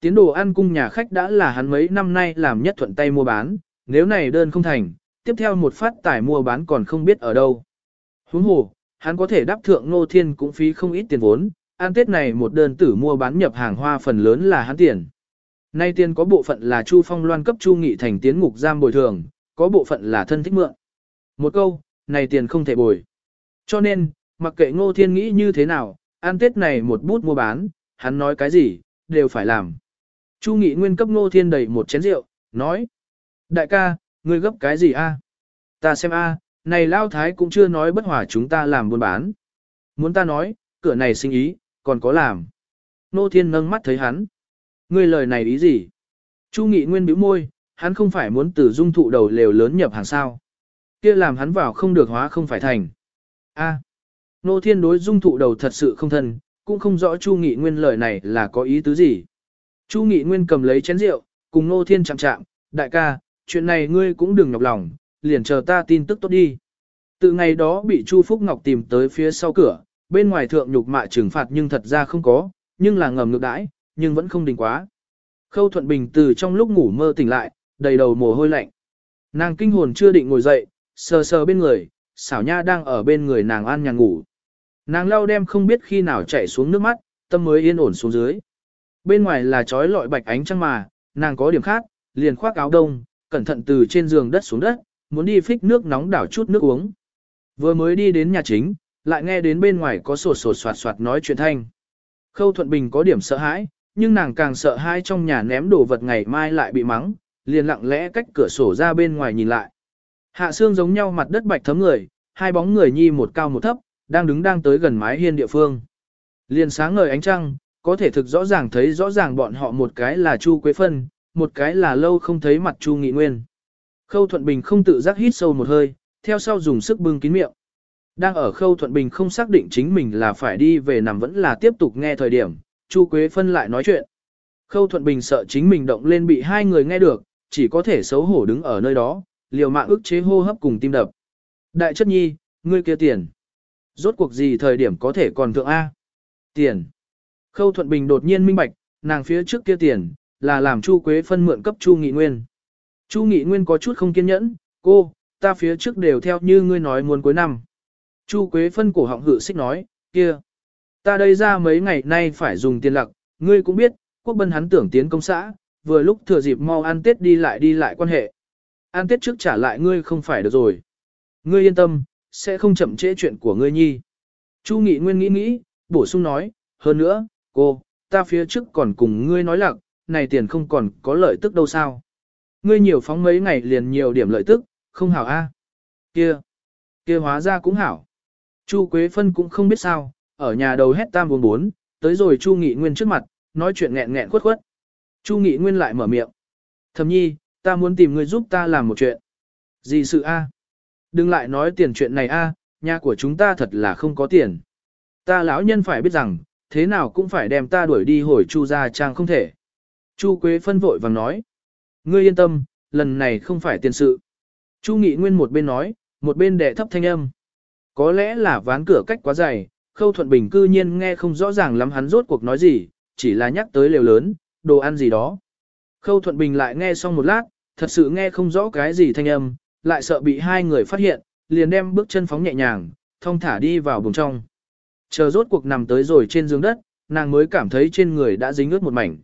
Tiến đồ ăn cung nhà khách đã là hắn mấy năm nay làm nhất thuận tay mua bán, nếu này đơn không thành, tiếp theo một phát tải mua bán còn không biết ở đâu. Huống hồ, hắn có thể đáp thượng Ngô Thiên cũng phí không ít tiền vốn, an tết này một đơn tử mua bán nhập hàng hoa phần lớn là hắn tiền. Nay tiền có bộ phận là Chu Phong Loan cấp Chu Nghị thành tiến ngục giam bồi thường, có bộ phận là thân thích mượn. Một câu, này tiền không thể bồi. Cho nên, mặc kệ Ngô Thiên nghĩ như thế nào, an tết này một bút mua bán, hắn nói cái gì, đều phải làm. Chu Nghị Nguyên cấp Ngô Thiên đầy một chén rượu, nói. Đại ca, ngươi gấp cái gì a? Ta xem a, này Lao Thái cũng chưa nói bất hòa chúng ta làm buôn bán. Muốn ta nói, cửa này sinh ý, còn có làm. Ngô Thiên nâng mắt thấy hắn. Ngươi lời này ý gì? Chu Nghị Nguyên bĩu môi, hắn không phải muốn từ dung thụ đầu lều lớn nhập hàng sao. kia làm hắn vào không được hóa không phải thành. A. Nô Thiên đối dung thụ đầu thật sự không thân, cũng không rõ Chu Nghị Nguyên lời này là có ý tứ gì. Chu Nghị Nguyên cầm lấy chén rượu, cùng Nô Thiên chạm chạm, đại ca, chuyện này ngươi cũng đừng nhọc lòng, liền chờ ta tin tức tốt đi. Từ ngày đó bị Chu Phúc Ngọc tìm tới phía sau cửa, bên ngoài thượng nhục mạ trừng phạt nhưng thật ra không có, nhưng là ngầm ngược đãi, nhưng vẫn không đình quá. Khâu Thuận Bình từ trong lúc ngủ mơ tỉnh lại, đầy đầu mồ hôi lạnh. Nàng kinh hồn chưa định ngồi dậy, sờ sờ bên người, xảo nha đang ở bên người nàng an nhàn ngủ. Nàng lau đem không biết khi nào chảy xuống nước mắt, tâm mới yên ổn xuống dưới. Bên ngoài là trói lọi bạch ánh trăng mà, nàng có điểm khác, liền khoác áo đông, cẩn thận từ trên giường đất xuống đất, muốn đi phích nước nóng đảo chút nước uống. Vừa mới đi đến nhà chính, lại nghe đến bên ngoài có sột sột soạt soạt nói chuyện thanh. Khâu Thuận Bình có điểm sợ hãi, nhưng nàng càng sợ hãi trong nhà ném đồ vật ngày mai lại bị mắng, liền lặng lẽ cách cửa sổ ra bên ngoài nhìn lại. Hạ xương giống nhau mặt đất bạch thấm người, hai bóng người nhi một cao một thấp, đang đứng đang tới gần mái hiên địa phương. Liền sáng ngời ánh trăng, có thể thực rõ ràng thấy rõ ràng bọn họ một cái là Chu Quế Phân, một cái là lâu không thấy mặt Chu Nghị Nguyên. Khâu Thuận Bình không tự giác hít sâu một hơi, theo sau dùng sức bưng kín miệng. Đang ở Khâu Thuận Bình không xác định chính mình là phải đi về nằm vẫn là tiếp tục nghe thời điểm, Chu Quế Phân lại nói chuyện. Khâu Thuận Bình sợ chính mình động lên bị hai người nghe được, chỉ có thể xấu hổ đứng ở nơi đó, liều mạng ức chế hô hấp cùng tim đập. Đại chất nhi, ngươi kia tiền. Rốt cuộc gì thời điểm có thể còn thượng A? Tiền. Khâu Thuận Bình đột nhiên minh bạch, nàng phía trước kia tiền, là làm Chu Quế Phân mượn cấp Chu Nghị Nguyên. Chu Nghị Nguyên có chút không kiên nhẫn, cô, ta phía trước đều theo như ngươi nói muốn cuối năm. Chu Quế Phân cổ họng hự xích nói, kia. Ta đây ra mấy ngày nay phải dùng tiền lặc, ngươi cũng biết, quốc bân hắn tưởng tiến công xã, vừa lúc thừa dịp mau ăn Tết đi lại đi lại quan hệ. Ăn Tết trước trả lại ngươi không phải được rồi. Ngươi yên tâm, sẽ không chậm trễ chuyện của ngươi nhi. Chu Nghị Nguyên nghĩ nghĩ, bổ sung nói, hơn nữa, cô, ta phía trước còn cùng ngươi nói lặng, này tiền không còn có lợi tức đâu sao. Ngươi nhiều phóng mấy ngày liền nhiều điểm lợi tức, không hảo a. Kia, kia hóa ra cũng hảo. Chu Quế Phân cũng không biết sao, ở nhà đầu hét tam buồn bốn, tới rồi Chu Nghị Nguyên trước mặt, nói chuyện nghẹn nghẹn khuất khuất. Chu Nghị Nguyên lại mở miệng. Thầm nhi, ta muốn tìm ngươi giúp ta làm một chuyện. Gì sự a? Đừng lại nói tiền chuyện này a, nhà của chúng ta thật là không có tiền. Ta lão nhân phải biết rằng, thế nào cũng phải đem ta đuổi đi hồi Chu gia trang không thể. Chu Quế phân vội vàng nói. Ngươi yên tâm, lần này không phải tiền sự. Chu Nghị Nguyên một bên nói, một bên đệ thấp thanh âm. Có lẽ là ván cửa cách quá dày, Khâu Thuận Bình cư nhiên nghe không rõ ràng lắm hắn rốt cuộc nói gì, chỉ là nhắc tới lều lớn, đồ ăn gì đó. Khâu Thuận Bình lại nghe xong một lát, thật sự nghe không rõ cái gì thanh âm, lại sợ bị hai người phát hiện, liền đem bước chân phóng nhẹ nhàng, thông thả đi vào buồng trong. Chờ rốt cuộc nằm tới rồi trên giường đất, nàng mới cảm thấy trên người đã dính ướt một mảnh.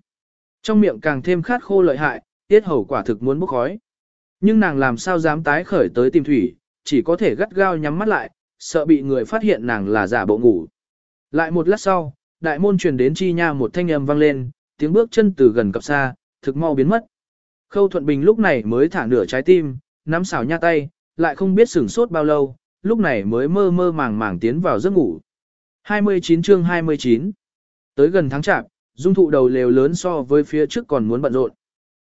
Trong miệng càng thêm khát khô lợi hại, tiết hầu quả thực muốn bốc khói. Nhưng nàng làm sao dám tái khởi tới tìm thủy, chỉ có thể gắt gao nhắm mắt lại, sợ bị người phát hiện nàng là giả bộ ngủ. Lại một lát sau, đại môn truyền đến chi nha một thanh âm vang lên, tiếng bước chân từ gần cập xa, thực mau biến mất. Khâu Thuận Bình lúc này mới thả nửa trái tim, nắm xảo nha tay, lại không biết sửng sốt bao lâu, lúc này mới mơ mơ màng màng tiến vào giấc ngủ. 29 chương 29 Tới gần tháng chạp, dung thụ đầu lều lớn so với phía trước còn muốn bận rộn.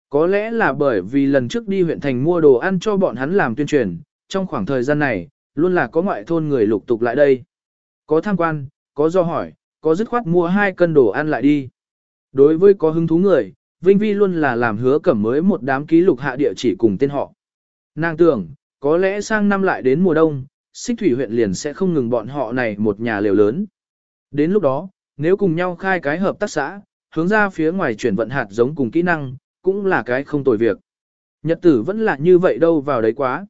Có lẽ là bởi vì lần trước đi huyện thành mua đồ ăn cho bọn hắn làm tuyên truyền, trong khoảng thời gian này, luôn là có ngoại thôn người lục tục lại đây. Có tham quan, có do hỏi, có dứt khoát mua hai cân đồ ăn lại đi. Đối với có hứng thú người, Vinh Vi luôn là làm hứa cẩm mới một đám ký lục hạ địa chỉ cùng tên họ. Nàng tưởng, có lẽ sang năm lại đến mùa đông, xích thủy huyện liền sẽ không ngừng bọn họ này một nhà liều lớn. Đến lúc đó, nếu cùng nhau khai cái hợp tác xã, hướng ra phía ngoài chuyển vận hạt giống cùng kỹ năng, cũng là cái không tồi việc. Nhật tử vẫn là như vậy đâu vào đấy quá.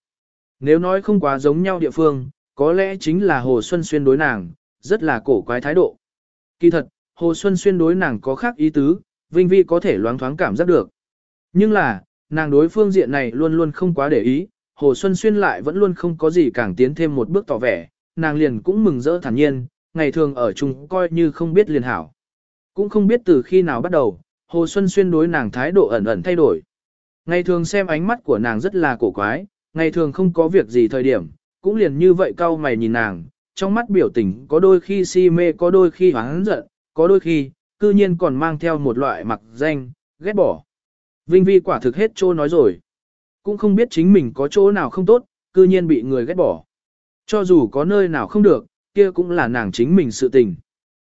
Nếu nói không quá giống nhau địa phương, có lẽ chính là Hồ Xuân Xuyên đối nàng, rất là cổ quái thái độ. Kỳ thật, Hồ Xuân Xuyên đối nàng có khác ý tứ, Vinh Vi có thể loáng thoáng cảm giác được. Nhưng là, nàng đối phương diện này luôn luôn không quá để ý, Hồ Xuân Xuyên lại vẫn luôn không có gì càng tiến thêm một bước tỏ vẻ, nàng liền cũng mừng rỡ thản nhiên, ngày thường ở chung coi như không biết liền hảo. Cũng không biết từ khi nào bắt đầu, Hồ Xuân Xuyên đối nàng thái độ ẩn ẩn thay đổi. Ngày thường xem ánh mắt của nàng rất là cổ quái, ngày thường không có việc gì thời điểm, cũng liền như vậy cau mày nhìn nàng, trong mắt biểu tình có đôi khi si mê có đôi khi hoáng giận, có đôi khi, cư nhiên còn mang theo một loại mặc danh, ghét bỏ. Vinh Vi quả thực hết trô nói rồi. Cũng không biết chính mình có chỗ nào không tốt, cư nhiên bị người ghét bỏ. Cho dù có nơi nào không được, kia cũng là nàng chính mình sự tình.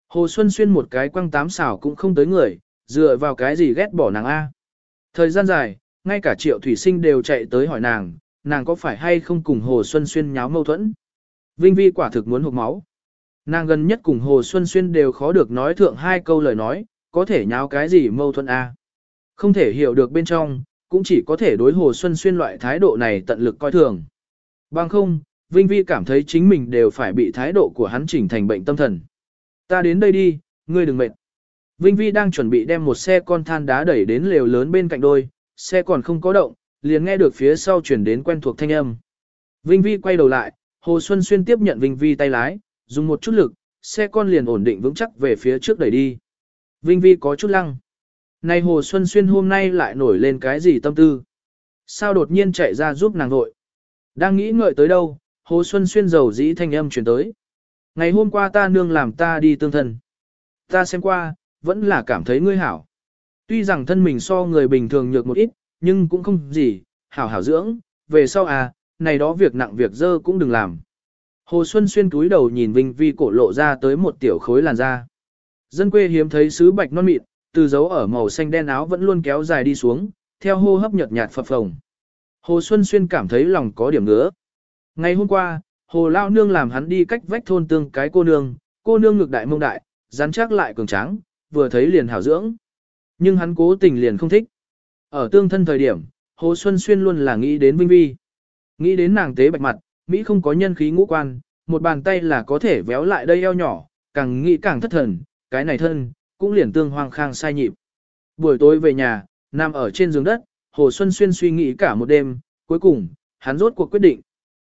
Hồ Xuân Xuyên một cái quăng tám xảo cũng không tới người, dựa vào cái gì ghét bỏ nàng A. Thời gian dài, ngay cả triệu thủy sinh đều chạy tới hỏi nàng, nàng có phải hay không cùng Hồ Xuân Xuyên nháo mâu thuẫn. Vinh Vi quả thực muốn hụt máu. Nàng gần nhất cùng Hồ Xuân Xuyên đều khó được nói thượng hai câu lời nói, có thể nháo cái gì mâu thuẫn A. Không thể hiểu được bên trong, cũng chỉ có thể đối Hồ Xuân Xuyên loại thái độ này tận lực coi thường. Bằng không, Vinh Vi cảm thấy chính mình đều phải bị thái độ của hắn chỉnh thành bệnh tâm thần. Ta đến đây đi, ngươi đừng mệt. Vinh Vi đang chuẩn bị đem một xe con than đá đẩy đến lều lớn bên cạnh đôi, xe còn không có động, liền nghe được phía sau chuyển đến quen thuộc thanh âm. Vinh Vi quay đầu lại, Hồ Xuân Xuyên tiếp nhận Vinh Vi tay lái, dùng một chút lực, xe con liền ổn định vững chắc về phía trước đẩy đi. Vinh Vi có chút lăng. Này Hồ Xuân Xuyên hôm nay lại nổi lên cái gì tâm tư? Sao đột nhiên chạy ra giúp nàng vội? Đang nghĩ ngợi tới đâu, Hồ Xuân Xuyên giàu dĩ thanh âm chuyển tới. Ngày hôm qua ta nương làm ta đi tương thân. Ta xem qua, vẫn là cảm thấy ngươi hảo. Tuy rằng thân mình so người bình thường nhược một ít, nhưng cũng không gì, hảo hảo dưỡng, về sau à, này đó việc nặng việc dơ cũng đừng làm. Hồ Xuân Xuyên túi đầu nhìn Vinh Vi cổ lộ ra tới một tiểu khối làn da. Dân quê hiếm thấy sứ bạch non mịn, từ dấu ở màu xanh đen áo vẫn luôn kéo dài đi xuống, theo hô hấp nhợt nhạt phập phồng. Hồ Xuân Xuyên cảm thấy lòng có điểm ngứa. Ngày hôm qua, Hồ Lao Nương làm hắn đi cách vách thôn tương cái cô nương, cô nương ngực đại mông đại, rắn chắc lại cường tráng, vừa thấy liền hảo dưỡng. Nhưng hắn cố tình liền không thích. Ở tương thân thời điểm, Hồ Xuân Xuyên luôn là nghĩ đến Vinh Vi. Nghĩ đến nàng tế bạch mặt, Mỹ không có nhân khí ngũ quan, một bàn tay là có thể véo lại đây eo nhỏ, càng nghĩ càng thất thần, cái này thân, cũng liền tương hoang khang sai nhịp. Buổi tối về nhà, nằm ở trên giường đất, Hồ Xuân Xuyên suy nghĩ cả một đêm, cuối cùng, hắn rốt cuộc quyết định.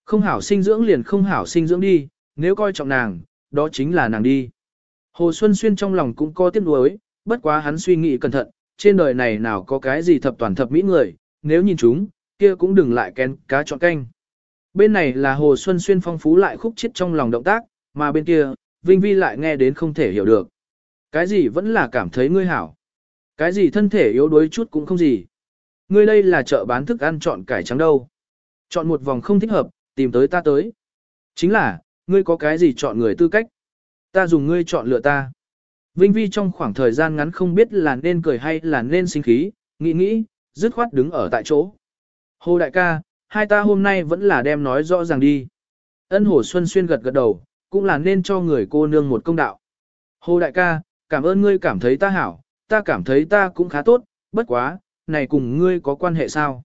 Không hảo sinh dưỡng liền không hảo sinh dưỡng đi, nếu coi trọng nàng, đó chính là nàng đi. Hồ Xuân Xuyên trong lòng cũng có tiếc nuối, bất quá hắn suy nghĩ cẩn thận, trên đời này nào có cái gì thập toàn thập mỹ người, nếu nhìn chúng, kia cũng đừng lại kén cá chọn canh. Bên này là Hồ Xuân Xuyên phong phú lại khúc chết trong lòng động tác, mà bên kia, Vinh Vi lại nghe đến không thể hiểu được. Cái gì vẫn là cảm thấy ngươi hảo. Cái gì thân thể yếu đuối chút cũng không gì. Ngươi đây là chợ bán thức ăn chọn cải trắng đâu. Chọn một vòng không thích hợp, tìm tới ta tới. Chính là, ngươi có cái gì chọn người tư cách. Ta dùng ngươi chọn lựa ta. Vinh Vi trong khoảng thời gian ngắn không biết là nên cười hay là nên sinh khí, nghĩ nghĩ, dứt khoát đứng ở tại chỗ. Hồ đại ca, hai ta hôm nay vẫn là đem nói rõ ràng đi. Ân Hồ Xuân Xuyên gật gật đầu, cũng là nên cho người cô nương một công đạo. Hồ đại ca, cảm ơn ngươi cảm thấy ta hảo, ta cảm thấy ta cũng khá tốt, bất quá, này cùng ngươi có quan hệ sao?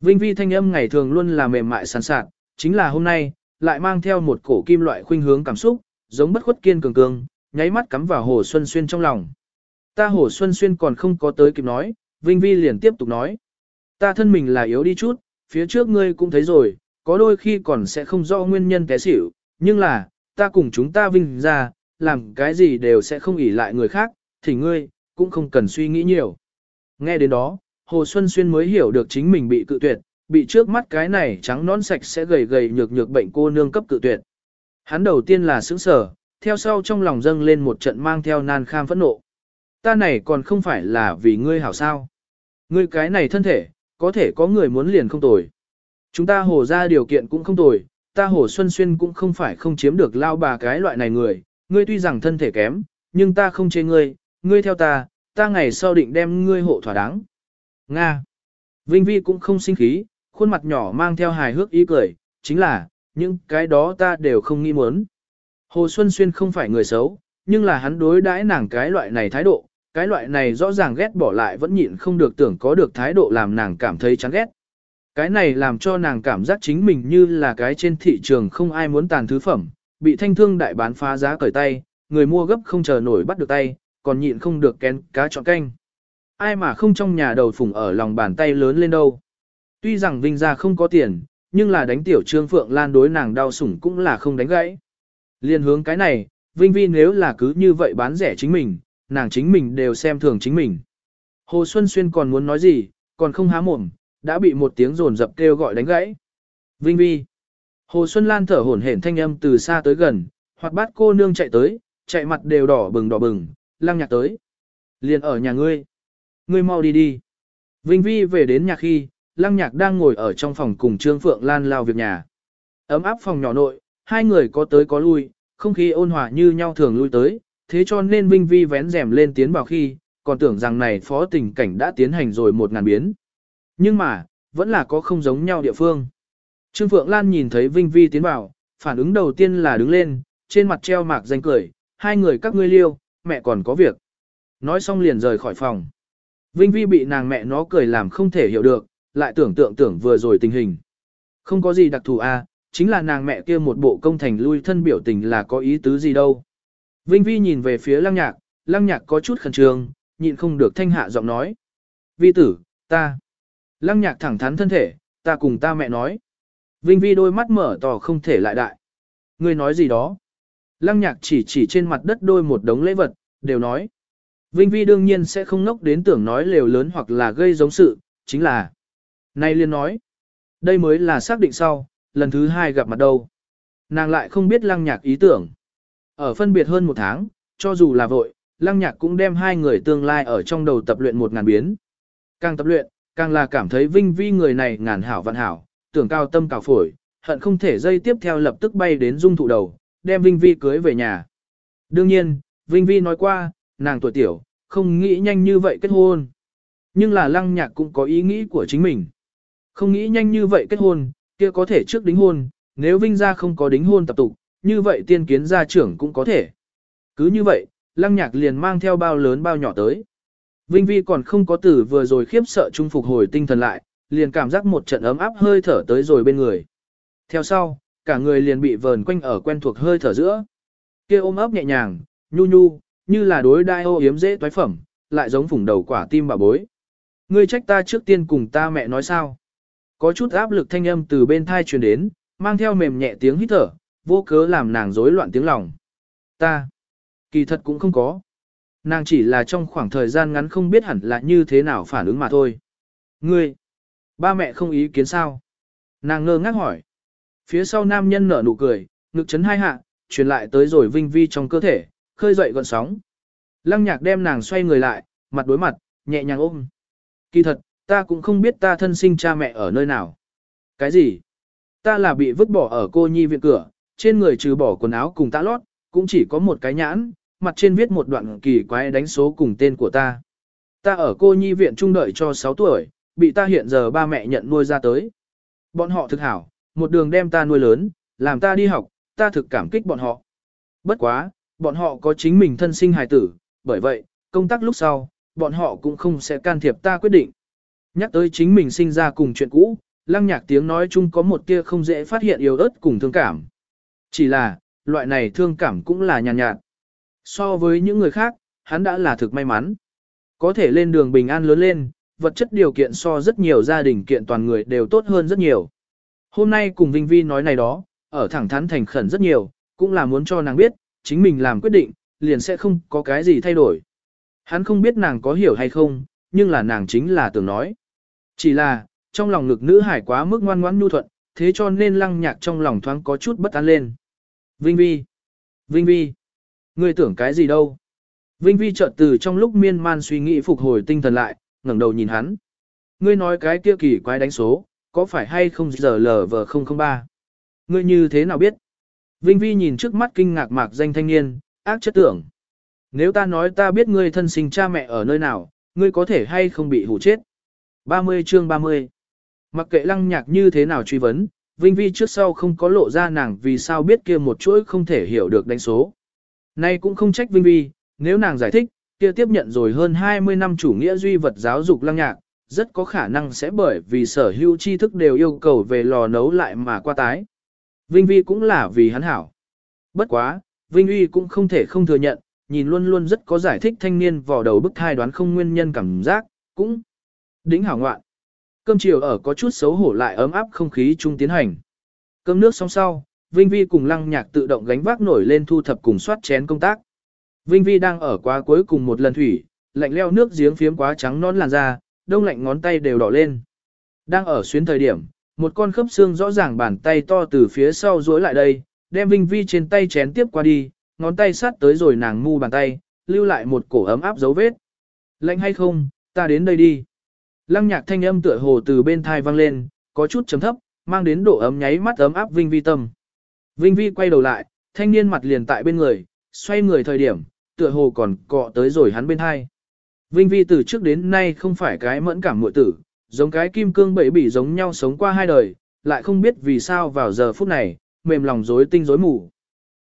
Vinh Vi thanh âm ngày thường luôn là mềm mại sẵn sàng, chính là hôm nay, lại mang theo một cổ kim loại khuynh hướng cảm xúc, giống bất khuất kiên cường cường, nháy mắt cắm vào Hồ Xuân Xuyên trong lòng. Ta Hồ Xuân Xuyên còn không có tới kịp nói, Vinh Vi liền tiếp tục nói. Ta thân mình là yếu đi chút, phía trước ngươi cũng thấy rồi, có đôi khi còn sẽ không rõ nguyên nhân té xỉu, nhưng là, ta cùng chúng ta Vinh ra, làm cái gì đều sẽ không ỉ lại người khác, thì ngươi, cũng không cần suy nghĩ nhiều. Nghe đến đó, Hồ Xuân Xuyên mới hiểu được chính mình bị cự tuyệt, bị trước mắt cái này trắng nón sạch sẽ gầy gầy nhược nhược bệnh cô nương cấp cự tuyệt. Hắn đầu tiên là sững sở, theo sau trong lòng dâng lên một trận mang theo nan kham phẫn nộ. Ta này còn không phải là vì ngươi hảo sao. Ngươi cái này thân thể, có thể có người muốn liền không tồi. Chúng ta hồ ra điều kiện cũng không tồi, ta hồ Xuân Xuyên cũng không phải không chiếm được lao bà cái loại này người, ngươi tuy rằng thân thể kém, nhưng ta không chê ngươi, ngươi theo ta, ta ngày sau định đem ngươi hộ thỏa đáng. Nga. Vinh Vi cũng không sinh khí, khuôn mặt nhỏ mang theo hài hước ý cười, chính là, những cái đó ta đều không nghĩ muốn. Hồ Xuân Xuyên không phải người xấu, nhưng là hắn đối đãi nàng cái loại này thái độ, cái loại này rõ ràng ghét bỏ lại vẫn nhịn không được tưởng có được thái độ làm nàng cảm thấy chán ghét. Cái này làm cho nàng cảm giác chính mình như là cái trên thị trường không ai muốn tàn thứ phẩm, bị thanh thương đại bán phá giá cởi tay, người mua gấp không chờ nổi bắt được tay, còn nhịn không được kén cá chọn canh. Ai mà không trong nhà đầu phùng ở lòng bàn tay lớn lên đâu. Tuy rằng Vinh ra không có tiền, nhưng là đánh tiểu trương phượng lan đối nàng đau sủng cũng là không đánh gãy. Liên hướng cái này, Vinh Vi nếu là cứ như vậy bán rẻ chính mình, nàng chính mình đều xem thường chính mình. Hồ Xuân Xuyên còn muốn nói gì, còn không há mồm, đã bị một tiếng rồn dập kêu gọi đánh gãy. Vinh Vi. Hồ Xuân Lan thở hổn hển thanh âm từ xa tới gần, hoặc bát cô nương chạy tới, chạy mặt đều đỏ bừng đỏ bừng, lăng nhạc tới. Liền ở nhà ngươi. Ngươi mau đi đi. Vinh Vi về đến nhà khi, lăng nhạc đang ngồi ở trong phòng cùng Trương Phượng Lan lao việc nhà. Ấm áp phòng nhỏ nội, hai người có tới có lui, không khí ôn hòa như nhau thường lui tới, thế cho nên Vinh Vi vén rèm lên tiến vào khi, còn tưởng rằng này phó tình cảnh đã tiến hành rồi một ngàn biến. Nhưng mà, vẫn là có không giống nhau địa phương. Trương Phượng Lan nhìn thấy Vinh Vi tiến vào, phản ứng đầu tiên là đứng lên, trên mặt treo mạc danh cười, hai người các ngươi liêu, mẹ còn có việc. Nói xong liền rời khỏi phòng. Vinh Vi bị nàng mẹ nó cười làm không thể hiểu được, lại tưởng tượng tưởng vừa rồi tình hình. Không có gì đặc thù à, chính là nàng mẹ kia một bộ công thành lui thân biểu tình là có ý tứ gì đâu. Vinh Vi nhìn về phía lăng nhạc, lăng nhạc có chút khẩn trương, nhịn không được thanh hạ giọng nói. Vi tử, ta. Lăng nhạc thẳng thắn thân thể, ta cùng ta mẹ nói. Vinh Vi đôi mắt mở to không thể lại đại. Ngươi nói gì đó? Lăng nhạc chỉ chỉ trên mặt đất đôi một đống lễ vật, đều nói. Vinh Vi đương nhiên sẽ không ngốc đến tưởng nói lều lớn hoặc là gây giống sự, chính là. Nay liên nói. Đây mới là xác định sau, lần thứ hai gặp mặt đâu. Nàng lại không biết lăng nhạc ý tưởng. Ở phân biệt hơn một tháng, cho dù là vội, lăng nhạc cũng đem hai người tương lai ở trong đầu tập luyện một ngàn biến. Càng tập luyện, càng là cảm thấy vinh vi người này ngàn hảo vạn hảo, tưởng cao tâm cào phổi, hận không thể dây tiếp theo lập tức bay đến dung thụ đầu, đem vinh vi cưới về nhà. Đương nhiên, vinh vi nói qua, nàng tuổi tiểu, không nghĩ nhanh như vậy kết hôn. Nhưng là lăng nhạc cũng có ý nghĩ của chính mình. Không nghĩ nhanh như vậy kết hôn, kia có thể trước đính hôn, nếu Vinh gia không có đính hôn tập tục, như vậy tiên kiến gia trưởng cũng có thể. Cứ như vậy, lăng nhạc liền mang theo bao lớn bao nhỏ tới. Vinh Vi còn không có tử vừa rồi khiếp sợ trung phục hồi tinh thần lại, liền cảm giác một trận ấm áp hơi thở tới rồi bên người. Theo sau, cả người liền bị vờn quanh ở quen thuộc hơi thở giữa. kia ôm ấp nhẹ nhàng, nhu nhu, như là đối đai ô yếm dễ toái phẩm, lại giống phủng đầu quả tim bà bối. Ngươi trách ta trước tiên cùng ta mẹ nói sao? Có chút áp lực thanh âm từ bên thai truyền đến, mang theo mềm nhẹ tiếng hít thở, vô cớ làm nàng rối loạn tiếng lòng. Ta, kỳ thật cũng không có. Nàng chỉ là trong khoảng thời gian ngắn không biết hẳn là như thế nào phản ứng mà thôi. Ngươi, ba mẹ không ý kiến sao? Nàng ngơ ngác hỏi. Phía sau nam nhân nở nụ cười, ngực chấn hai hạ, truyền lại tới rồi vinh vi trong cơ thể, khơi dậy gọn sóng. Lăng nhạc đem nàng xoay người lại, mặt đối mặt, nhẹ nhàng ôm. Kỳ thật, ta cũng không biết ta thân sinh cha mẹ ở nơi nào. Cái gì? Ta là bị vứt bỏ ở cô nhi viện cửa, trên người trừ bỏ quần áo cùng tã lót, cũng chỉ có một cái nhãn, mặt trên viết một đoạn kỳ quái đánh số cùng tên của ta. Ta ở cô nhi viện trung đợi cho 6 tuổi, bị ta hiện giờ ba mẹ nhận nuôi ra tới. Bọn họ thực hảo, một đường đem ta nuôi lớn, làm ta đi học, ta thực cảm kích bọn họ. Bất quá, bọn họ có chính mình thân sinh hài tử, bởi vậy, công tác lúc sau, bọn họ cũng không sẽ can thiệp ta quyết định. Nhắc tới chính mình sinh ra cùng chuyện cũ, lăng nhạc tiếng nói chung có một kia không dễ phát hiện yếu ớt cùng thương cảm. Chỉ là, loại này thương cảm cũng là nhàn nhạt, nhạt. So với những người khác, hắn đã là thực may mắn. Có thể lên đường bình an lớn lên, vật chất điều kiện so rất nhiều gia đình kiện toàn người đều tốt hơn rất nhiều. Hôm nay cùng Vinh Vi nói này đó, ở thẳng thắn thành khẩn rất nhiều, cũng là muốn cho nàng biết, chính mình làm quyết định, liền sẽ không có cái gì thay đổi. Hắn không biết nàng có hiểu hay không, nhưng là nàng chính là tưởng nói. Chỉ là, trong lòng ngực nữ hải quá mức ngoan ngoãn nhu thuận, thế cho nên lăng nhạc trong lòng thoáng có chút bất an lên. Vinh Vi! Vinh Vi! Ngươi tưởng cái gì đâu? Vinh Vi chợt từ trong lúc miên man suy nghĩ phục hồi tinh thần lại, ngẩng đầu nhìn hắn. Ngươi nói cái kia kỳ quái đánh số, có phải hay không giờ lờ vờ 003? Ngươi như thế nào biết? Vinh Vi nhìn trước mắt kinh ngạc mạc danh thanh niên, ác chất tưởng. Nếu ta nói ta biết ngươi thân sinh cha mẹ ở nơi nào, ngươi có thể hay không bị hủ chết? 30 chương 30 Mặc kệ lăng nhạc như thế nào truy vấn, Vinh Vi trước sau không có lộ ra nàng vì sao biết kia một chuỗi không thể hiểu được đánh số. Nay cũng không trách Vinh Vi, nếu nàng giải thích, kia tiếp nhận rồi hơn 20 năm chủ nghĩa duy vật giáo dục lăng nhạc, rất có khả năng sẽ bởi vì sở hữu tri thức đều yêu cầu về lò nấu lại mà qua tái. Vinh Vi cũng là vì hắn hảo. Bất quá, Vinh Uy cũng không thể không thừa nhận, nhìn luôn luôn rất có giải thích thanh niên vò đầu bức thai đoán không nguyên nhân cảm giác, cũng đính hảo ngoạn. Cơm chiều ở có chút xấu hổ lại ấm áp không khí chung tiến hành. Cơm nước xong sau, Vinh Vi cùng lăng nhạc tự động gánh vác nổi lên thu thập cùng soát chén công tác. Vinh Vi đang ở quá cuối cùng một lần thủy, lạnh leo nước giếng phiếm quá trắng non làn da, đông lạnh ngón tay đều đỏ lên. Đang ở xuyến thời điểm, một con khớp xương rõ ràng bàn tay to từ phía sau duỗi lại đây, đem Vinh Vi trên tay chén tiếp qua đi, ngón tay sát tới rồi nàng mu bàn tay, lưu lại một cổ ấm áp dấu vết. Lạnh hay không, ta đến đây đi. Lăng nhạc thanh âm tựa hồ từ bên thai vang lên, có chút chấm thấp, mang đến độ ấm nháy mắt ấm áp Vinh Vi tâm. Vinh Vi quay đầu lại, thanh niên mặt liền tại bên người, xoay người thời điểm, tựa hồ còn cọ tới rồi hắn bên hai. Vinh Vi từ trước đến nay không phải cái mẫn cảm muội tử, giống cái kim cương bẫy bỉ giống nhau sống qua hai đời, lại không biết vì sao vào giờ phút này, mềm lòng rối tinh rối mù.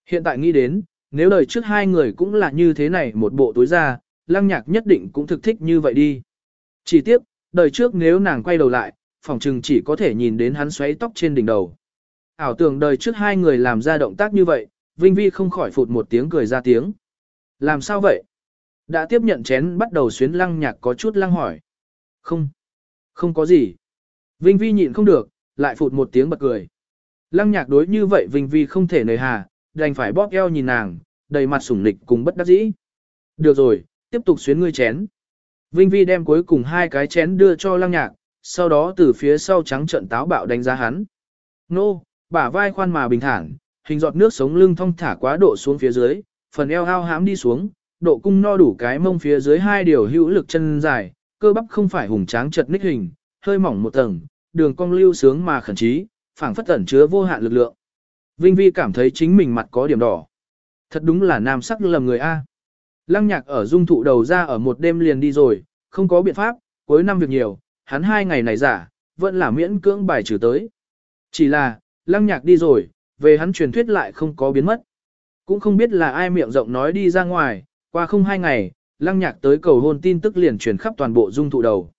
Hiện tại nghĩ đến, nếu đời trước hai người cũng là như thế này một bộ tối ra, lăng nhạc nhất định cũng thực thích như vậy đi. Chỉ tiếc, đời trước nếu nàng quay đầu lại, phòng trừng chỉ có thể nhìn đến hắn xoáy tóc trên đỉnh đầu. Ảo tưởng đời trước hai người làm ra động tác như vậy, Vinh Vi không khỏi phụt một tiếng cười ra tiếng. Làm sao vậy? Đã tiếp nhận chén bắt đầu xuyến lăng nhạc có chút lăng hỏi. Không, không có gì. Vinh Vi nhịn không được, lại phụt một tiếng bật cười. Lăng nhạc đối như vậy Vinh Vi không thể nời hà, đành phải bóp eo nhìn nàng, đầy mặt sủng nịch cùng bất đắc dĩ. Được rồi, tiếp tục xuyến ngươi chén. Vinh Vi đem cuối cùng hai cái chén đưa cho lăng nhạc, sau đó từ phía sau trắng trận táo bạo đánh giá hắn. Nô, bả vai khoan mà bình thản, hình giọt nước sống lưng thong thả quá độ xuống phía dưới, phần eo hao hãm đi xuống, độ cung no đủ cái mông phía dưới hai điều hữu lực chân dài, cơ bắp không phải hùng tráng chật ních hình, hơi mỏng một tầng, đường cong lưu sướng mà khẩn trí, phảng phất tẩn chứa vô hạn lực lượng. Vinh Vi cảm thấy chính mình mặt có điểm đỏ. Thật đúng là nam sắc lầm người A. Lăng nhạc ở dung thụ đầu ra ở một đêm liền đi rồi, không có biện pháp, cuối năm việc nhiều, hắn hai ngày này giả, vẫn là miễn cưỡng bài trừ tới. Chỉ là, lăng nhạc đi rồi, về hắn truyền thuyết lại không có biến mất. Cũng không biết là ai miệng rộng nói đi ra ngoài, qua không hai ngày, lăng nhạc tới cầu hôn tin tức liền truyền khắp toàn bộ dung thụ đầu.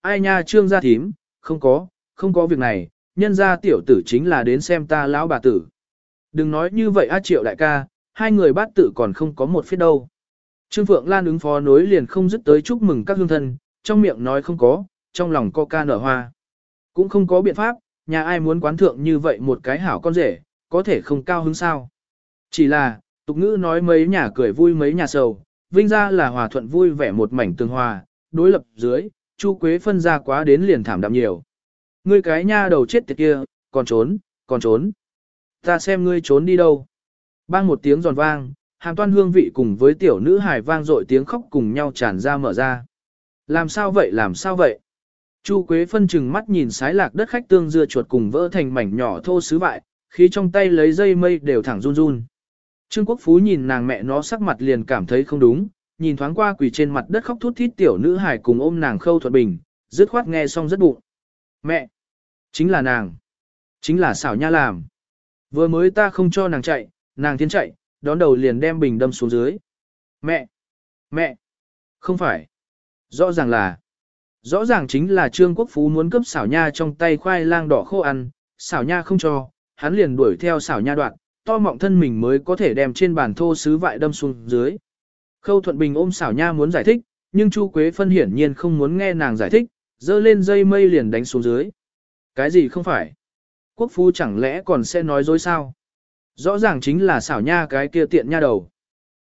Ai nha trương gia thím, không có, không có việc này, nhân gia tiểu tử chính là đến xem ta lão bà tử. Đừng nói như vậy a triệu đại ca, hai người bát tử còn không có một phía đâu. Trương Phượng Lan ứng phó nối liền không dứt tới chúc mừng các hương thân, trong miệng nói không có, trong lòng co ca nở hoa. Cũng không có biện pháp, nhà ai muốn quán thượng như vậy một cái hảo con rể, có thể không cao hứng sao. Chỉ là, tục ngữ nói mấy nhà cười vui mấy nhà sầu, vinh ra là hòa thuận vui vẻ một mảnh tương hòa, đối lập dưới, Chu Quế phân ra quá đến liền thảm đạm nhiều. Ngươi cái nha đầu chết tiệt kia, còn trốn, còn trốn. Ta xem ngươi trốn đi đâu. Bang một tiếng giòn vang, hàm toan hương vị cùng với tiểu nữ hài vang dội tiếng khóc cùng nhau tràn ra mở ra. Làm sao vậy làm sao vậy? Chu Quế phân chừng mắt nhìn sái lạc đất khách tương dưa chuột cùng vỡ thành mảnh nhỏ thô sứ vại, khi trong tay lấy dây mây đều thẳng run run. Trương Quốc Phú nhìn nàng mẹ nó sắc mặt liền cảm thấy không đúng, nhìn thoáng qua quỳ trên mặt đất khóc thút thít tiểu nữ hải cùng ôm nàng khâu thuận bình, dứt khoát nghe xong rất bụng. Mẹ! Chính là nàng! Chính là xảo nha làm! Vừa mới ta không cho nàng chạy, nàng thiên chạy, đón đầu liền đem bình đâm xuống dưới. Mẹ! Mẹ! Không phải! Rõ ràng là... Rõ ràng chính là Trương Quốc Phú muốn cướp xảo nha trong tay khoai lang đỏ khô ăn, xảo nha không cho, hắn liền đuổi theo xảo nha đoạn, to mọng thân mình mới có thể đem trên bàn thô sứ vại đâm xuống dưới. Khâu Thuận Bình ôm xảo nha muốn giải thích, nhưng Chu Quế Phân hiển nhiên không muốn nghe nàng giải thích, dơ lên dây mây liền đánh xuống dưới. Cái gì không phải? Quốc Phu chẳng lẽ còn sẽ nói dối sao? Rõ ràng chính là xảo nha cái kia tiện nha đầu.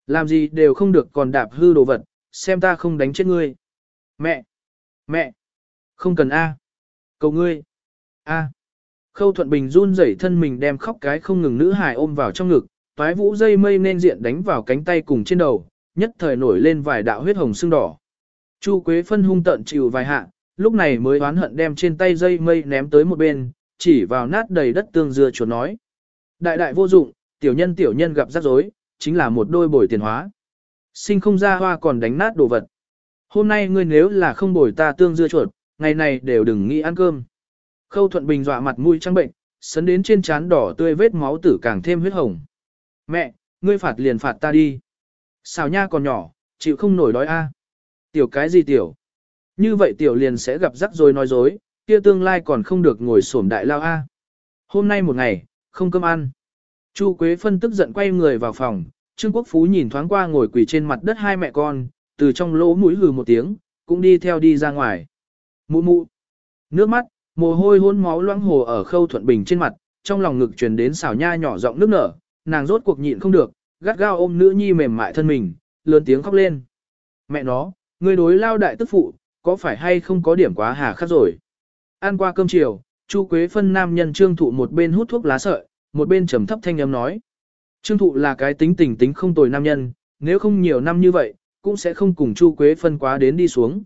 Làm gì đều không được còn đạp hư đồ vật, xem ta không đánh chết ngươi. Mẹ! Mẹ! Không cần A. Cầu ngươi! A! Khâu Thuận Bình run rẩy thân mình đem khóc cái không ngừng nữ hài ôm vào trong ngực, toái vũ dây mây nên diện đánh vào cánh tay cùng trên đầu, nhất thời nổi lên vài đạo huyết hồng sưng đỏ. Chu Quế phân hung tận chịu vài hạ, lúc này mới oán hận đem trên tay dây mây ném tới một bên, chỉ vào nát đầy đất tương dưa chuột nói. Đại đại vô dụng, tiểu nhân tiểu nhân gặp rắc rối, chính là một đôi bồi tiền hóa. Sinh không ra hoa còn đánh nát đồ vật. Hôm nay ngươi nếu là không bồi ta tương dưa chuột, ngày này đều đừng nghĩ ăn cơm. Khâu Thuận Bình dọa mặt mũi trắng bệnh, sấn đến trên trán đỏ tươi vết máu tử càng thêm huyết hồng. Mẹ, ngươi phạt liền phạt ta đi. Xào nha còn nhỏ, chịu không nổi đói a. Tiểu cái gì tiểu? Như vậy tiểu liền sẽ gặp rắc rồi nói dối, kia tương lai còn không được ngồi xổm đại lao a. Hôm nay một ngày, không cơm ăn. Chu Quế Phân tức giận quay người vào phòng, Trương Quốc Phú nhìn thoáng qua ngồi quỳ trên mặt đất hai mẹ con, từ trong lỗ mũi hừ một tiếng, cũng đi theo đi ra ngoài. Mụ mụ. Nước mắt, mồ hôi hôn máu loãng hồ ở khâu thuận bình trên mặt, trong lòng ngực truyền đến xảo nha nhỏ giọng nước nở, nàng rốt cuộc nhịn không được, gắt gao ôm nữ nhi mềm mại thân mình, lớn tiếng khóc lên. Mẹ nó, người đối lao đại tức phụ, có phải hay không có điểm quá hà khắc rồi. Ăn qua cơm chiều, Chu Quế phân nam nhân trương thụ một bên hút thuốc lá sợi, một bên trầm thấp thanh âm nói. Trương thụ là cái tính tình tính không tồi nam nhân, nếu không nhiều năm như vậy, cũng sẽ không cùng Chu Quế phân quá đến đi xuống.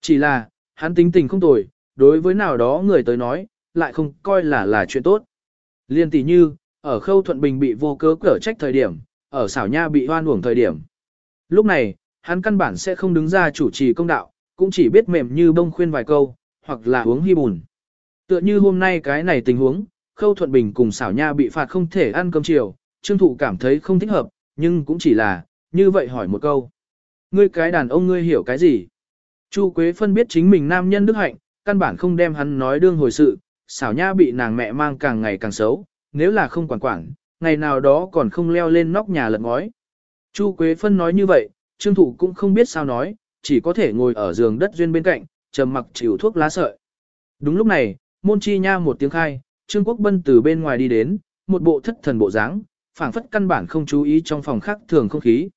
Chỉ là, hắn tính tình không tồi, đối với nào đó người tới nói, lại không coi là là chuyện tốt. Liên tỷ như, ở khâu thuận bình bị vô cớ cở trách thời điểm, ở xảo nha bị hoan uổng thời điểm. Lúc này, hắn căn bản sẽ không đứng ra chủ trì công đạo, cũng chỉ biết mềm như bông khuyên vài câu, hoặc là uống hy bùn. Tựa như hôm nay cái này tình huống, khâu thuận bình cùng xảo nha bị phạt không thể ăn cơm chiều, trương thụ cảm thấy không thích hợp, nhưng cũng chỉ là, như vậy hỏi một câu. Ngươi cái đàn ông ngươi hiểu cái gì? Chu Quế phân biết chính mình nam nhân đức hạnh, căn bản không đem hắn nói đương hồi sự, xảo nha bị nàng mẹ mang càng ngày càng xấu, nếu là không quản quản, ngày nào đó còn không leo lên nóc nhà lật ngói. Chu Quế phân nói như vậy, trương thụ cũng không biết sao nói, chỉ có thể ngồi ở giường đất duyên bên cạnh, trầm mặc chịu thuốc lá sợi. Đúng lúc này, môn chi nha một tiếng khai, Trương Quốc Bân từ bên ngoài đi đến, một bộ thất thần bộ dáng, phảng phất căn bản không chú ý trong phòng khác thường không khí.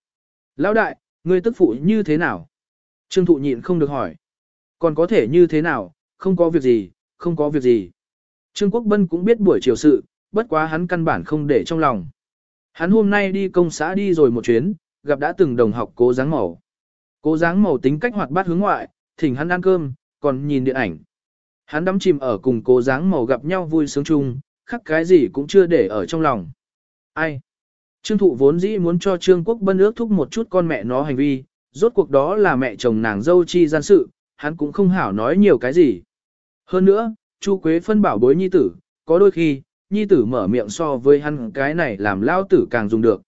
Lão đại, ngươi tức phụ như thế nào? Trương thụ nhịn không được hỏi. Còn có thể như thế nào, không có việc gì, không có việc gì. Trương Quốc Bân cũng biết buổi chiều sự, bất quá hắn căn bản không để trong lòng. Hắn hôm nay đi công xã đi rồi một chuyến, gặp đã từng đồng học cố dáng màu. Cố dáng màu tính cách hoạt bát hướng ngoại, thỉnh hắn ăn cơm, còn nhìn điện ảnh. Hắn đắm chìm ở cùng cố dáng màu gặp nhau vui sướng chung, khắc cái gì cũng chưa để ở trong lòng. Ai? Trương thụ vốn dĩ muốn cho Trương Quốc Bân ước thúc một chút con mẹ nó hành vi, rốt cuộc đó là mẹ chồng nàng dâu chi gian sự, hắn cũng không hảo nói nhiều cái gì. Hơn nữa, Chu Quế phân bảo bối nhi tử, có đôi khi, nhi tử mở miệng so với hắn cái này làm lao tử càng dùng được.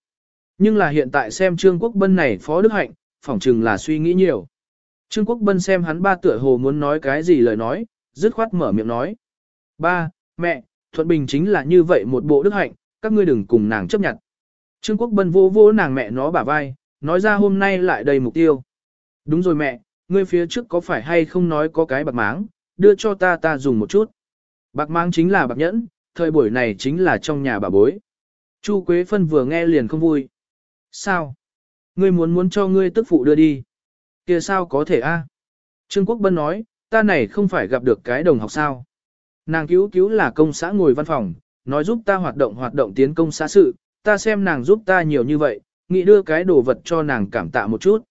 Nhưng là hiện tại xem Trương Quốc Bân này phó đức hạnh, phỏng chừng là suy nghĩ nhiều. Trương Quốc Bân xem hắn ba tựa hồ muốn nói cái gì lời nói, dứt khoát mở miệng nói. Ba, mẹ, Thuận Bình chính là như vậy một bộ đức hạnh, các ngươi đừng cùng nàng chấp nhận. Trương Quốc Bân vô vô nàng mẹ nó bả vai, nói ra hôm nay lại đầy mục tiêu. Đúng rồi mẹ, ngươi phía trước có phải hay không nói có cái bạc máng, đưa cho ta ta dùng một chút. Bạc máng chính là bạc nhẫn, thời buổi này chính là trong nhà bà bối. Chu Quế Phân vừa nghe liền không vui. Sao? Ngươi muốn muốn cho ngươi tức phụ đưa đi. kia sao có thể a? Trương Quốc Bân nói, ta này không phải gặp được cái đồng học sao. Nàng cứu cứu là công xã ngồi văn phòng, nói giúp ta hoạt động hoạt động tiến công xã sự, ta xem nàng giúp ta nhiều như vậy, nghĩ đưa cái đồ vật cho nàng cảm tạ một chút.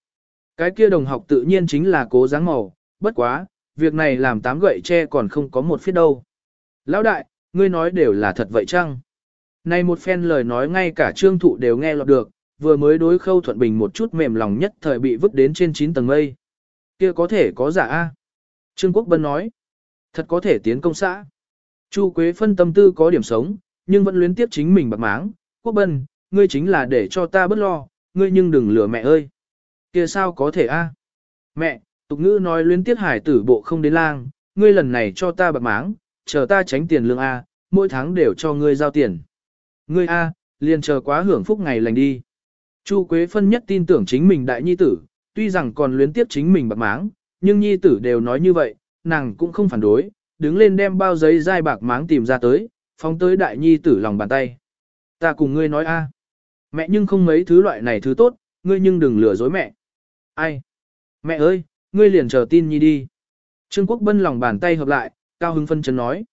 Cái kia đồng học tự nhiên chính là cố dáng màu, bất quá, việc này làm tám gậy tre còn không có một phía đâu. Lão đại, ngươi nói đều là thật vậy chăng? Này một phen lời nói ngay cả trương thụ đều nghe lọt được, vừa mới đối khâu thuận bình một chút mềm lòng nhất thời bị vứt đến trên 9 tầng mây. Kia có thể có giả a Trương Quốc Bân nói, thật có thể tiến công xã. Chu Quế phân tâm tư có điểm sống, nhưng vẫn luyến tiếp chính mình bạc máng. Quốc Bân, ngươi chính là để cho ta bất lo, ngươi nhưng đừng lừa mẹ ơi kia sao có thể a Mẹ, tục ngữ nói luyến tiết hải tử bộ không đến lang, ngươi lần này cho ta bạc máng, chờ ta tránh tiền lương A, mỗi tháng đều cho ngươi giao tiền. Ngươi A, liền chờ quá hưởng phúc ngày lành đi. Chu Quế phân nhất tin tưởng chính mình đại nhi tử, tuy rằng còn luyến tiếp chính mình bạc máng, nhưng nhi tử đều nói như vậy, nàng cũng không phản đối, đứng lên đem bao giấy dai bạc máng tìm ra tới, phóng tới đại nhi tử lòng bàn tay. Ta cùng ngươi nói a, mẹ nhưng không mấy thứ loại này thứ tốt, ngươi nhưng đừng lừa dối mẹ. Ai? Mẹ ơi, ngươi liền chờ tin nhi đi. Trương Quốc Bân lòng bàn tay hợp lại, cao hứng phân chấn nói.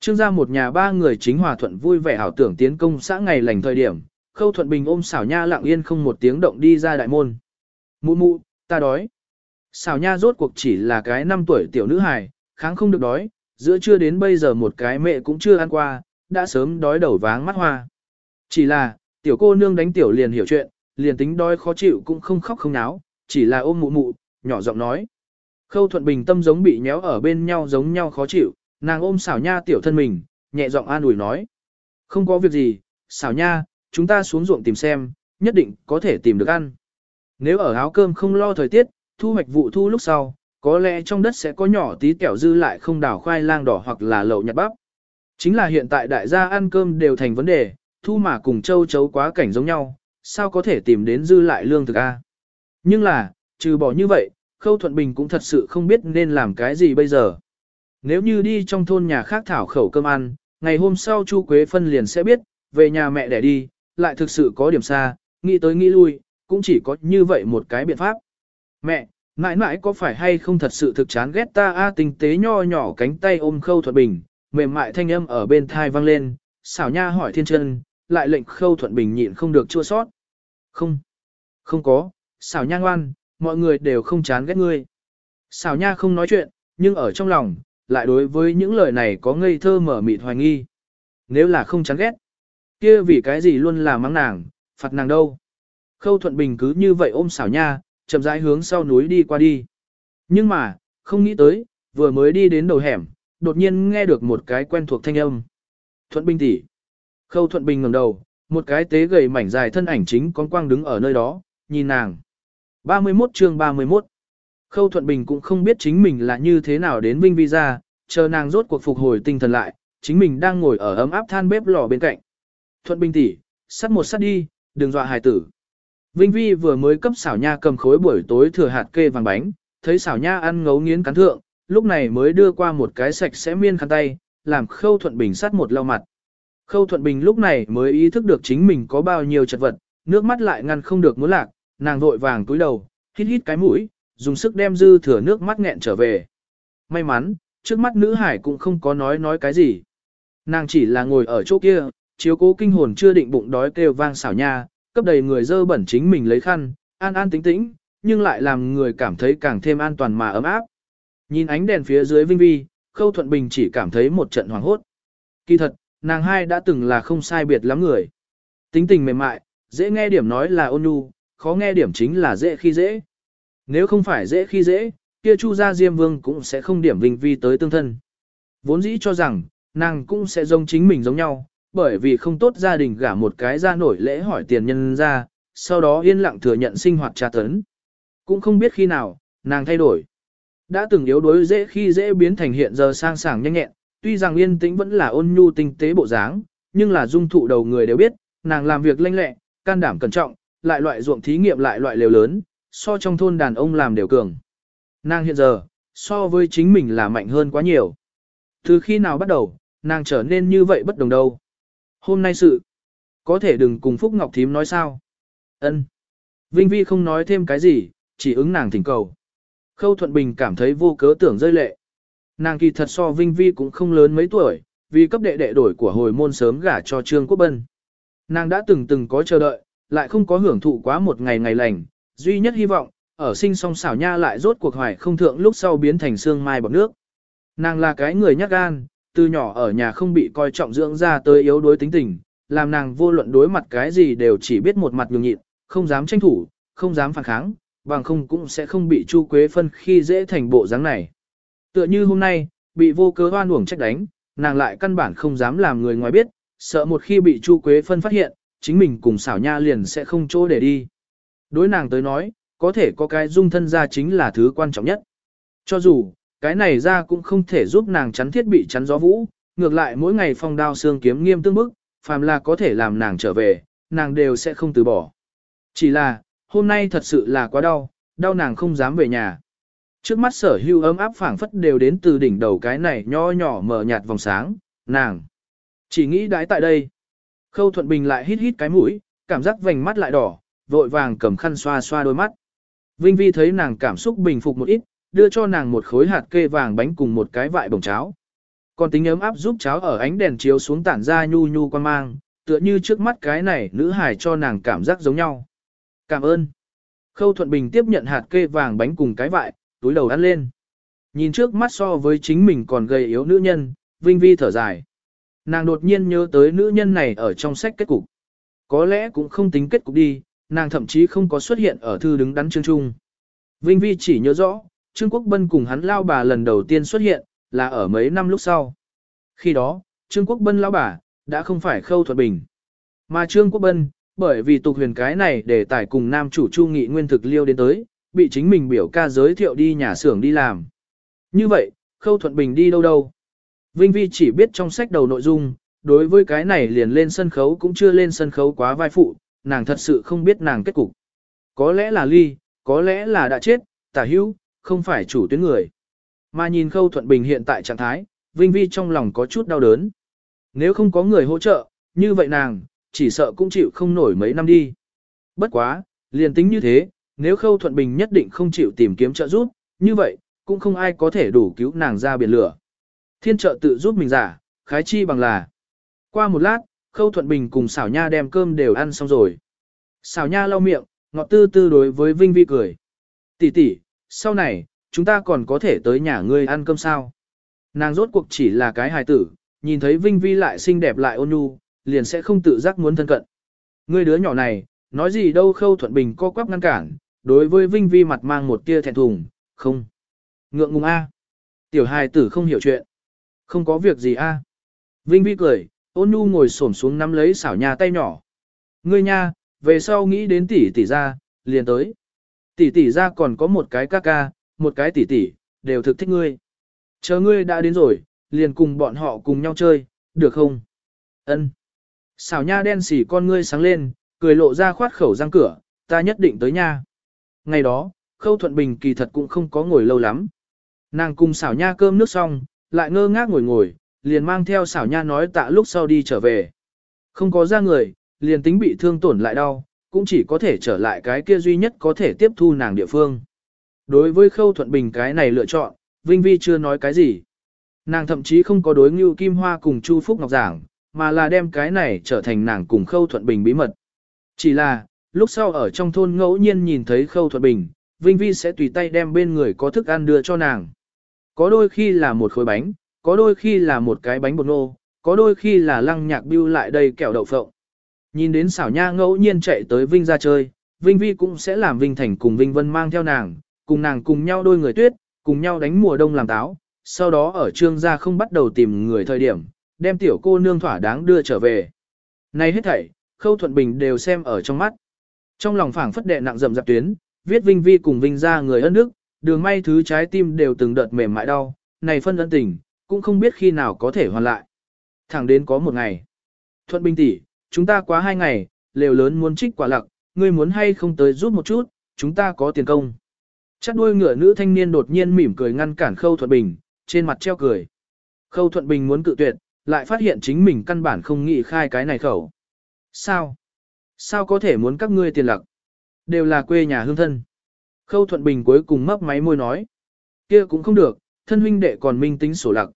Trương gia một nhà ba người chính hòa thuận vui vẻ hảo tưởng tiến công xã ngày lành thời điểm, Khâu Thuận Bình ôm xảo nha lặng yên không một tiếng động đi ra đại môn. Mụ mụ, ta đói. Xảo nha rốt cuộc chỉ là cái năm tuổi tiểu nữ hài, kháng không được đói, giữa trưa đến bây giờ một cái mẹ cũng chưa ăn qua, đã sớm đói đầu váng mắt hoa. Chỉ là, tiểu cô nương đánh tiểu liền hiểu chuyện, liền tính đói khó chịu cũng không khóc không náo, chỉ là ôm mụ mụ, nhỏ giọng nói. Khâu Thuận Bình tâm giống bị nhéo ở bên nhau giống nhau khó chịu, nàng ôm xảo nha tiểu thân mình, nhẹ giọng an ủi nói. Không có việc gì, xảo nha, chúng ta xuống ruộng tìm xem, nhất định có thể tìm được ăn. Nếu ở áo cơm không lo thời tiết, thu hoạch vụ thu lúc sau, có lẽ trong đất sẽ có nhỏ tí kẹo dư lại không đảo khoai lang đỏ hoặc là lậu nhặt bắp. Chính là hiện tại đại gia ăn cơm đều thành vấn đề, thu mà cùng châu chấu quá cảnh giống nhau, sao có thể tìm đến dư lại lương thực a? Nhưng là, trừ bỏ như vậy, Khâu Thuận Bình cũng thật sự không biết nên làm cái gì bây giờ. Nếu như đi trong thôn nhà khác thảo khẩu cơm ăn, ngày hôm sau Chu Quế Phân liền sẽ biết, về nhà mẹ để đi, lại thực sự có điểm xa, nghĩ tới nghĩ lui, cũng chỉ có như vậy một cái biện pháp. Mẹ, mãi mãi có phải hay không thật sự thực chán ghét ta a tinh tế nho nhỏ cánh tay ôm Khâu Thuận Bình, mềm mại thanh âm ở bên thai vang lên, xảo nha hỏi thiên chân, lại lệnh Khâu Thuận Bình nhịn không được chua sót. Không, không có, xảo nha ngoan, mọi người đều không chán ghét ngươi. Xảo nha không nói chuyện, nhưng ở trong lòng, lại đối với những lời này có ngây thơ mở mịt hoài nghi. Nếu là không chán ghét, kia vì cái gì luôn là mắng nàng, phạt nàng đâu. Khâu Thuận Bình cứ như vậy ôm xảo nha, chậm rãi hướng sau núi đi qua đi. Nhưng mà, không nghĩ tới, vừa mới đi đến đầu hẻm, đột nhiên nghe được một cái quen thuộc thanh âm. Thuận Bình tỷ. Khâu Thuận Bình ngẩng đầu, một cái tế gầy mảnh dài thân ảnh chính con quang đứng ở nơi đó, nhìn nàng. 31 chương 31 Khâu Thuận Bình cũng không biết chính mình là như thế nào đến Vinh Vi ra, chờ nàng rốt cuộc phục hồi tinh thần lại, chính mình đang ngồi ở ấm áp than bếp lò bên cạnh. Thuận Bình tỷ, sắt một sắt đi, đừng dọa hài tử. Vinh Vi vừa mới cấp xảo nha cầm khối buổi tối thừa hạt kê vàng bánh, thấy xảo nha ăn ngấu nghiến cắn thượng, lúc này mới đưa qua một cái sạch sẽ miên khăn tay, làm Khâu Thuận Bình sắt một lau mặt. Khâu Thuận Bình lúc này mới ý thức được chính mình có bao nhiêu chật vật, nước mắt lại ngăn không được muốn lạc, nàng vội vàng cúi đầu, hít hít cái mũi, dùng sức đem dư thừa nước mắt nghẹn trở về. May mắn, trước mắt nữ hải cũng không có nói nói cái gì. Nàng chỉ là ngồi ở chỗ kia, chiếu cố kinh hồn chưa định bụng đói kêu vang xảo nha, cấp đầy người dơ bẩn chính mình lấy khăn, an an tĩnh tĩnh, nhưng lại làm người cảm thấy càng thêm an toàn mà ấm áp. Nhìn ánh đèn phía dưới vinh vi, Khâu Thuận Bình chỉ cảm thấy một trận hoảng hốt. Kỳ thật, nàng hai đã từng là không sai biệt lắm người. Tính tình mềm mại, dễ nghe điểm nói là ôn nhu, khó nghe điểm chính là dễ khi dễ. Nếu không phải dễ khi dễ, kia Chu gia Diêm Vương cũng sẽ không điểm vinh vi tới tương thân. Vốn dĩ cho rằng, nàng cũng sẽ giống chính mình giống nhau, bởi vì không tốt gia đình gả một cái ra nổi lễ hỏi tiền nhân ra, sau đó yên lặng thừa nhận sinh hoạt tra tấn. Cũng không biết khi nào, nàng thay đổi. Đã từng yếu đuối dễ khi dễ biến thành hiện giờ sang sảng nhanh nhẹn, tuy rằng yên tĩnh vẫn là ôn nhu tinh tế bộ dáng, nhưng là dung thụ đầu người đều biết, nàng làm việc lanh lẹ, can đảm cẩn trọng, lại loại ruộng thí nghiệm lại loại lều lớn, so trong thôn đàn ông làm đều cường. Nàng hiện giờ, so với chính mình là mạnh hơn quá nhiều. Từ khi nào bắt đầu, nàng trở nên như vậy bất đồng đâu. Hôm nay sự, có thể đừng cùng Phúc Ngọc Thím nói sao. ân Vinh Vi không nói thêm cái gì, chỉ ứng nàng thỉnh cầu. Khâu Thuận Bình cảm thấy vô cớ tưởng rơi lệ. Nàng kỳ thật so Vinh Vi cũng không lớn mấy tuổi, vì cấp đệ đệ đổi của hồi môn sớm gả cho Trương Quốc Bân. Nàng đã từng từng có chờ đợi, lại không có hưởng thụ quá một ngày ngày lành, duy nhất hy vọng, ở sinh song xảo nha lại rốt cuộc hoài không thượng lúc sau biến thành xương mai bọc nước. Nàng là cái người nhát gan, từ nhỏ ở nhà không bị coi trọng dưỡng ra tới yếu đuối tính tình, làm nàng vô luận đối mặt cái gì đều chỉ biết một mặt nhường nhịn, không dám tranh thủ, không dám phản kháng, bằng không cũng sẽ không bị Chu Quế phân khi dễ thành bộ dáng này. Tựa như hôm nay, bị vô cớ hoan uổng trách đánh, nàng lại căn bản không dám làm người ngoài biết, sợ một khi bị Chu Quế phân phát hiện, chính mình cùng xảo nha liền sẽ không chỗ để đi. Đối nàng tới nói, có thể có cái dung thân ra chính là thứ quan trọng nhất. Cho dù, cái này ra cũng không thể giúp nàng chắn thiết bị chắn gió vũ, ngược lại mỗi ngày phong đao xương kiếm nghiêm tương bức, phàm là có thể làm nàng trở về, nàng đều sẽ không từ bỏ. Chỉ là, hôm nay thật sự là quá đau, đau nàng không dám về nhà. Trước mắt sở hưu ấm áp phảng phất đều đến từ đỉnh đầu cái này nho nhỏ mở nhạt vòng sáng, nàng. Chỉ nghĩ đái tại đây. Khâu Thuận Bình lại hít hít cái mũi, cảm giác vành mắt lại đỏ, vội vàng cầm khăn xoa xoa đôi mắt. Vinh Vi thấy nàng cảm xúc bình phục một ít, đưa cho nàng một khối hạt kê vàng bánh cùng một cái vại bồng cháo. Còn tính ấm áp giúp cháo ở ánh đèn chiếu xuống tản ra nhu nhu quan mang, tựa như trước mắt cái này nữ hải cho nàng cảm giác giống nhau. Cảm ơn. Khâu Thuận Bình tiếp nhận hạt kê vàng bánh cùng cái vại, túi đầu ăn lên. Nhìn trước mắt so với chính mình còn gầy yếu nữ nhân, Vinh Vi thở dài. Nàng đột nhiên nhớ tới nữ nhân này ở trong sách kết cục. Có lẽ cũng không tính kết cục đi, nàng thậm chí không có xuất hiện ở thư đứng đắn chương trung. Vinh Vi chỉ nhớ rõ, Trương Quốc Bân cùng hắn lao bà lần đầu tiên xuất hiện, là ở mấy năm lúc sau. Khi đó, Trương Quốc Bân lao bà, đã không phải khâu thuật bình. Mà Trương Quốc Bân, bởi vì tục huyền cái này để tải cùng nam chủ Chu Nghị Nguyên thực liêu đến tới, bị chính mình biểu ca giới thiệu đi nhà xưởng đi làm. Như vậy, Khâu Thuận Bình đi đâu đâu? Vinh Vi chỉ biết trong sách đầu nội dung, đối với cái này liền lên sân khấu cũng chưa lên sân khấu quá vai phụ, nàng thật sự không biết nàng kết cục. Có lẽ là ly, có lẽ là đã chết, tả hữu, không phải chủ tuyến người. Mà nhìn Khâu Thuận Bình hiện tại trạng thái, Vinh Vi trong lòng có chút đau đớn. Nếu không có người hỗ trợ, như vậy nàng, chỉ sợ cũng chịu không nổi mấy năm đi. Bất quá, liền tính như thế, nếu Khâu Thuận Bình nhất định không chịu tìm kiếm trợ giúp, như vậy, cũng không ai có thể đủ cứu nàng ra biển lửa. Thiên trợ tự giúp mình giả, khái chi bằng là. Qua một lát, Khâu Thuận Bình cùng xảo nha đem cơm đều ăn xong rồi. Xảo nha lau miệng, ngọt tư tư đối với Vinh Vi cười. Tỷ tỷ, sau này, chúng ta còn có thể tới nhà ngươi ăn cơm sao? Nàng rốt cuộc chỉ là cái hài tử, nhìn thấy Vinh Vi lại xinh đẹp lại ôn nhu, liền sẽ không tự giác muốn thân cận. Ngươi đứa nhỏ này, nói gì đâu Khâu Thuận Bình co quắp ngăn cản, đối với Vinh Vi mặt mang một tia thẹn thùng, không. Ngượng ngùng A. Tiểu hài tử không hiểu chuyện. Không có việc gì A. À. Vinh Vi cười, ôn nhu ngồi xổm xuống nắm lấy xảo nhà tay nhỏ. Ngươi nha, về sau nghĩ đến tỷ tỷ ra, liền tới. Tỷ tỷ ra còn có một cái ca ca, một cái tỷ tỷ, đều thực thích ngươi. Chờ ngươi đã đến rồi, liền cùng bọn họ cùng nhau chơi, được không? Ân. Xảo nha đen xỉ con ngươi sáng lên, cười lộ ra khoát khẩu răng cửa, ta nhất định tới nha. Ngày đó, Khâu Thuận Bình kỳ thật cũng không có ngồi lâu lắm. Nàng cùng xảo nha cơm nước xong, lại ngơ ngác ngồi ngồi, liền mang theo xảo nha nói tạ lúc sau đi trở về. Không có ra người, liền tính bị thương tổn lại đau, cũng chỉ có thể trở lại cái kia duy nhất có thể tiếp thu nàng địa phương. Đối với Khâu Thuận Bình cái này lựa chọn, Vinh Vi chưa nói cái gì. Nàng thậm chí không có đối Ngưu Kim Hoa cùng Chu Phúc Ngọc giảng, mà là đem cái này trở thành nàng cùng Khâu Thuận Bình bí mật. Chỉ là, lúc sau ở trong thôn ngẫu nhiên nhìn thấy Khâu Thuận Bình, Vinh Vi sẽ tùy tay đem bên người có thức ăn đưa cho nàng. Có đôi khi là một khối bánh, có đôi khi là một cái bánh bột nô, có đôi khi là lăng nhạc bưu lại đây kẹo đậu phộng. Nhìn đến xảo nha ngẫu nhiên chạy tới Vinh ra chơi, Vinh Vi cũng sẽ làm Vinh Thành cùng Vinh Vân mang theo nàng, cùng nàng cùng nhau đôi người tuyết, cùng nhau đánh mùa đông làm táo, sau đó ở trương gia không bắt đầu tìm người thời điểm, đem tiểu cô nương thỏa đáng đưa trở về. Này hết thảy, Khâu Thuận Bình đều xem ở trong mắt. Trong lòng phảng phất đệ nặng rầm rạp tuyến, viết Vinh Vi cùng Vinh ra người ân đức, đường may thứ trái tim đều từng đợt mềm mại đau, này phân ân tình, cũng không biết khi nào có thể hoàn lại. Thẳng đến có một ngày. Thuận Bình tỷ, chúng ta quá hai ngày, lều lớn muốn trích quả lặc, ngươi muốn hay không tới giúp một chút, chúng ta có tiền công. Chắc đuôi ngựa nữ thanh niên đột nhiên mỉm cười ngăn cản Khâu Thuận Bình, trên mặt treo cười. Khâu Thuận Bình muốn cự tuyệt, lại phát hiện chính mình căn bản không nghĩ khai cái này khẩu. Sao? Sao có thể muốn các ngươi tiền lặc? Đều là quê nhà hương thân. Khâu Thuận Bình cuối cùng mấp máy môi nói. kia cũng không được, thân huynh đệ còn minh tính sổ lặc.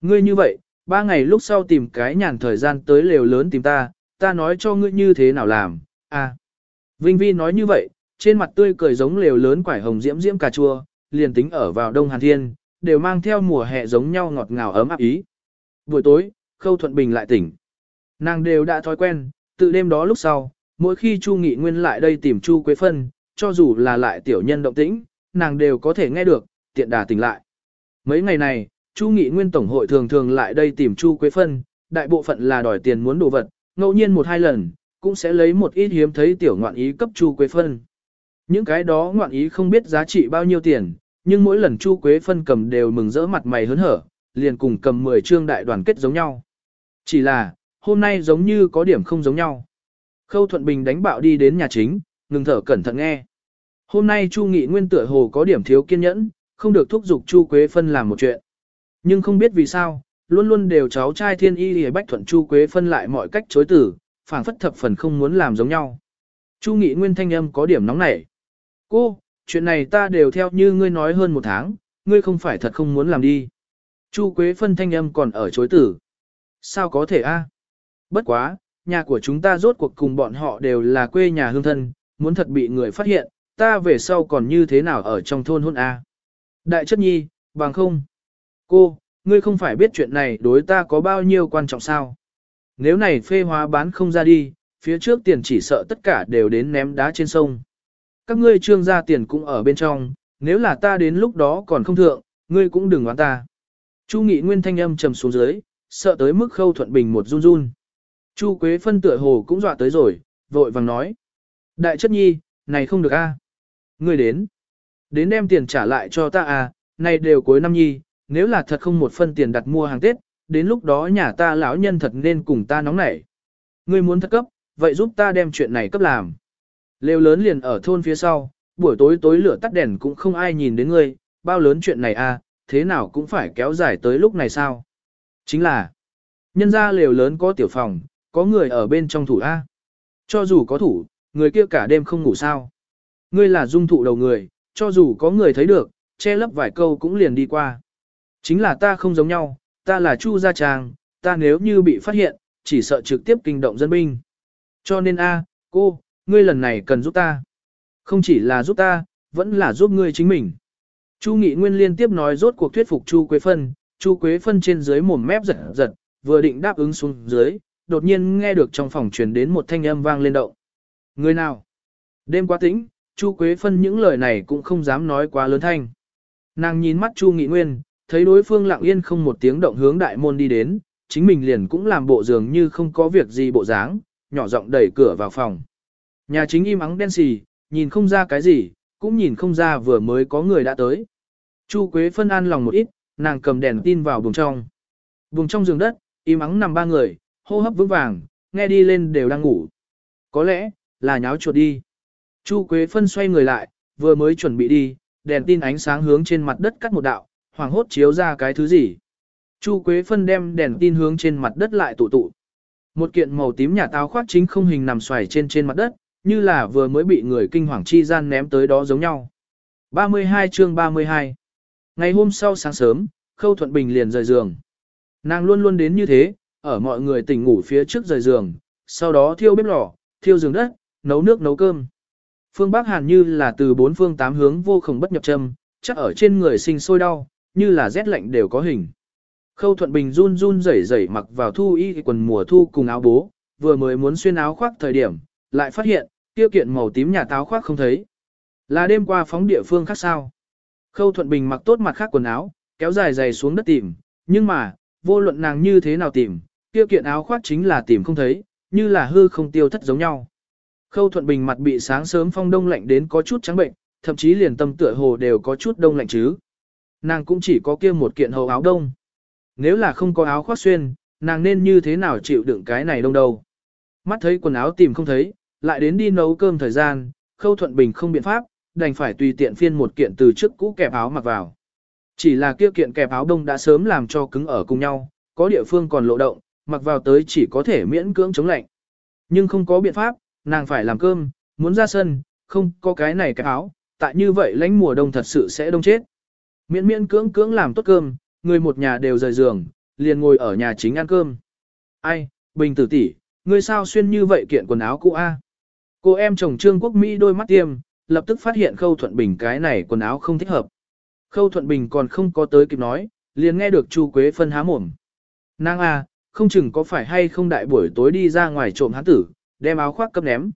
Ngươi như vậy, ba ngày lúc sau tìm cái nhàn thời gian tới lều lớn tìm ta, ta nói cho ngươi như thế nào làm, à. Vinh Vi nói như vậy, trên mặt tươi cười giống lều lớn quải hồng diễm diễm cà chua, liền tính ở vào đông hàn thiên, đều mang theo mùa hè giống nhau ngọt ngào ấm áp ý. Buổi tối, Khâu Thuận Bình lại tỉnh. Nàng đều đã thói quen, tự đêm đó lúc sau, mỗi khi Chu Nghị Nguyên lại đây tìm Chu Quế Phân, cho dù là lại tiểu nhân động tĩnh, nàng đều có thể nghe được, tiện đà tỉnh lại. Mấy ngày này, Chu Nghị Nguyên Tổng hội thường thường lại đây tìm Chu Quế Phân, đại bộ phận là đòi tiền muốn đồ vật, ngẫu nhiên một hai lần, cũng sẽ lấy một ít hiếm thấy tiểu ngoạn ý cấp Chu Quế Phân. Những cái đó ngoạn ý không biết giá trị bao nhiêu tiền, nhưng mỗi lần Chu Quế Phân cầm đều mừng rỡ mặt mày hớn hở, liền cùng cầm 10 trương đại đoàn kết giống nhau. Chỉ là, hôm nay giống như có điểm không giống nhau. Khâu Thuận Bình đánh bạo đi đến nhà chính, ngừng thở cẩn thận nghe. Hôm nay Chu Nghị Nguyên tựa hồ có điểm thiếu kiên nhẫn, không được thúc giục Chu Quế Phân làm một chuyện. Nhưng không biết vì sao, luôn luôn đều cháu trai thiên y lìa bách thuận Chu Quế Phân lại mọi cách chối tử, phảng phất thập phần không muốn làm giống nhau. Chu Nghị Nguyên thanh âm có điểm nóng nảy. Cô, chuyện này ta đều theo như ngươi nói hơn một tháng, ngươi không phải thật không muốn làm đi. Chu Quế Phân thanh âm còn ở chối tử. Sao có thể a? Bất quá, nhà của chúng ta rốt cuộc cùng bọn họ đều là quê nhà hương thân, muốn thật bị người phát hiện, ta về sau còn như thế nào ở trong thôn hôn a? Đại chất nhi, bằng không? Cô, ngươi không phải biết chuyện này đối ta có bao nhiêu quan trọng sao? Nếu này phê hóa bán không ra đi, phía trước tiền chỉ sợ tất cả đều đến ném đá trên sông. Các ngươi trương gia tiền cũng ở bên trong, nếu là ta đến lúc đó còn không thượng, ngươi cũng đừng oán ta. Chu Nghị Nguyên thanh âm trầm xuống dưới, sợ tới mức Khâu Thuận Bình một run run. Chu Quế Phân tựa hồ cũng dọa tới rồi, vội vàng nói. Đại chất nhi, này không được a. Ngươi đến. Đến đem tiền trả lại cho ta à, này đều cuối năm nhi, nếu là thật không một phân tiền đặt mua hàng Tết, đến lúc đó nhà ta lão nhân thật nên cùng ta nóng nảy. Ngươi muốn thất cấp, vậy giúp ta đem chuyện này cấp làm. Lều lớn liền ở thôn phía sau, buổi tối tối lửa tắt đèn cũng không ai nhìn đến ngươi, bao lớn chuyện này à, thế nào cũng phải kéo dài tới lúc này sao. Chính là, nhân ra lều lớn có tiểu phòng, có người ở bên trong thủ A. Cho dù có thủ, người kia cả đêm không ngủ sao. Ngươi là dung thụ đầu người, cho dù có người thấy được, che lấp vài câu cũng liền đi qua. Chính là ta không giống nhau, ta là Chu Gia Trang, ta nếu như bị phát hiện, chỉ sợ trực tiếp kinh động dân binh. Cho nên a, cô, ngươi lần này cần giúp ta. Không chỉ là giúp ta, vẫn là giúp ngươi chính mình. Chu Nghị Nguyên liên tiếp nói rốt cuộc thuyết phục Chu Quế Phân, Chu Quế Phân trên dưới mồm mép giật giật, vừa định đáp ứng xuống dưới, đột nhiên nghe được trong phòng truyền đến một thanh âm vang lên động. Người nào? Đêm quá tĩnh, Chu Quế Phân những lời này cũng không dám nói quá lớn thanh. Nàng nhìn mắt Chu Nghị Nguyên, thấy đối phương lặng yên không một tiếng động hướng đại môn đi đến, chính mình liền cũng làm bộ dường như không có việc gì bộ dáng, nhỏ giọng đẩy cửa vào phòng. Nhà chính im ắng đen xì, nhìn không ra cái gì, cũng nhìn không ra vừa mới có người đã tới. Chu Quế phân an lòng một ít, nàng cầm đèn tin vào buồng trong. Buồng trong giường đất, im ắng nằm ba người, hô hấp vững vàng, nghe đi lên đều đang ngủ. Có lẽ, là nháo chuột đi. Chu Quế phân xoay người lại, vừa mới chuẩn bị đi, đèn tin ánh sáng hướng trên mặt đất cắt một đạo, hoàng hốt chiếu ra cái thứ gì. Chu Quế phân đem đèn tin hướng trên mặt đất lại tụ tụ. Một kiện màu tím nhà táo khoác chính không hình nằm xoài trên trên mặt đất, như là vừa mới bị người kinh hoàng chi gian ném tới đó giống nhau. 32 chương 32 Ngày hôm sau sáng sớm, Khâu Thuận Bình liền rời giường. Nàng luôn luôn đến như thế, ở mọi người tỉnh ngủ phía trước rời giường, sau đó thiêu bếp lò, thiêu giường đất, nấu nước nấu cơm. Phương Bắc Hàn như là từ bốn phương tám hướng vô cùng bất nhập châm, chắc ở trên người sinh sôi đau, như là rét lạnh đều có hình. Khâu Thuận Bình run run rẩy rẩy mặc vào thu y quần mùa thu cùng áo bố, vừa mới muốn xuyên áo khoác thời điểm, lại phát hiện, tiêu kiện màu tím nhà táo khoác không thấy. Là đêm qua phóng địa phương khác sao? Khâu Thuận Bình mặc tốt mặt khác quần áo, kéo dài giày xuống đất tìm, nhưng mà, vô luận nàng như thế nào tìm, tiêu kiện áo khoác chính là tìm không thấy, như là hư không tiêu thất giống nhau. Khâu Thuận Bình mặt bị sáng sớm phong đông lạnh đến có chút trắng bệnh, thậm chí liền tâm tựa hồ đều có chút đông lạnh chứ. Nàng cũng chỉ có kia một kiện hầu áo đông. Nếu là không có áo khoác xuyên, nàng nên như thế nào chịu đựng cái này đông đâu. Mắt thấy quần áo tìm không thấy, lại đến đi nấu cơm thời gian, Khâu Thuận Bình không biện pháp, đành phải tùy tiện phiên một kiện từ trước cũ kẹp áo mặc vào. Chỉ là kia kiện kẹp áo đông đã sớm làm cho cứng ở cùng nhau, có địa phương còn lộ động, mặc vào tới chỉ có thể miễn cưỡng chống lạnh. Nhưng không có biện pháp, nàng phải làm cơm, muốn ra sân, không có cái này cái áo, tại như vậy lãnh mùa đông thật sự sẽ đông chết. Miễn miễn cưỡng cưỡng làm tốt cơm, người một nhà đều rời giường, liền ngồi ở nhà chính ăn cơm. Ai, bình tử tỷ, ngươi sao xuyên như vậy kiện quần áo cũ a? Cô em chồng Trương Quốc Mỹ đôi mắt tiêm, lập tức phát hiện Khâu Thuận Bình cái này quần áo không thích hợp. Khâu Thuận Bình còn không có tới kịp nói, liền nghe được Chu Quế phân há mồm. Nàng a, không chừng có phải hay không đại buổi tối đi ra ngoài trộm hắn tử, đem áo khoác cấp ném.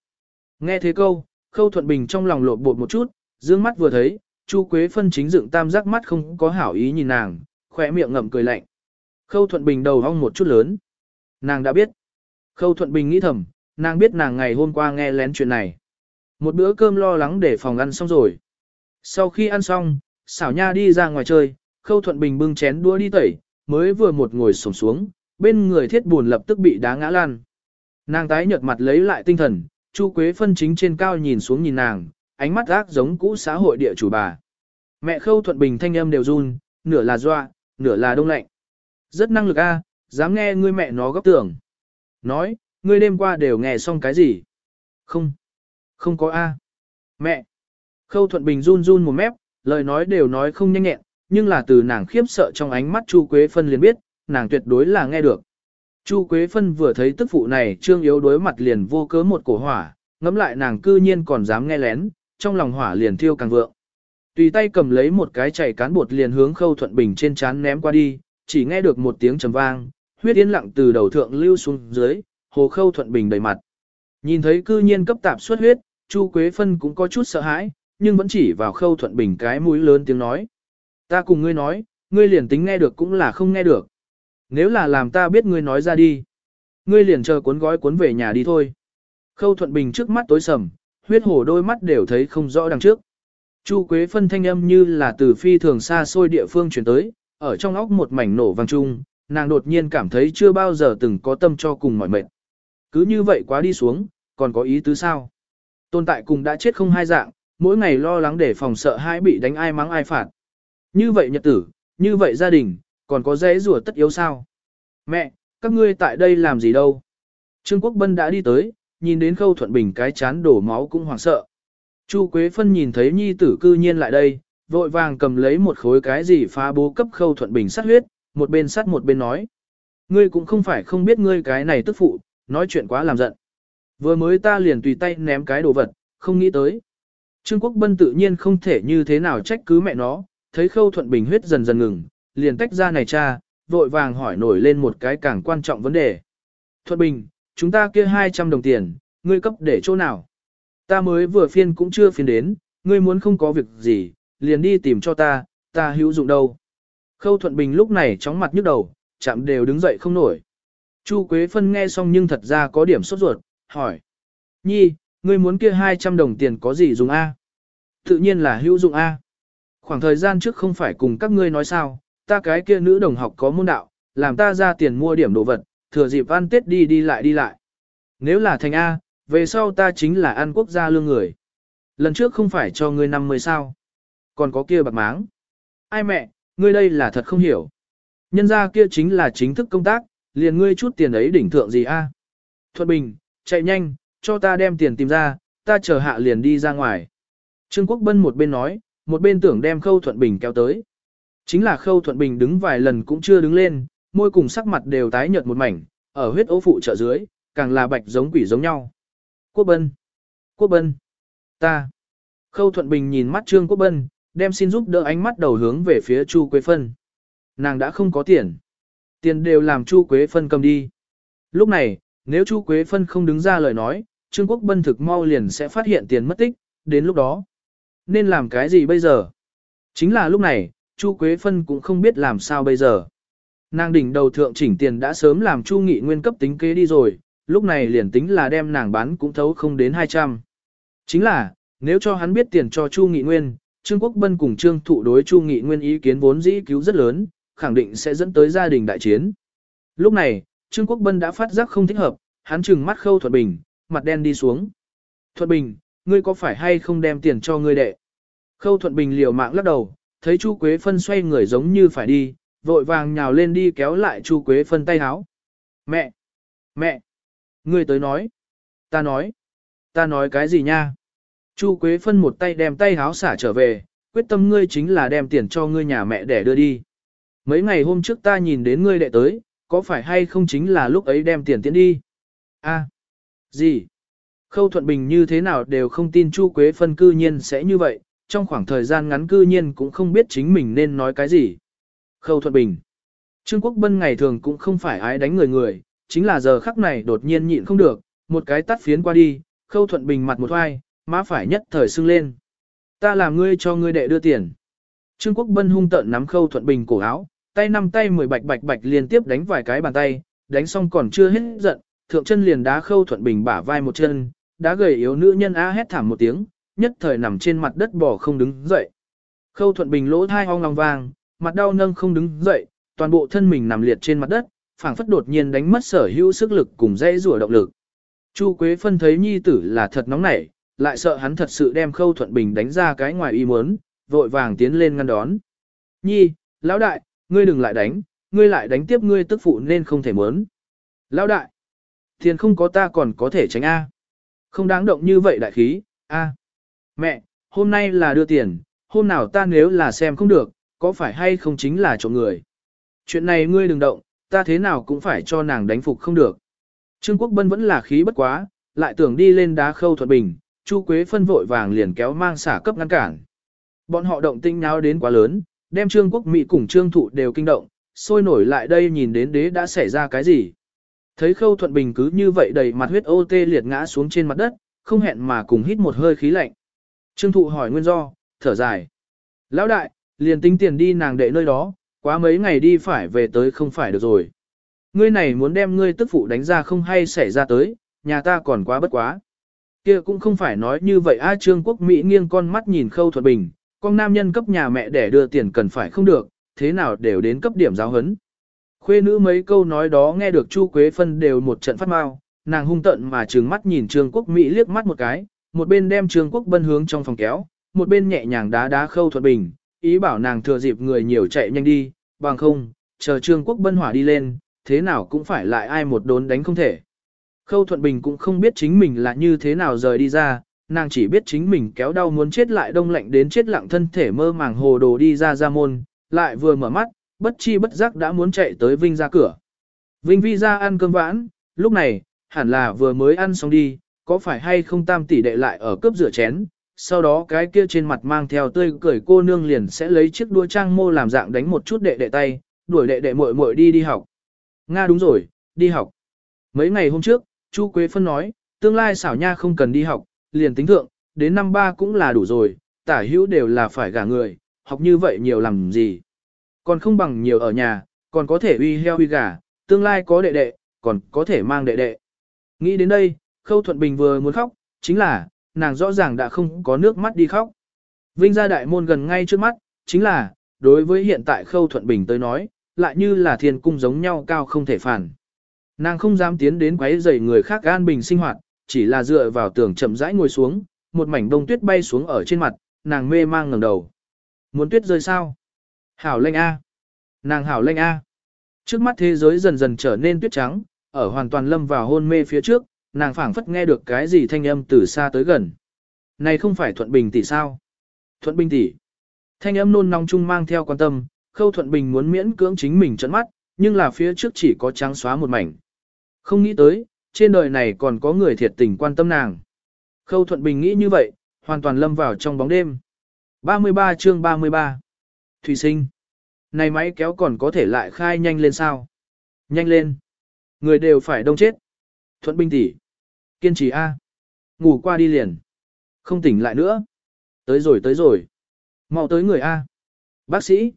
Nghe thế câu, Khâu Thuận Bình trong lòng lột bột một chút, dương mắt vừa thấy, Chu Quế phân chính dựng tam giác mắt không có hảo ý nhìn nàng, khỏe miệng ngậm cười lạnh. Khâu Thuận Bình đầu hong một chút lớn. Nàng đã biết. Khâu Thuận Bình nghĩ thầm, nàng biết nàng ngày hôm qua nghe lén chuyện này. Một bữa cơm lo lắng để phòng ăn xong rồi. Sau khi ăn xong, xảo nha đi ra ngoài chơi, Khâu Thuận Bình bưng chén đũa đi tẩy, mới vừa một ngồi sổng xuống, bên người thiết buồn lập tức bị đá ngã lan. Nàng tái nhợt mặt lấy lại tinh thần, Chu Quế phân chính trên cao nhìn xuống nhìn nàng, ánh mắt ác giống cũ xã hội địa chủ bà. Mẹ Khâu Thuận Bình thanh âm đều run, nửa là doa, nửa là đông lạnh. Rất năng lực a, dám nghe ngươi mẹ nó góc tưởng. Nói, ngươi đêm qua đều nghe xong cái gì? Không, không có a. Mẹ. Khâu Thuận Bình run run một mép, lời nói đều nói không nhanh nhẹn, nhưng là từ nàng khiếp sợ trong ánh mắt Chu Quế Phân liền biết, nàng tuyệt đối là nghe được. Chu Quế Phân vừa thấy tức phụ này trương yếu đối mặt liền vô cớ một cổ hỏa, ngắm lại nàng cư nhiên còn dám nghe lén, trong lòng hỏa liền thiêu càng vượng. Tùy tay cầm lấy một cái chảy cán bột liền hướng Khâu Thuận Bình trên chán ném qua đi, chỉ nghe được một tiếng trầm vang, huyết yên lặng từ đầu thượng lưu xuống dưới, hồ Khâu Thuận Bình đầy mặt. Nhìn thấy cư nhiên cấp tạp xuất huyết, Chu Quế Phân cũng có chút sợ hãi, nhưng vẫn chỉ vào Khâu Thuận Bình cái mũi lớn tiếng nói. Ta cùng ngươi nói, ngươi liền tính nghe được cũng là không nghe được. Nếu là làm ta biết ngươi nói ra đi, ngươi liền chờ cuốn gói cuốn về nhà đi thôi. Khâu Thuận Bình trước mắt tối sầm, huyết hổ đôi mắt đều thấy không rõ đằng trước. Chu Quế phân thanh âm như là từ phi thường xa xôi địa phương chuyển tới, ở trong óc một mảnh nổ vang chung, nàng đột nhiên cảm thấy chưa bao giờ từng có tâm cho cùng mỏi mệt. Cứ như vậy quá đi xuống, còn có ý tứ sao? Tồn tại cùng đã chết không hai dạng, mỗi ngày lo lắng để phòng sợ hãi bị đánh ai mắng ai phạt. Như vậy nhật tử, như vậy gia đình, còn có dễ rùa tất yếu sao? Mẹ, các ngươi tại đây làm gì đâu? Trương Quốc Bân đã đi tới, nhìn đến Khâu Thuận Bình cái chán đổ máu cũng hoảng sợ. Chu Quế Phân nhìn thấy nhi tử cư nhiên lại đây, vội vàng cầm lấy một khối cái gì phá bố cấp Khâu Thuận Bình sát huyết, một bên sát một bên nói. Ngươi cũng không phải không biết ngươi cái này tức phụ, nói chuyện quá làm giận. Vừa mới ta liền tùy tay ném cái đồ vật, không nghĩ tới. Trương Quốc Bân tự nhiên không thể như thế nào trách cứ mẹ nó, thấy Khâu Thuận Bình huyết dần dần ngừng, liền tách ra này cha, vội vàng hỏi nổi lên một cái càng quan trọng vấn đề. Thuận Bình, chúng ta kia 200 đồng tiền, ngươi cấp để chỗ nào? Ta mới vừa phiên cũng chưa phiên đến, ngươi muốn không có việc gì, liền đi tìm cho ta, ta hữu dụng đâu. Khâu Thuận Bình lúc này chóng mặt nhức đầu, chạm đều đứng dậy không nổi. Chu Quế Phân nghe xong nhưng thật ra có điểm sốt ruột, hỏi. Nhi, ngươi muốn kia 200 đồng tiền có gì dùng A? Tự nhiên là hữu dụng A. Khoảng thời gian trước không phải cùng các ngươi nói sao, ta cái kia nữ đồng học có môn đạo, làm ta ra tiền mua điểm đồ vật, thừa dịp ăn tết đi đi lại đi lại. Nếu là thành A, về sau ta chính là ăn quốc gia lương người. Lần trước không phải cho ngươi 50 sao. Còn có kia bạc máng. Ai mẹ, ngươi đây là thật không hiểu. Nhân ra kia chính là chính thức công tác, liền ngươi chút tiền ấy đỉnh thượng gì a? Thuận Bình, chạy nhanh, cho ta đem tiền tìm ra, ta chờ hạ liền đi ra ngoài. Trương Quốc Bân một bên nói, một bên tưởng đem Khâu Thuận Bình kéo tới. Chính là Khâu Thuận Bình đứng vài lần cũng chưa đứng lên, môi cùng sắc mặt đều tái nhợt một mảnh, ở huyết ố phụ trợ dưới, càng là bạch giống quỷ giống nhau. Quốc Bân, Quốc Bân, ta. Khâu Thuận Bình nhìn mắt Trương Quốc Bân, đem xin giúp đỡ ánh mắt đầu hướng về phía Chu Quế Phân. Nàng đã không có tiền. Tiền đều làm Chu Quế Phân cầm đi. Lúc này, nếu Chu Quế Phân không đứng ra lời nói, Trương Quốc Bân thực mau liền sẽ phát hiện tiền mất tích, đến lúc đó. Nên làm cái gì bây giờ? Chính là lúc này, Chu Quế Phân cũng không biết làm sao bây giờ. Nàng đỉnh đầu thượng chỉnh tiền đã sớm làm Chu Nghị Nguyên cấp tính kế đi rồi, lúc này liền tính là đem nàng bán cũng thấu không đến 200. Chính là, nếu cho hắn biết tiền cho Chu Nghị Nguyên, Trương Quốc Bân cùng Trương Thụ đối Chu Nghị Nguyên ý kiến vốn dĩ cứu rất lớn, khẳng định sẽ dẫn tới gia đình đại chiến. Lúc này, Trương Quốc Bân đã phát giác không thích hợp, hắn trừng mắt Khâu Thuận Bình, mặt đen đi xuống. Thuận Bình, ngươi có phải hay không đem tiền cho ngươi đệ? Khâu Thuận Bình liều mạng lắc đầu, thấy Chu Quế Phân xoay người giống như phải đi, vội vàng nhào lên đi kéo lại Chu Quế Phân tay háo. Mẹ! Mẹ! Ngươi tới nói! Ta nói! Ta nói cái gì nha? Chu Quế Phân một tay đem tay háo xả trở về, quyết tâm ngươi chính là đem tiền cho ngươi nhà mẹ để đưa đi. Mấy ngày hôm trước ta nhìn đến ngươi đệ tới, có phải hay không chính là lúc ấy đem tiền tiến đi? A, gì? Khâu Thuận Bình như thế nào đều không tin Chu Quế Phân cư nhiên sẽ như vậy, trong khoảng thời gian ngắn cư nhiên cũng không biết chính mình nên nói cái gì. Khâu Thuận Bình Trương Quốc Bân ngày thường cũng không phải ái đánh người người, chính là giờ khắc này đột nhiên nhịn không được, một cái tắt phiến qua đi, Khâu Thuận Bình mặt một hoai, má phải nhất thời sưng lên. Ta làm ngươi cho ngươi đệ đưa tiền. Trương Quốc Bân hung tợn nắm Khâu Thuận Bình cổ áo, tay năm tay mười bạch bạch bạch liên tiếp đánh vài cái bàn tay, đánh xong còn chưa hết giận, thượng chân liền đá khâu thuận bình bả vai một chân, đá gầy yếu nữ nhân á hét thảm một tiếng, nhất thời nằm trên mặt đất bò không đứng dậy. Khâu thuận bình lỗ thai ong long vang, mặt đau nâng không đứng dậy, toàn bộ thân mình nằm liệt trên mặt đất, phảng phất đột nhiên đánh mất sở hữu sức lực cùng dây rùa động lực. Chu Quế phân thấy nhi tử là thật nóng nảy, lại sợ hắn thật sự đem khâu thuận bình đánh ra cái ngoài ý muốn, vội vàng tiến lên ngăn đón. Nhi, lão đại, ngươi đừng lại đánh, ngươi lại đánh tiếp ngươi tức phụ nên không thể muốn. Lão đại, tiền không có ta còn có thể tránh A. Không đáng động như vậy đại khí, A. Mẹ, hôm nay là đưa tiền, hôm nào ta nếu là xem không được, có phải hay không chính là trộm người. Chuyện này ngươi đừng động, ta thế nào cũng phải cho nàng đánh phục không được. Trương Quốc Bân vẫn là khí bất quá, lại tưởng đi lên đá khâu thuận bình, Chu Quế phân vội vàng liền kéo mang xả cấp ngăn cản. Bọn họ động tinh náo đến quá lớn, đem Trương Quốc Mỹ cùng Trương Thụ đều kinh động, sôi nổi lại đây nhìn đến đế đã xảy ra cái gì. Thấy Khâu Thuận Bình cứ như vậy đầy mặt huyết ô tê liệt ngã xuống trên mặt đất, không hẹn mà cùng hít một hơi khí lạnh. Trương Thụ hỏi nguyên do, thở dài. Lão đại, liền tính tiền đi nàng đệ nơi đó, quá mấy ngày đi phải về tới không phải được rồi. Ngươi này muốn đem ngươi tức phụ đánh ra không hay xảy ra tới, nhà ta còn quá bất quá. kia cũng không phải nói như vậy a Trương Quốc Mỹ nghiêng con mắt nhìn Khâu Thuận Bình, con nam nhân cấp nhà mẹ để đưa tiền cần phải không được, thế nào đều đến cấp điểm giáo hấn. Khuê nữ mấy câu nói đó nghe được Chu Quế Phân đều một trận phát mau, nàng hung tận mà trừng mắt nhìn Trương Quốc Mỹ liếc mắt một cái, một bên đem Trương Quốc Bân hướng trong phòng kéo, một bên nhẹ nhàng đá đá Khâu Thuận Bình, ý bảo nàng thừa dịp người nhiều chạy nhanh đi, bằng không, chờ Trương Quốc Bân hỏa đi lên, thế nào cũng phải lại ai một đốn đánh không thể. Khâu Thuận Bình cũng không biết chính mình là như thế nào rời đi ra, nàng chỉ biết chính mình kéo đau muốn chết lại đông lạnh đến chết lặng thân thể mơ màng hồ đồ đi ra ra môn, lại vừa mở mắt, bất chi bất giác đã muốn chạy tới Vinh ra cửa. Vinh Vi ra ăn cơm vãn, lúc này, hẳn là vừa mới ăn xong đi, có phải hay không tam tỷ đệ lại ở cướp rửa chén, sau đó cái kia trên mặt mang theo tươi cười cô nương liền sẽ lấy chiếc đua trang mô làm dạng đánh một chút đệ đệ tay, đuổi đệ đệ muội muội đi đi học. Nga đúng rồi, đi học. Mấy ngày hôm trước, Chu Quế Phân nói, tương lai xảo nha không cần đi học, liền tính thượng, đến năm ba cũng là đủ rồi, tả hữu đều là phải gả người, học như vậy nhiều làm gì. Còn không bằng nhiều ở nhà, còn có thể uy heo uy gà, tương lai có đệ đệ, còn có thể mang đệ đệ. Nghĩ đến đây, Khâu Thuận Bình vừa muốn khóc, chính là, nàng rõ ràng đã không có nước mắt đi khóc. Vinh gia đại môn gần ngay trước mắt, chính là, đối với hiện tại Khâu Thuận Bình tới nói, lại như là thiên cung giống nhau cao không thể phản. Nàng không dám tiến đến quấy rầy người khác an bình sinh hoạt, chỉ là dựa vào tường chậm rãi ngồi xuống, một mảnh đông tuyết bay xuống ở trên mặt, nàng mê mang ngẩng đầu. Muốn tuyết rơi sao? Hảo lệnh A. Nàng hảo lệnh A. Trước mắt thế giới dần dần trở nên tuyết trắng, ở hoàn toàn lâm vào hôn mê phía trước, nàng phảng phất nghe được cái gì thanh âm từ xa tới gần. Này không phải Thuận Bình tỷ sao? Thuận Bình tỷ. Thanh âm nôn nóng chung mang theo quan tâm, Khâu Thuận Bình muốn miễn cưỡng chính mình trấn mắt, nhưng là phía trước chỉ có trắng xóa một mảnh. Không nghĩ tới, trên đời này còn có người thiệt tình quan tâm nàng. Khâu Thuận Bình nghĩ như vậy, hoàn toàn lâm vào trong bóng đêm. 33 chương 33 Thủy sinh Này máy kéo còn có thể lại khai nhanh lên sao? Nhanh lên! Người đều phải đông chết. Thuận Bình tỷ Kiên trì A. Ngủ qua đi liền. Không tỉnh lại nữa. Tới rồi tới rồi. mau tới người A. Bác sĩ.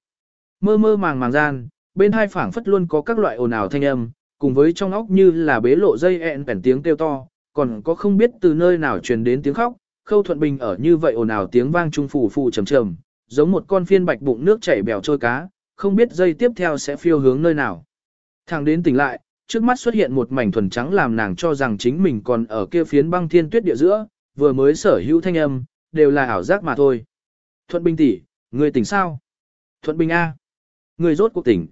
Mơ mơ màng màng gian, bên hai phảng phất luôn có các loại ồn ào thanh âm, cùng với trong óc như là bế lộ dây ẹn bèn tiếng kêu to, còn có không biết từ nơi nào truyền đến tiếng khóc, khâu thuận bình ở như vậy ồn ào tiếng vang trung phủ phù trầm trầm, giống một con phiên bạch bụng nước chảy bèo trôi cá, không biết dây tiếp theo sẽ phiêu hướng nơi nào. Thằng đến tỉnh lại, trước mắt xuất hiện một mảnh thuần trắng làm nàng cho rằng chính mình còn ở kia phiến băng thiên tuyết địa giữa, vừa mới sở hữu thanh âm, đều là ảo giác mà thôi. Thuận Bình tỷ, người tỉnh sao? Thuận Bình A. Người rốt cuộc tỉnh.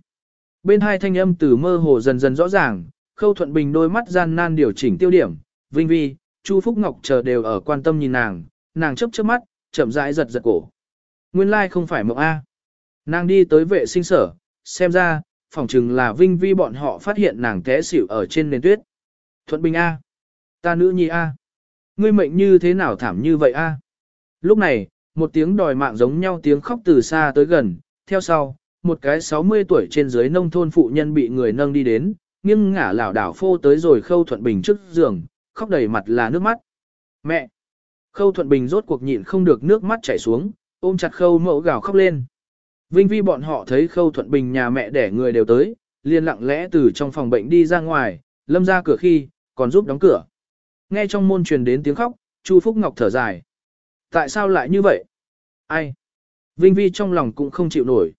Bên hai thanh âm từ mơ hồ dần dần rõ ràng, Khâu Thuận Bình đôi mắt gian nan điều chỉnh tiêu điểm, Vinh Vi, Chu Phúc Ngọc chờ đều ở quan tâm nhìn nàng, nàng chớp chớp mắt, chậm rãi giật giật cổ. Nguyên lai like không phải mộng A. Nàng đi tới vệ sinh sở, xem ra, phỏng chừng là Vinh Vi bọn họ phát hiện nàng té xỉu ở trên nền tuyết. Thuận Bình A. Ta nữ nhi A. Ngươi mệnh như thế nào thảm như vậy A. Lúc này, một tiếng đòi mạng giống nhau tiếng khóc từ xa tới gần, theo sau, một cái 60 tuổi trên dưới nông thôn phụ nhân bị người nâng đi đến, nghiêng ngả lảo đảo phô tới rồi Khâu Thuận Bình trước giường, khóc đầy mặt là nước mắt. Mẹ! Khâu Thuận Bình rốt cuộc nhịn không được nước mắt chảy xuống, ôm chặt Khâu mẫu gào khóc lên. Vinh vi bọn họ thấy Khâu Thuận Bình nhà mẹ đẻ người đều tới, liền lặng lẽ từ trong phòng bệnh đi ra ngoài, lâm ra cửa khi, còn giúp đóng cửa. Nghe trong môn truyền đến tiếng khóc, Chu Phúc Ngọc thở dài. Tại sao lại như vậy? Ai? Vinh vi trong lòng cũng không chịu nổi.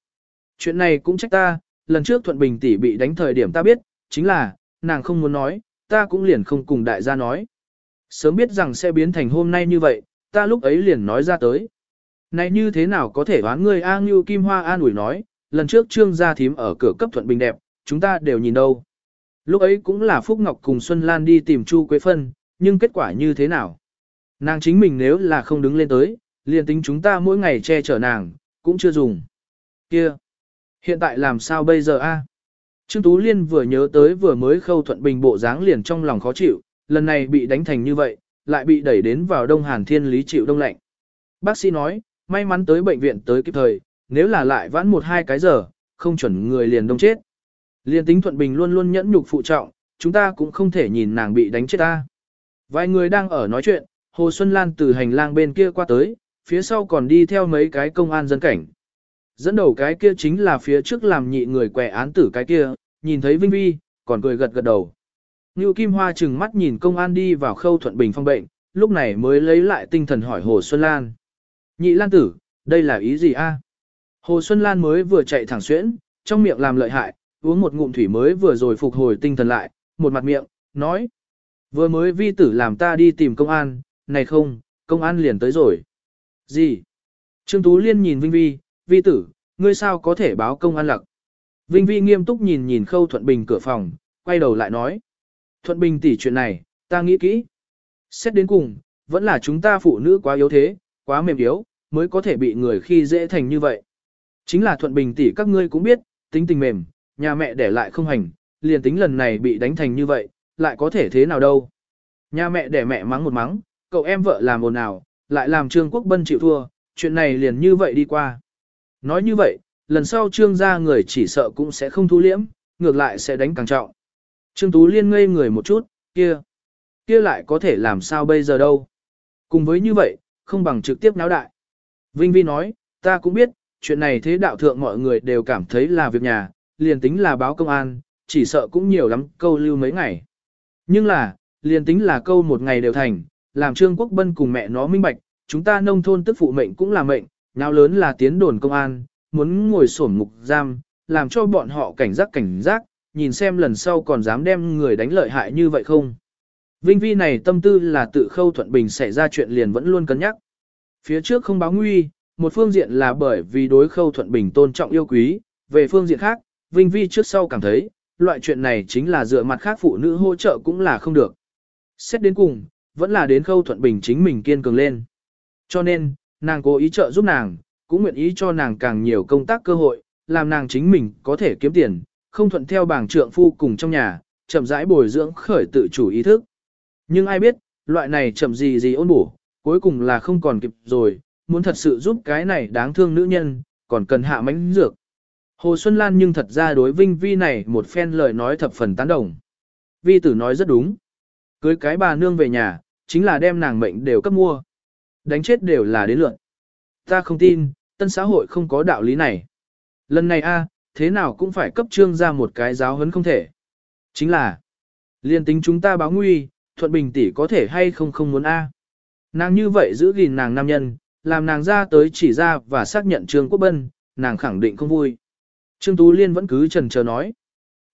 Chuyện này cũng trách ta, lần trước Thuận Bình tỷ bị đánh thời điểm ta biết, chính là, nàng không muốn nói, ta cũng liền không cùng đại gia nói. Sớm biết rằng sẽ biến thành hôm nay như vậy, ta lúc ấy liền nói ra tới. Này như thế nào có thể đoán ngươi? A Ngưu Kim Hoa an ủi nói, lần trước trương gia thím ở cửa cấp Thuận Bình đẹp, chúng ta đều nhìn đâu. Lúc ấy cũng là Phúc Ngọc cùng Xuân Lan đi tìm Chu Quế Phân, nhưng kết quả như thế nào? Nàng chính mình nếu là không đứng lên tới, liền tính chúng ta mỗi ngày che chở nàng, cũng chưa dùng. Kia! Hiện tại làm sao bây giờ a? Trương Tú Liên vừa nhớ tới vừa mới khâu thuận bình bộ dáng liền trong lòng khó chịu, lần này bị đánh thành như vậy, lại bị đẩy đến vào đông hàn thiên lý chịu đông lạnh. Bác sĩ nói, may mắn tới bệnh viện tới kịp thời, nếu là lại vãn một hai cái giờ, không chuẩn người liền đông chết. Liên tính thuận bình luôn luôn nhẫn nhục phụ trọng, chúng ta cũng không thể nhìn nàng bị đánh chết ta. Vài người đang ở nói chuyện, Hồ Xuân Lan từ hành lang bên kia qua tới, phía sau còn đi theo mấy cái công an dân cảnh. Dẫn đầu cái kia chính là phía trước làm nhị người quẻ án tử cái kia, nhìn thấy Vinh Vi, còn cười gật gật đầu. Ngưu Kim Hoa chừng mắt nhìn công an đi vào khâu thuận bình phong bệnh, lúc này mới lấy lại tinh thần hỏi Hồ Xuân Lan. Nhị Lan tử, đây là ý gì a? Hồ Xuân Lan mới vừa chạy thẳng xuyễn, trong miệng làm lợi hại, uống một ngụm thủy mới vừa rồi phục hồi tinh thần lại, một mặt miệng, nói. Vừa mới vi tử làm ta đi tìm công an, này không, công an liền tới rồi. Gì? Trương Tú Liên nhìn Vinh Vi, vi tử, ngươi sao có thể báo công an lặc? Vinh Vi nghiêm túc nhìn nhìn Khâu Thuận Bình cửa phòng, quay đầu lại nói. Thuận Bình tỷ chuyện này, ta nghĩ kỹ. Xét đến cùng, vẫn là chúng ta phụ nữ quá yếu thế, quá mềm yếu, mới có thể bị người khi dễ thành như vậy. Chính là Thuận Bình tỷ các ngươi cũng biết, tính tình mềm, nhà mẹ để lại không hành, liền tính lần này bị đánh thành như vậy, lại có thể thế nào đâu. Nhà mẹ để mẹ mắng một mắng, cậu em vợ làm ồn ào, lại làm Trương Quốc Bân chịu thua, chuyện này liền như vậy đi qua. Nói như vậy, lần sau Trương gia người chỉ sợ cũng sẽ không thu liễm, ngược lại sẽ đánh càng trọng. Trương Tú Liên ngây người một chút, kia, kia lại có thể làm sao bây giờ đâu. Cùng với như vậy, không bằng trực tiếp náo đại. Vinh Vi nói, ta cũng biết, chuyện này thế đạo thượng mọi người đều cảm thấy là việc nhà, liền tính là báo công an, chỉ sợ cũng nhiều lắm câu lưu mấy ngày. Nhưng là, liền tính là câu một ngày đều thành, làm Trương Quốc Bân cùng mẹ nó minh bạch, chúng ta nông thôn tức phụ mệnh cũng là mệnh, nào lớn là tiến đồn công an, muốn ngồi sổn ngục giam, làm cho bọn họ cảnh giác cảnh giác, nhìn xem lần sau còn dám đem người đánh lợi hại như vậy không. Vinh Vi này tâm tư là tự khâu thuận bình xảy ra chuyện liền vẫn luôn cân nhắc. Phía trước không báo nguy, một phương diện là bởi vì đối khâu thuận bình tôn trọng yêu quý, về phương diện khác, Vinh Vi trước sau cảm thấy, loại chuyện này chính là dựa mặt khác phụ nữ hỗ trợ cũng là không được. Xét đến cùng, vẫn là đến khâu thuận bình chính mình kiên cường lên. Cho nên, nàng cố ý trợ giúp nàng, cũng nguyện ý cho nàng càng nhiều công tác cơ hội, làm nàng chính mình có thể kiếm tiền, không thuận theo bảng trượng phu cùng trong nhà, chậm rãi bồi dưỡng khởi tự chủ ý thức. Nhưng ai biết, loại này chậm gì gì ôn bổ, cuối cùng là không còn kịp rồi, muốn thật sự giúp cái này đáng thương nữ nhân, còn cần hạ mánh dược. Hồ Xuân Lan nhưng thật ra đối Vinh Vi này một phen lời nói thập phần tán đồng. Vi tử nói rất đúng. Cưới cái bà nương về nhà, chính là đem nàng mệnh đều cấp mua. Đánh chết đều là đến lượn. Ta không tin, tân xã hội không có đạo lý này. Lần này a, thế nào cũng phải cấp trương ra một cái giáo huấn không thể. Chính là, liên tính chúng ta báo nguy, thuận bình tỷ có thể hay không không muốn a. Nàng như vậy giữ gìn nàng nam nhân, làm nàng ra tới chỉ ra và xác nhận trương quốc bân, nàng khẳng định không vui. Trương Tú Liên vẫn cứ trần chờ nói.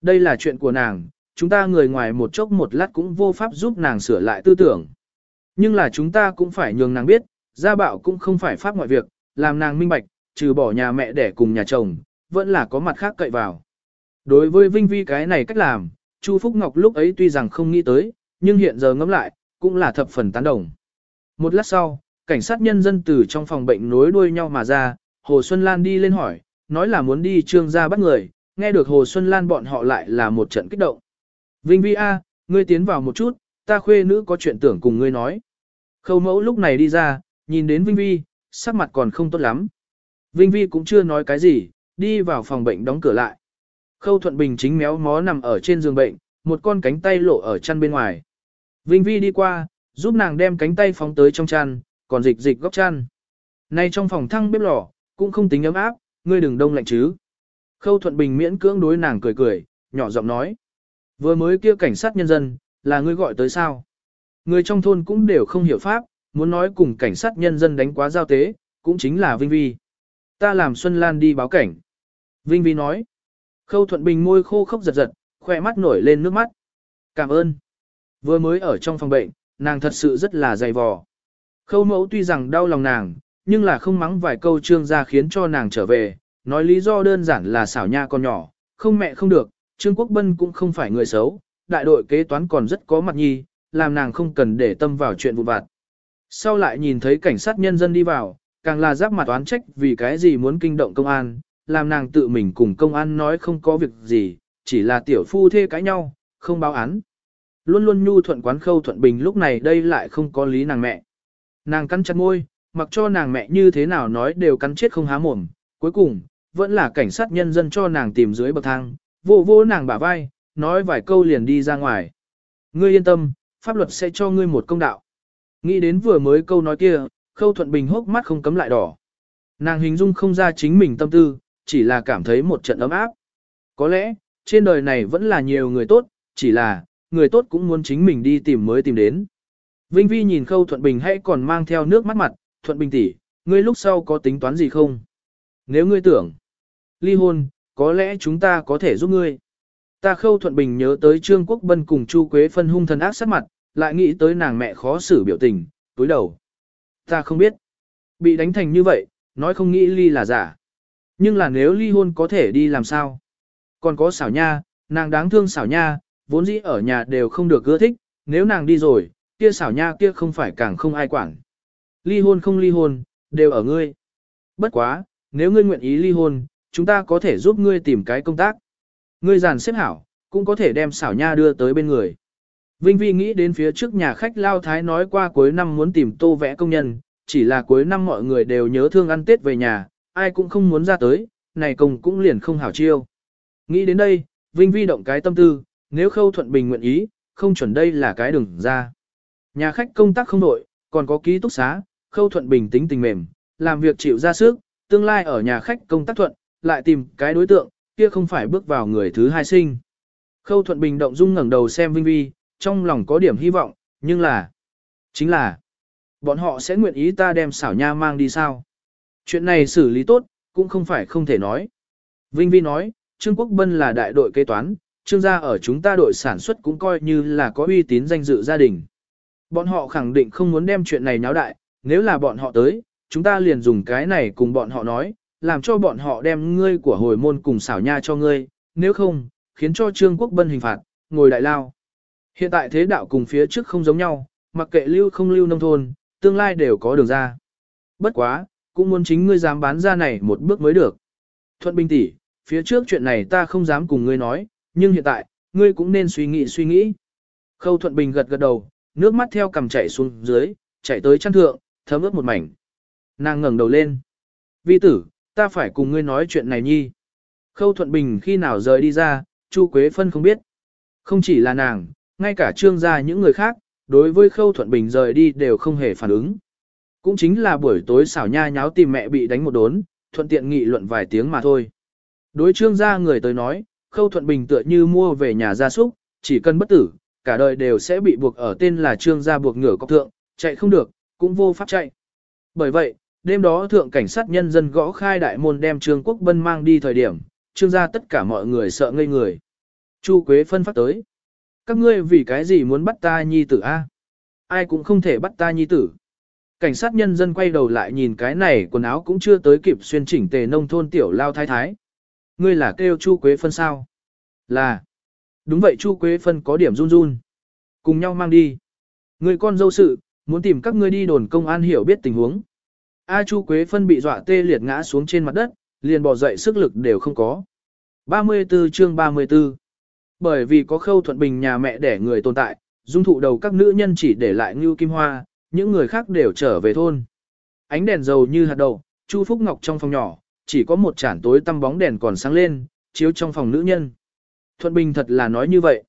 Đây là chuyện của nàng, chúng ta người ngoài một chốc một lát cũng vô pháp giúp nàng sửa lại tư tưởng. Nhưng là chúng ta cũng phải nhường nàng biết, gia bạo cũng không phải pháp ngoại việc, làm nàng minh bạch, trừ bỏ nhà mẹ đẻ cùng nhà chồng, vẫn là có mặt khác cậy vào. Đối với Vinh Vi cái này cách làm, Chu Phúc Ngọc lúc ấy tuy rằng không nghĩ tới, nhưng hiện giờ ngẫm lại, cũng là thập phần tán đồng. Một lát sau, cảnh sát nhân dân từ trong phòng bệnh nối đuôi nhau mà ra, Hồ Xuân Lan đi lên hỏi, nói là muốn đi trương gia bắt người, nghe được Hồ Xuân Lan bọn họ lại là một trận kích động. Vinh Vi A, ngươi tiến vào một chút, ta khuê nữ có chuyện tưởng cùng ngươi nói. Khâu mẫu lúc này đi ra, nhìn đến Vinh Vi, sắc mặt còn không tốt lắm. Vinh Vi cũng chưa nói cái gì, đi vào phòng bệnh đóng cửa lại. Khâu Thuận Bình chính méo mó nằm ở trên giường bệnh, một con cánh tay lộ ở chăn bên ngoài. Vinh Vi đi qua, giúp nàng đem cánh tay phóng tới trong chăn, còn dịch dịch góc chăn. Nay trong phòng thăng bếp lò, cũng không tính ấm áp, ngươi đừng đông lạnh chứ. Khâu Thuận Bình miễn cưỡng đối nàng cười cười, nhỏ giọng nói. Vừa mới kia cảnh sát nhân dân, là ngươi gọi tới sao? Người trong thôn cũng đều không hiểu pháp, muốn nói cùng cảnh sát nhân dân đánh quá giao tế, cũng chính là Vinh Vi. Ta làm Xuân Lan đi báo cảnh. Vinh Vi nói. Khâu Thuận Bình môi khô khốc giật giật, khoe mắt nổi lên nước mắt. Cảm ơn. Vừa mới ở trong phòng bệnh, nàng thật sự rất là dày vò. Khâu mẫu tuy rằng đau lòng nàng, nhưng là không mắng vài câu trương gia khiến cho nàng trở về, nói lý do đơn giản là xảo nha con nhỏ, không mẹ không được, Trương Quốc Bân cũng không phải người xấu, đại đội kế toán còn rất có mặt nhi, làm nàng không cần để tâm vào chuyện vụn vặt. Sau lại nhìn thấy cảnh sát nhân dân đi vào, càng là giáp mặt oán trách vì cái gì muốn kinh động công an, làm nàng tự mình cùng công an nói không có việc gì, chỉ là tiểu phu thê cãi nhau, không báo án. Luôn luôn nhu thuận quán khâu thuận bình lúc này đây lại không có lý nàng mẹ. Nàng cắn chặt môi, mặc cho nàng mẹ như thế nào nói đều cắn chết không há mồm, cuối cùng, vẫn là cảnh sát nhân dân cho nàng tìm dưới bậc thang, vô vô nàng bả vai, nói vài câu liền đi ra ngoài. Ngươi yên tâm, pháp luật sẽ cho ngươi một công đạo. Nghĩ đến vừa mới câu nói kia, khâu thuận bình hốc mắt không cấm lại đỏ. Nàng hình dung không ra chính mình tâm tư, chỉ là cảm thấy một trận ấm áp. Có lẽ, trên đời này vẫn là nhiều người tốt, chỉ là, người tốt cũng muốn chính mình đi tìm mới tìm đến. Vinh Vi nhìn Khâu Thuận Bình hay còn mang theo nước mắt mặt, Thuận Bình tỷ, ngươi lúc sau có tính toán gì không? Nếu ngươi tưởng ly hôn, có lẽ chúng ta có thể giúp ngươi. Ta Khâu Thuận Bình nhớ tới Trương Quốc Bân cùng Chu Quế phân hung thần ác sát mặt, lại nghĩ tới nàng mẹ khó xử biểu tình, túi đầu. Ta không biết. Bị đánh thành như vậy, nói không nghĩ ly là giả. Nhưng là nếu ly hôn có thể đi làm sao? Còn có xảo nha, nàng đáng thương xảo nha, vốn dĩ ở nhà đều không được ưa thích, nếu nàng đi rồi, kia xảo nha kia không phải càng không ai quản. Ly hôn không ly hôn, đều ở ngươi. Bất quá, nếu ngươi nguyện ý ly hôn, chúng ta có thể giúp ngươi tìm cái công tác. Ngươi giàn xếp hảo, cũng có thể đem xảo nha đưa tới bên người. Vinh Vi nghĩ đến phía trước nhà khách Lao Thái nói qua cuối năm muốn tìm tô vẽ công nhân, chỉ là cuối năm mọi người đều nhớ thương ăn Tết về nhà, ai cũng không muốn ra tới, này công cũng liền không hảo chiêu. Nghĩ đến đây, Vinh Vi động cái tâm tư, nếu Khâu Thuận Bình nguyện ý, không chuẩn đây là cái đường ra. Nhà khách công tác không nội, còn có ký túc xá, Khâu Thuận Bình tính tình mềm, làm việc chịu ra sức, tương lai ở nhà khách công tác thuận, lại tìm cái đối tượng, kia không phải bước vào người thứ hai sinh. Khâu Thuận Bình động dung ngẩng đầu xem Vinh Vi, trong lòng có điểm hy vọng, nhưng là, chính là, bọn họ sẽ nguyện ý ta đem xảo nha mang đi sao? Chuyện này xử lý tốt, cũng không phải không thể nói. Vinh Vi nói, Trương Quốc Bân là đại đội kế toán, Trương gia ở chúng ta đội sản xuất cũng coi như là có uy tín danh dự gia đình. Bọn họ khẳng định không muốn đem chuyện này náo đại, nếu là bọn họ tới, chúng ta liền dùng cái này cùng bọn họ nói, làm cho bọn họ đem ngươi của hồi môn cùng xảo nha cho ngươi, nếu không, khiến cho Trương Quốc Bân hình phạt, ngồi đại lao. Hiện tại thế đạo cùng phía trước không giống nhau, mặc kệ lưu không lưu nông thôn, tương lai đều có đường ra. Bất quá, cũng muốn chính ngươi dám bán ra này một bước mới được. Thuận Bình tỷ, phía trước chuyện này ta không dám cùng ngươi nói, nhưng hiện tại, ngươi cũng nên suy nghĩ suy nghĩ. Khâu Thuận Bình gật gật đầu, nước mắt theo cầm chảy xuống dưới, chảy tới chân thượng, thấm ướt một mảnh. Nàng ngẩng đầu lên. Vi tử, ta phải cùng ngươi nói chuyện này nhi. Khâu Thuận Bình khi nào rời đi ra, Chu Quế Phân không biết. Không chỉ là nàng, ngay cả trương gia những người khác, đối với Khâu Thuận Bình rời đi đều không hề phản ứng. Cũng chính là buổi tối xảo nha nháo tìm mẹ bị đánh một đốn, thuận tiện nghị luận vài tiếng mà thôi. Đối trương gia người tới nói, Khâu Thuận Bình tựa như mua về nhà gia súc, chỉ cần bất tử, cả đời đều sẽ bị buộc ở tên là trương gia buộc ngửa cọc thượng, chạy không được, cũng vô pháp chạy. Bởi vậy, đêm đó thượng cảnh sát nhân dân gõ khai đại môn đem trương quốc bân mang đi thời điểm, trương gia tất cả mọi người sợ ngây người. Chu Quế phân phát tới. Các ngươi vì cái gì muốn bắt ta nhi tử a? Ai cũng không thể bắt ta nhi tử. Cảnh sát nhân dân quay đầu lại nhìn cái này quần áo cũng chưa tới kịp xuyên chỉnh tề nông thôn tiểu lao thái thái. Ngươi là kêu Chu Quế phân sao? Là. Đúng vậy Chu Quế phân có điểm run run. Cùng nhau mang đi. Người con dâu sự, muốn tìm các ngươi đi đồn công an hiểu biết tình huống. A Chu Quế phân bị dọa tê liệt ngã xuống trên mặt đất, liền bỏ dậy sức lực đều không có. 34 chương 34 Bởi vì có khâu thuận bình nhà mẹ để người tồn tại, dung thụ đầu các nữ nhân chỉ để lại Ngưu Kim Hoa, những người khác đều trở về thôn. Ánh đèn dầu như hạt đậu, Chu Phúc Ngọc trong phòng nhỏ, chỉ có một chản tối tăm bóng đèn còn sáng lên, chiếu trong phòng nữ nhân. Thuận Bình thật là nói như vậy.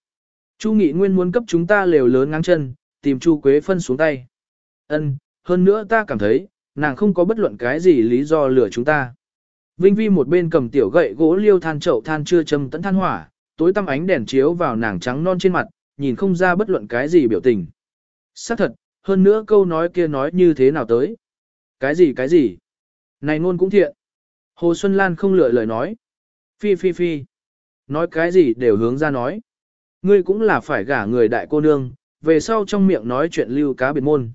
Chu Nghị Nguyên muốn cấp chúng ta lều lớn ngang chân, tìm Chu Quế phân xuống tay. Ân, hơn nữa ta cảm thấy, nàng không có bất luận cái gì lý do lừa chúng ta. Vinh Vi một bên cầm tiểu gậy gỗ liêu than chậu than chưa châm tận than hỏa, tối tăm ánh đèn chiếu vào nàng trắng non trên mặt, nhìn không ra bất luận cái gì biểu tình. Xác thật, hơn nữa câu nói kia nói như thế nào tới. Cái gì cái gì? Này ngôn cũng thiện. Hồ Xuân Lan không lựa lời nói. Phi phi phi. Nói cái gì đều hướng ra nói. Ngươi cũng là phải gả người đại cô nương, về sau trong miệng nói chuyện lưu cá biệt môn.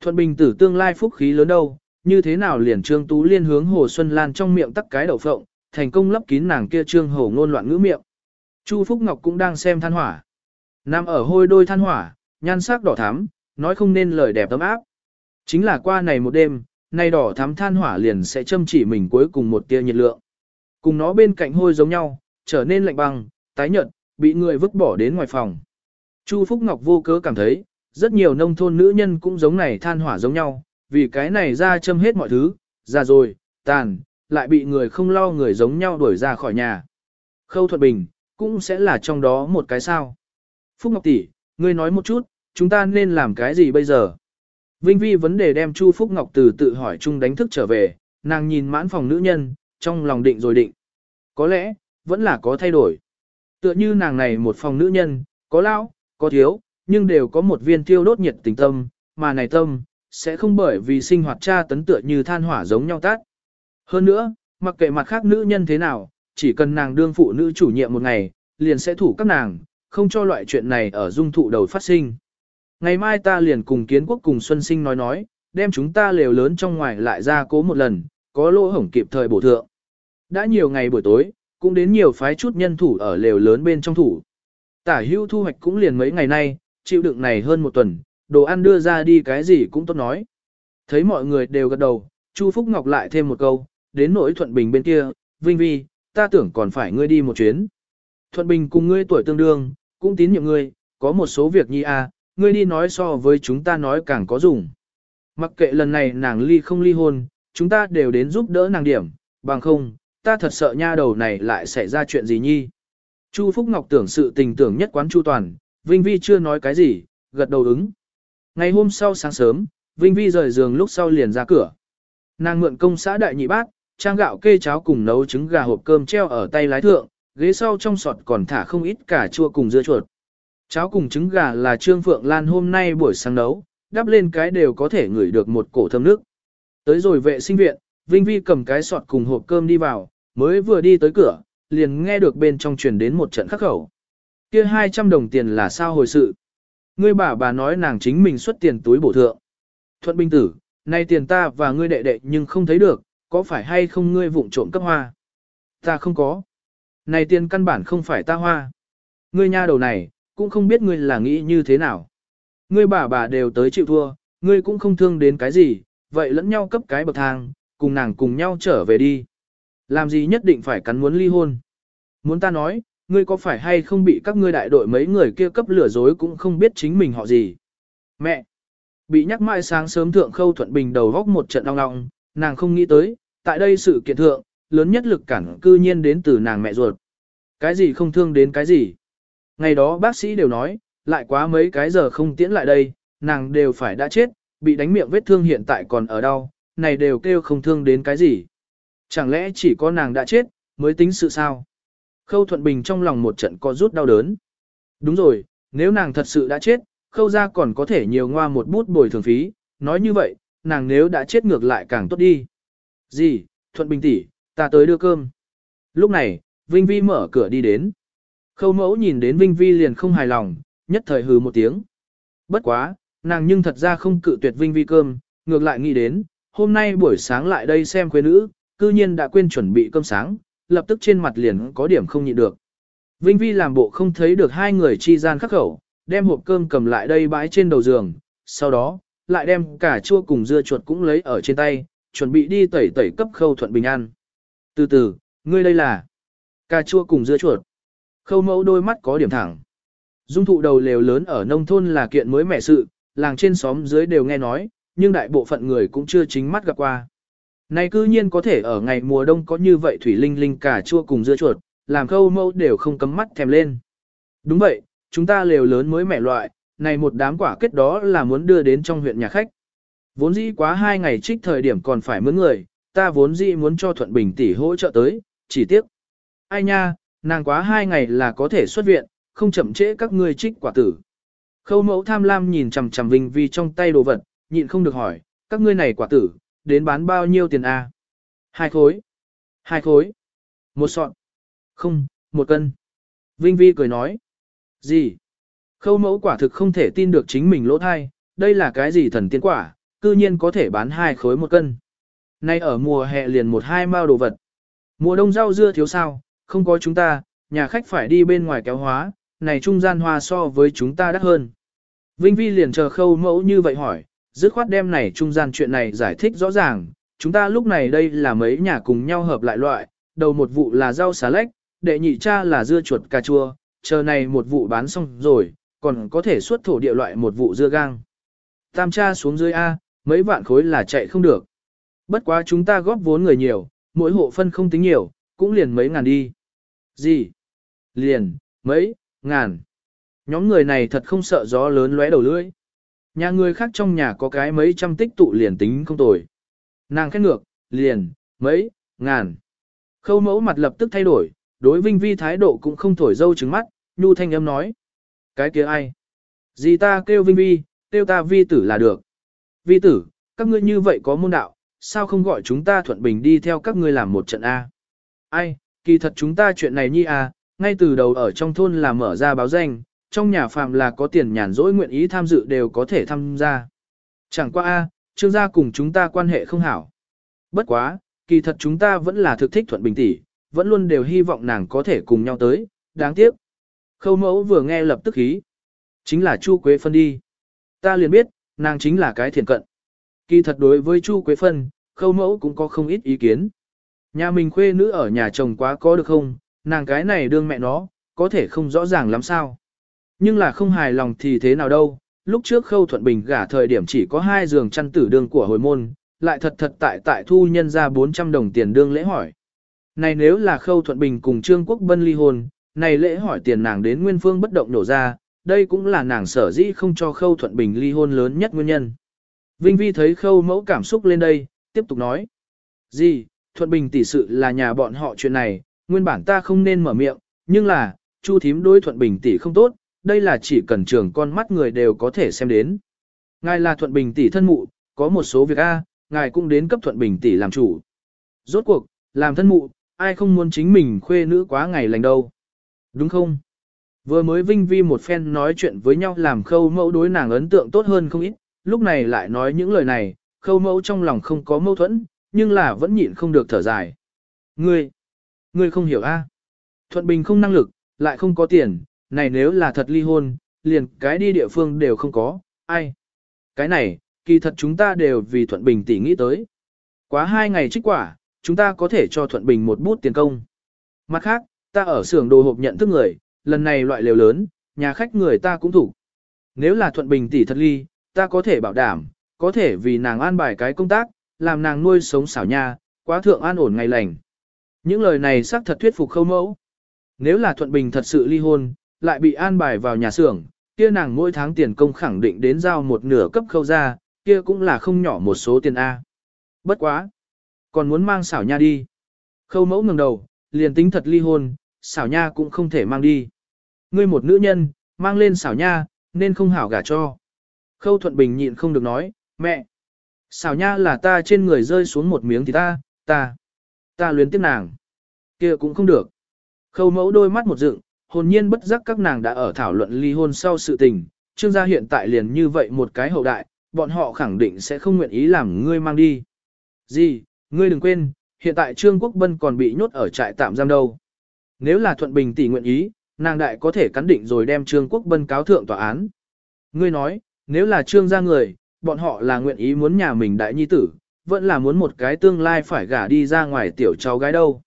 Thuận bình tử tương lai phúc khí lớn đâu, như thế nào liền Trương Tú Liên hướng Hồ Xuân Lan trong miệng tắc cái đầu phộng, thành công lấp kín nàng kia Trương Hồ ngôn loạn ngữ miệng. Chu Phúc Ngọc cũng đang xem than hỏa. Nam ở hôi đôi than hỏa, nhan sắc đỏ thắm, nói không nên lời đẹp tấm áp. Chính là qua này một đêm, nay đỏ thắm than hỏa liền sẽ châm chỉ mình cuối cùng một tia nhiệt lượng. Cùng nó bên cạnh hôi giống nhau, trở nên lạnh băng, tái nhợt, bị người vứt bỏ đến ngoài phòng. Chu Phúc Ngọc vô cớ cảm thấy, rất nhiều nông thôn nữ nhân cũng giống này than hỏa giống nhau, vì cái này ra châm hết mọi thứ, ra rồi, tàn, lại bị người không lo người giống nhau đuổi ra khỏi nhà. Khâu Thuận Bình, cũng sẽ là trong đó một cái sao. Phúc Ngọc tỷ, ngươi nói một chút, chúng ta nên làm cái gì bây giờ? Vinh Vi vấn đề đem Chu Phúc Ngọc từ tự hỏi chung đánh thức trở về, nàng nhìn mãn phòng nữ nhân, trong lòng định rồi định. Có lẽ, vẫn là có thay đổi. Tựa như nàng này một phòng nữ nhân, có lão, có thiếu, nhưng đều có một viên tiêu đốt nhiệt tình tâm, mà này tâm, sẽ không bởi vì sinh hoạt cha tấn tựa như than hỏa giống nhau tát. Hơn nữa, mặc kệ mặt khác nữ nhân thế nào, chỉ cần nàng đương phụ nữ chủ nhiệm một ngày, liền sẽ thủ các nàng, không cho loại chuyện này ở dung thụ đầu phát sinh. Ngày mai ta liền cùng kiến quốc cùng Xuân Sinh nói nói, đem chúng ta lều lớn trong ngoài lại ra cố một lần, có lỗ hổng kịp thời bổ thượng. Đã nhiều ngày buổi tối, cũng đến nhiều phái chút nhân thủ ở lều lớn bên trong thủ. Tả hưu thu hoạch cũng liền mấy ngày nay, chịu đựng này hơn một tuần, đồ ăn đưa ra đi cái gì cũng tốt nói. Thấy mọi người đều gật đầu, Chu Phúc Ngọc lại thêm một câu, đến nỗi Thuận Bình bên kia, Vinh Vi, ta tưởng còn phải ngươi đi một chuyến. Thuận Bình cùng ngươi tuổi tương đương, cũng tín nhiệm ngươi, có một số việc nhi a, ngươi đi nói so với chúng ta nói càng có dùng. Mặc kệ lần này nàng ly không ly hôn, chúng ta đều đến giúp đỡ nàng điểm, bằng không, ta thật sợ nha đầu này lại xảy ra chuyện gì nhi. Chu Phúc Ngọc tưởng sự tình tưởng nhất quán Chu Toàn, Vinh Vi chưa nói cái gì, gật đầu ứng. Ngày hôm sau sáng sớm, Vinh Vi rời giường lúc sau liền ra cửa. Nàng mượn công xã đại nhị Bác, trang gạo kê cháo cùng nấu trứng gà hộp cơm treo ở tay lái thượng, ghế sau trong sọt còn thả không ít cả chua cùng dưa chuột. Cháo cùng trứng gà là Trương Phượng Lan hôm nay buổi sáng nấu, đắp lên cái đều có thể ngửi được một cổ thơm nước. Tới rồi vệ sinh viện, Vinh Vi cầm cái sọt cùng hộp cơm đi vào, mới vừa đi tới cửa, liền nghe được bên trong truyền đến một trận khắc khẩu. Kia 200 đồng tiền là sao hồi sự? Ngươi bà bà nói nàng chính mình xuất tiền túi bổ thượng. Thuận binh tử, nay tiền ta và ngươi đệ đệ nhưng không thấy được, có phải hay không ngươi vụng trộm cấp hoa? Ta không có. Này tiền căn bản không phải ta hoa. Ngươi nha đầu này, cũng không biết ngươi là nghĩ như thế nào. Ngươi bà bà đều tới chịu thua, ngươi cũng không thương đến cái gì, vậy lẫn nhau cấp cái bậc thang, cùng nàng cùng nhau trở về đi. Làm gì nhất định phải cắn muốn ly hôn. Muốn ta nói, ngươi có phải hay không bị các ngươi đại đội mấy người kia cấp lừa dối cũng không biết chính mình họ gì. Mẹ! Bị nhắc mãi sáng sớm thượng khâu thuận bình đầu góc một trận đong đong, nàng không nghĩ tới, tại đây sự kiện thượng, lớn nhất lực cản cư nhiên đến từ nàng mẹ ruột. Cái gì không thương đến cái gì. Ngày đó bác sĩ đều nói, lại quá mấy cái giờ không tiễn lại đây, nàng đều phải đã chết, bị đánh miệng vết thương hiện tại còn ở đâu, này đều kêu không thương đến cái gì. Chẳng lẽ chỉ có nàng đã chết, mới tính sự sao? Khâu Thuận Bình trong lòng một trận có rút đau đớn. Đúng rồi, nếu nàng thật sự đã chết, khâu ra còn có thể nhiều ngoa một bút bồi thường phí, nói như vậy, nàng nếu đã chết ngược lại càng tốt đi. Gì, Thuận Bình tỷ, ta tới đưa cơm. Lúc này, Vinh Vi mở cửa đi đến. Khâu mẫu nhìn đến Vinh Vi liền không hài lòng, nhất thời hừ một tiếng. Bất quá, nàng nhưng thật ra không cự tuyệt Vinh Vi cơm, ngược lại nghĩ đến, hôm nay buổi sáng lại đây xem quê nữ, cư nhiên đã quên chuẩn bị cơm sáng, lập tức trên mặt liền có điểm không nhịn được. Vinh Vi làm bộ không thấy được hai người chi gian khắc khẩu, đem hộp cơm cầm lại đây bãi trên đầu giường, sau đó, lại đem cả chua cùng dưa chuột cũng lấy ở trên tay, chuẩn bị đi tẩy tẩy cấp khâu thuận bình an. Từ từ, ngươi đây là cà chua cùng dưa chuột. Khâu mẫu đôi mắt có điểm thẳng. Dung thụ đầu lều lớn ở nông thôn là kiện mới mẻ sự, làng trên xóm dưới đều nghe nói, nhưng đại bộ phận người cũng chưa chính mắt gặp qua. Này cư nhiên có thể ở ngày mùa đông có như vậy thủy linh linh cả chua cùng dưa chuột, làm khâu mẫu đều không cấm mắt thèm lên. Đúng vậy, chúng ta lều lớn mới mẻ loại, này một đám quả kết đó là muốn đưa đến trong huyện nhà khách. Vốn dĩ quá hai ngày trích thời điểm còn phải mướn người, ta vốn dĩ muốn cho Thuận Bình tỷ hỗ trợ tới, chỉ tiếc. Ai nha, nàng quá hai ngày là có thể xuất viện, không chậm trễ các ngươi trích quả tử. Khâu mẫu tham lam nhìn chằm chằm Vinh Vi trong tay đồ vật, nhịn không được hỏi, các ngươi này quả tử, đến bán bao nhiêu tiền a? À? Hai khối. Hai khối. Một sọn. Không, một cân. Vinh Vi cười nói. Gì? Khâu mẫu quả thực không thể tin được chính mình lỗ thai, đây là cái gì thần tiên quả, cư nhiên có thể bán hai khối một cân. Nay ở mùa hè liền một hai mao đồ vật. Mùa đông rau dưa thiếu sao, không có chúng ta, nhà khách phải đi bên ngoài kéo hóa, này trung gian hoa so với chúng ta đắt hơn. Vinh Vi liền chờ khâu mẫu như vậy hỏi, dứt khoát đem này trung gian chuyện này giải thích rõ ràng, chúng ta lúc này đây là mấy nhà cùng nhau hợp lại loại, đầu một vụ là rau xà lách, đệ nhị cha là dưa chuột cà chua, chờ này một vụ bán xong rồi, còn có thể xuất thổ địa loại một vụ dưa gang. Tam cha xuống dưới A, mấy vạn khối là chạy không được. Bất quá chúng ta góp vốn người nhiều, mỗi hộ phân không tính nhiều, cũng liền mấy ngàn đi. Gì? Liền, mấy, ngàn. Nhóm người này thật không sợ gió lớn lóe đầu lưỡi. Nhà người khác trong nhà có cái mấy trăm tích tụ liền tính không tồi. Nàng khét ngược, liền, mấy, ngàn. Khâu mẫu mặt lập tức thay đổi, đối Vinh Vi thái độ cũng không thổi dâu trứng mắt, nhu thanh âm nói. Cái kia ai? Gì ta kêu Vinh Vi, kêu ta Vi tử là được. Vi tử, các ngươi như vậy có môn đạo, sao không gọi chúng ta thuận bình đi theo các ngươi làm một trận A? Ai, kỳ thật chúng ta chuyện này nhi à, ngay từ đầu ở trong thôn là mở ra báo danh, trong nhà phàm là có tiền nhàn rỗi nguyện ý tham dự đều có thể tham gia. Chẳng qua A, trương gia cùng chúng ta quan hệ không hảo. Bất quá, kỳ thật chúng ta vẫn là thực thích thuận bình tỷ, vẫn luôn đều hy vọng nàng có thể cùng nhau tới, đáng tiếc. Khâu mẫu vừa nghe lập tức khí. Chính là Chu Quế Phân đi. Ta liền biết, nàng chính là cái thiện cận. Kỳ thật đối với Chu Quế Phân, khâu mẫu cũng có không ít ý kiến. Nhà mình khuê nữ ở nhà chồng quá có được không, nàng cái này đương mẹ nó, có thể không rõ ràng lắm sao. Nhưng là không hài lòng thì thế nào đâu, lúc trước khâu thuận bình gả thời điểm chỉ có hai giường chăn tử đương của hồi môn, lại thật thật tại tại thu nhân ra 400 đồng tiền đương lễ hỏi. Này nếu là khâu thuận bình cùng Trương Quốc Bân ly hôn, này lễ hỏi tiền nàng đến nguyên phương bất động nổ ra, đây cũng là nàng sở dĩ không cho khâu thuận bình ly hôn lớn nhất nguyên nhân. Vinh Vi thấy khâu mẫu cảm xúc lên đây, tiếp tục nói. Gì, thuận bình tỷ sự là nhà bọn họ chuyện này, nguyên bản ta không nên mở miệng, nhưng là, chu thím đối thuận bình tỷ không tốt, đây là chỉ cần trường con mắt người đều có thể xem đến. Ngài là thuận bình tỷ thân mụ, có một số việc A, ngài cũng đến cấp thuận bình tỷ làm chủ. Rốt cuộc, làm thân mụ, ai không muốn chính mình khuê nữ quá ngày lành đâu. Đúng không? Vừa mới Vinh Vi một phen nói chuyện với nhau làm khâu mẫu đối nàng ấn tượng tốt hơn không ít, lúc này lại nói những lời này, khâu mẫu trong lòng không có mâu thuẫn, nhưng là vẫn nhịn không được thở dài. Ngươi, ngươi không hiểu a? Thuận Bình không năng lực, lại không có tiền, này nếu là thật ly hôn, liền cái đi địa phương đều không có, ai? Cái này, kỳ thật chúng ta đều vì Thuận Bình tỉ nghĩ tới. Quá hai ngày trích quả, chúng ta có thể cho Thuận Bình một bút tiền công. Mặt khác, ta ở xưởng đồ hộp nhận thức người, lần này loại lều lớn, nhà khách người ta cũng thủ. Nếu là Thuận Bình tỷ thật ly, ta có thể bảo đảm, có thể vì nàng an bài cái công tác, làm nàng nuôi sống xảo nha, quá thượng an ổn ngày lành. Những lời này xác thật thuyết phục khâu mẫu. Nếu là Thuận Bình thật sự ly hôn, lại bị an bài vào nhà xưởng, kia nàng mỗi tháng tiền công khẳng định đến giao một nửa cấp khâu ra, kia cũng là không nhỏ một số tiền A. Bất quá. Còn muốn mang xảo nha đi. Khâu mẫu ngẩng đầu, liền tính thật ly hôn, xảo nha cũng không thể mang đi. Ngươi một nữ nhân, mang lên xảo nha, nên không hảo gả cho. Khâu Thuận Bình nhịn không được nói, mẹ. Xảo nha là ta trên người rơi xuống một miếng thì ta, ta, ta luyến tiếc nàng. kia cũng không được. Khâu mẫu đôi mắt một dựng, hồn nhiên bất giác các nàng đã ở thảo luận ly hôn sau sự tình. Trương gia hiện tại liền như vậy một cái hậu đại, bọn họ khẳng định sẽ không nguyện ý làm ngươi mang đi. Gì, ngươi đừng quên, hiện tại Trương Quốc Bân còn bị nhốt ở trại tạm giam đâu. Nếu là Thuận Bình tỷ nguyện ý, nàng đại có thể cắn định rồi đem Trương Quốc Bân cáo thượng tòa án. Ngươi nói, nếu là Trương gia người, bọn họ là nguyện ý muốn nhà mình đại nhi tử, vẫn là muốn một cái tương lai phải gả đi ra ngoài tiểu cháu gái đâu.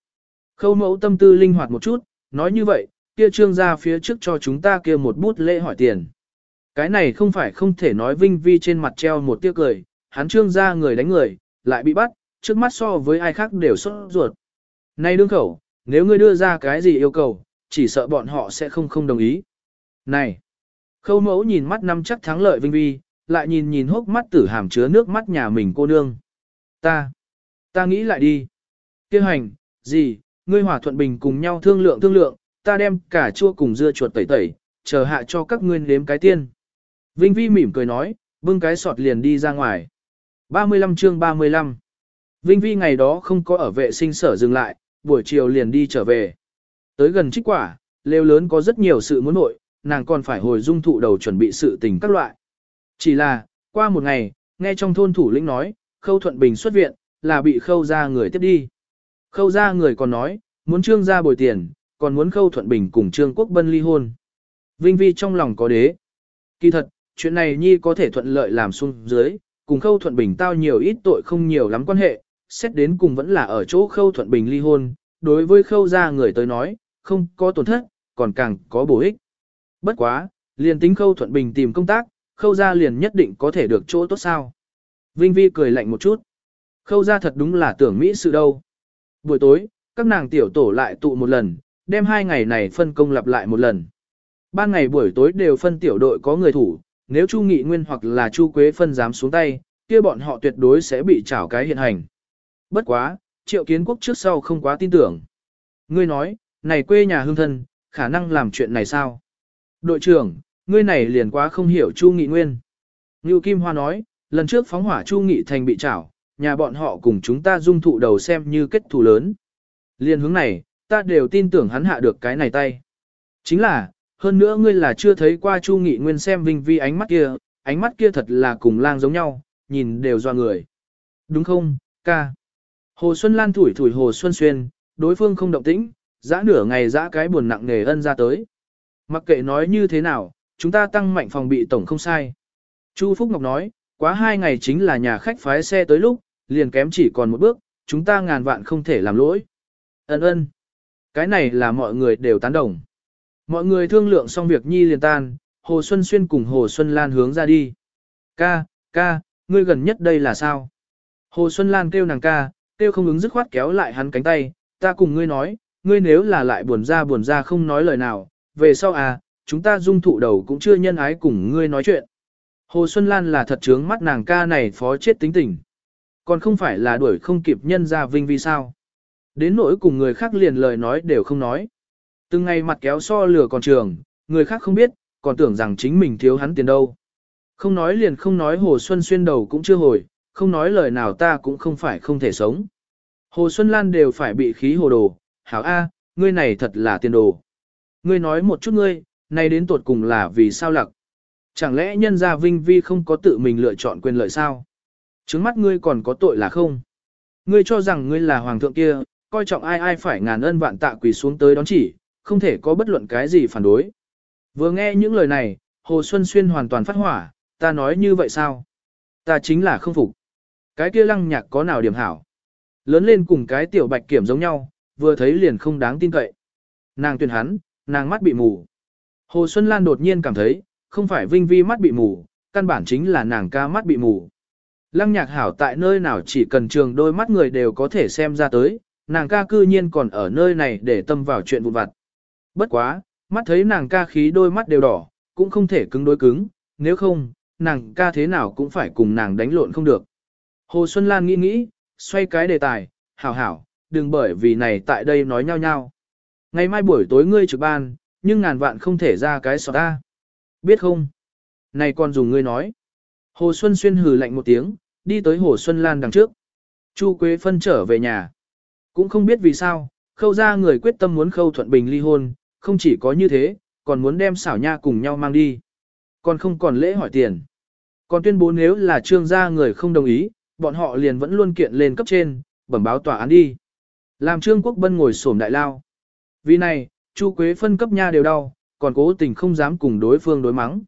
Khâu mẫu tâm tư linh hoạt một chút, nói như vậy, kia Trương gia phía trước cho chúng ta kia một bút lễ hỏi tiền. Cái này không phải không thể nói vinh vi trên mặt treo một tiếc cười, hắn Trương gia người đánh người, lại bị bắt, trước mắt so với ai khác đều sốt ruột. Này đương khẩu, nếu ngươi đưa ra cái gì yêu cầu, chỉ sợ bọn họ sẽ không không đồng ý. Này! Khâu mẫu nhìn mắt năm chắc thắng lợi vinh vi, lại nhìn nhìn hốc mắt tử hàm chứa nước mắt nhà mình cô nương. Ta! Ta nghĩ lại đi. Kêu hành, gì, ngươi hòa thuận bình cùng nhau thương lượng thương lượng, ta đem cả chua cùng dưa chuột tẩy tẩy, chờ hạ cho các ngươi nếm cái tiên. Vinh vi mỉm cười nói, bưng cái sọt liền đi ra ngoài. 35 chương 35 Vinh Vi ngày đó không có ở vệ sinh sở dừng lại, buổi chiều liền đi trở về. Tới gần trích quả, lều lớn có rất nhiều sự muốn nội, nàng còn phải hồi dung thụ đầu chuẩn bị sự tình các loại. Chỉ là, qua một ngày, nghe trong thôn thủ lĩnh nói, khâu thuận bình xuất viện, là bị khâu ra người tiếp đi. Khâu ra người còn nói, muốn trương ra bồi tiền, còn muốn khâu thuận bình cùng trương quốc bân ly hôn. Vinh Vi trong lòng có đế. Kỳ thật, chuyện này nhi có thể thuận lợi làm xuống dưới, cùng khâu thuận bình tao nhiều ít tội không nhiều lắm quan hệ, xét đến cùng vẫn là ở chỗ khâu thuận bình ly hôn, đối với khâu gia người tới nói, không có tổn thất, còn càng có bổ ích. Bất quá, liền tính khâu thuận bình tìm công tác, khâu gia liền nhất định có thể được chỗ tốt sao. Vinh Vi cười lạnh một chút. Khâu gia thật đúng là tưởng Mỹ sự đâu. Buổi tối, các nàng tiểu tổ lại tụ một lần, đem hai ngày này phân công lặp lại một lần. Ban ngày buổi tối đều phân tiểu đội có người thủ, nếu Chu Nghị Nguyên hoặc là Chu Quế phân dám xuống tay, kia bọn họ tuyệt đối sẽ bị trảo cái hiện hành. Bất quá, triệu kiến quốc trước sau không quá tin tưởng. Ngươi nói, này quê nhà hương thân, khả năng làm chuyện này sao? Đội trưởng, ngươi này liền quá không hiểu Chu Nghị Nguyên. Ngưu Kim Hoa nói, lần trước phóng hỏa Chu Nghị Thành bị trảo, nhà bọn họ cùng chúng ta dung thụ đầu xem như kết thù lớn. Liên hướng này, ta đều tin tưởng hắn hạ được cái này tay. Chính là, hơn nữa ngươi là chưa thấy qua Chu Nghị Nguyên xem Vinh Vi ánh mắt kia, ánh mắt kia thật là cùng lang giống nhau, nhìn đều doa người. Đúng không, ca? Hồ Xuân Lan thủi thủi Hồ Xuân Xuyên, đối phương không động tĩnh, dã nửa ngày dã cái buồn nặng nề ân ra tới. Mặc kệ nói như thế nào, chúng ta tăng mạnh phòng bị tổng không sai. Chu Phúc Ngọc nói, quá hai ngày chính là nhà khách phái xe tới lúc, liền kém chỉ còn một bước, chúng ta ngàn vạn không thể làm lỗi. Ấn ơn. Cái này là mọi người đều tán đồng. Mọi người thương lượng xong việc nhi liền tan, Hồ Xuân Xuyên cùng Hồ Xuân Lan hướng ra đi. Ca, ca, ngươi gần nhất đây là sao? Hồ Xuân Lan kêu nàng ca, kêu không ứng dứt khoát kéo lại hắn cánh tay, ta cùng ngươi nói, ngươi nếu là lại buồn ra buồn ra không nói lời nào, về sau à, chúng ta dung thụ đầu cũng chưa nhân ái cùng ngươi nói chuyện. Hồ Xuân Lan là thật trướng mắt nàng ca này phó chết tính tình. Còn không phải là đuổi không kịp nhân ra vinh vì sao. Đến nỗi cùng người khác liền lời nói đều không nói. Từng ngày mặt kéo so lửa còn trường, người khác không biết, còn tưởng rằng chính mình thiếu hắn tiền đâu. Không nói liền không nói Hồ Xuân xuyên đầu cũng chưa hồi, không nói lời nào ta cũng không phải không thể sống. Hồ Xuân Lan đều phải bị khí hồ đồ, hảo A, ngươi này thật là tiền đồ. Ngươi nói một chút ngươi, nay đến tuột cùng là vì sao lặc. Chẳng lẽ nhân gia Vinh Vi không có tự mình lựa chọn quyền lợi sao? Trứng mắt ngươi còn có tội là không? Ngươi cho rằng ngươi là hoàng thượng kia, coi trọng ai ai phải ngàn ân vạn tạ quỳ xuống tới đón chỉ, không thể có bất luận cái gì phản đối. Vừa nghe những lời này, Hồ Xuân Xuyên hoàn toàn phát hỏa, ta nói như vậy sao? Ta chính là không phục. Cái kia lăng nhạc có nào điểm hảo? Lớn lên cùng cái tiểu bạch kiểm giống nhau, vừa thấy liền không đáng tin cậy. Nàng tuyên hắn, nàng mắt bị mù. Hồ Xuân Lan đột nhiên cảm thấy, không phải Vinh Vi mắt bị mù, căn bản chính là nàng ca mắt bị mù. Lăng nhạc hảo tại nơi nào chỉ cần trường đôi mắt người đều có thể xem ra tới, nàng ca cư nhiên còn ở nơi này để tâm vào chuyện vụn vặt. Bất quá, mắt thấy nàng ca khí đôi mắt đều đỏ, cũng không thể cứng đối cứng, nếu không, nàng ca thế nào cũng phải cùng nàng đánh lộn không được. Hồ Xuân Lan nghĩ nghĩ, xoay cái đề tài, hảo hảo, đừng bởi vì này tại đây nói nhau nhau. Ngày mai buổi tối ngươi trực ban, nhưng ngàn vạn không thể ra cái sọt ta. Biết không? Này còn dùng ngươi nói. Hồ Xuân Xuyên hừ lạnh một tiếng, đi tới Hồ Xuân Lan đằng trước. Chu Quế Phân trở về nhà. Cũng không biết vì sao, khâu ra người quyết tâm muốn khâu thuận bình ly hôn, không chỉ có như thế, còn muốn đem xảo nha cùng nhau mang đi. Còn không còn lễ hỏi tiền. Còn tuyên bố nếu là trương gia người không đồng ý, bọn họ liền vẫn luôn kiện lên cấp trên, bẩm báo tòa án đi. Làm trương quốc bân ngồi sổm đại lao. Vì này, Chu Quế phân cấp nha đều đau, còn cố tình không dám cùng đối phương đối mắng.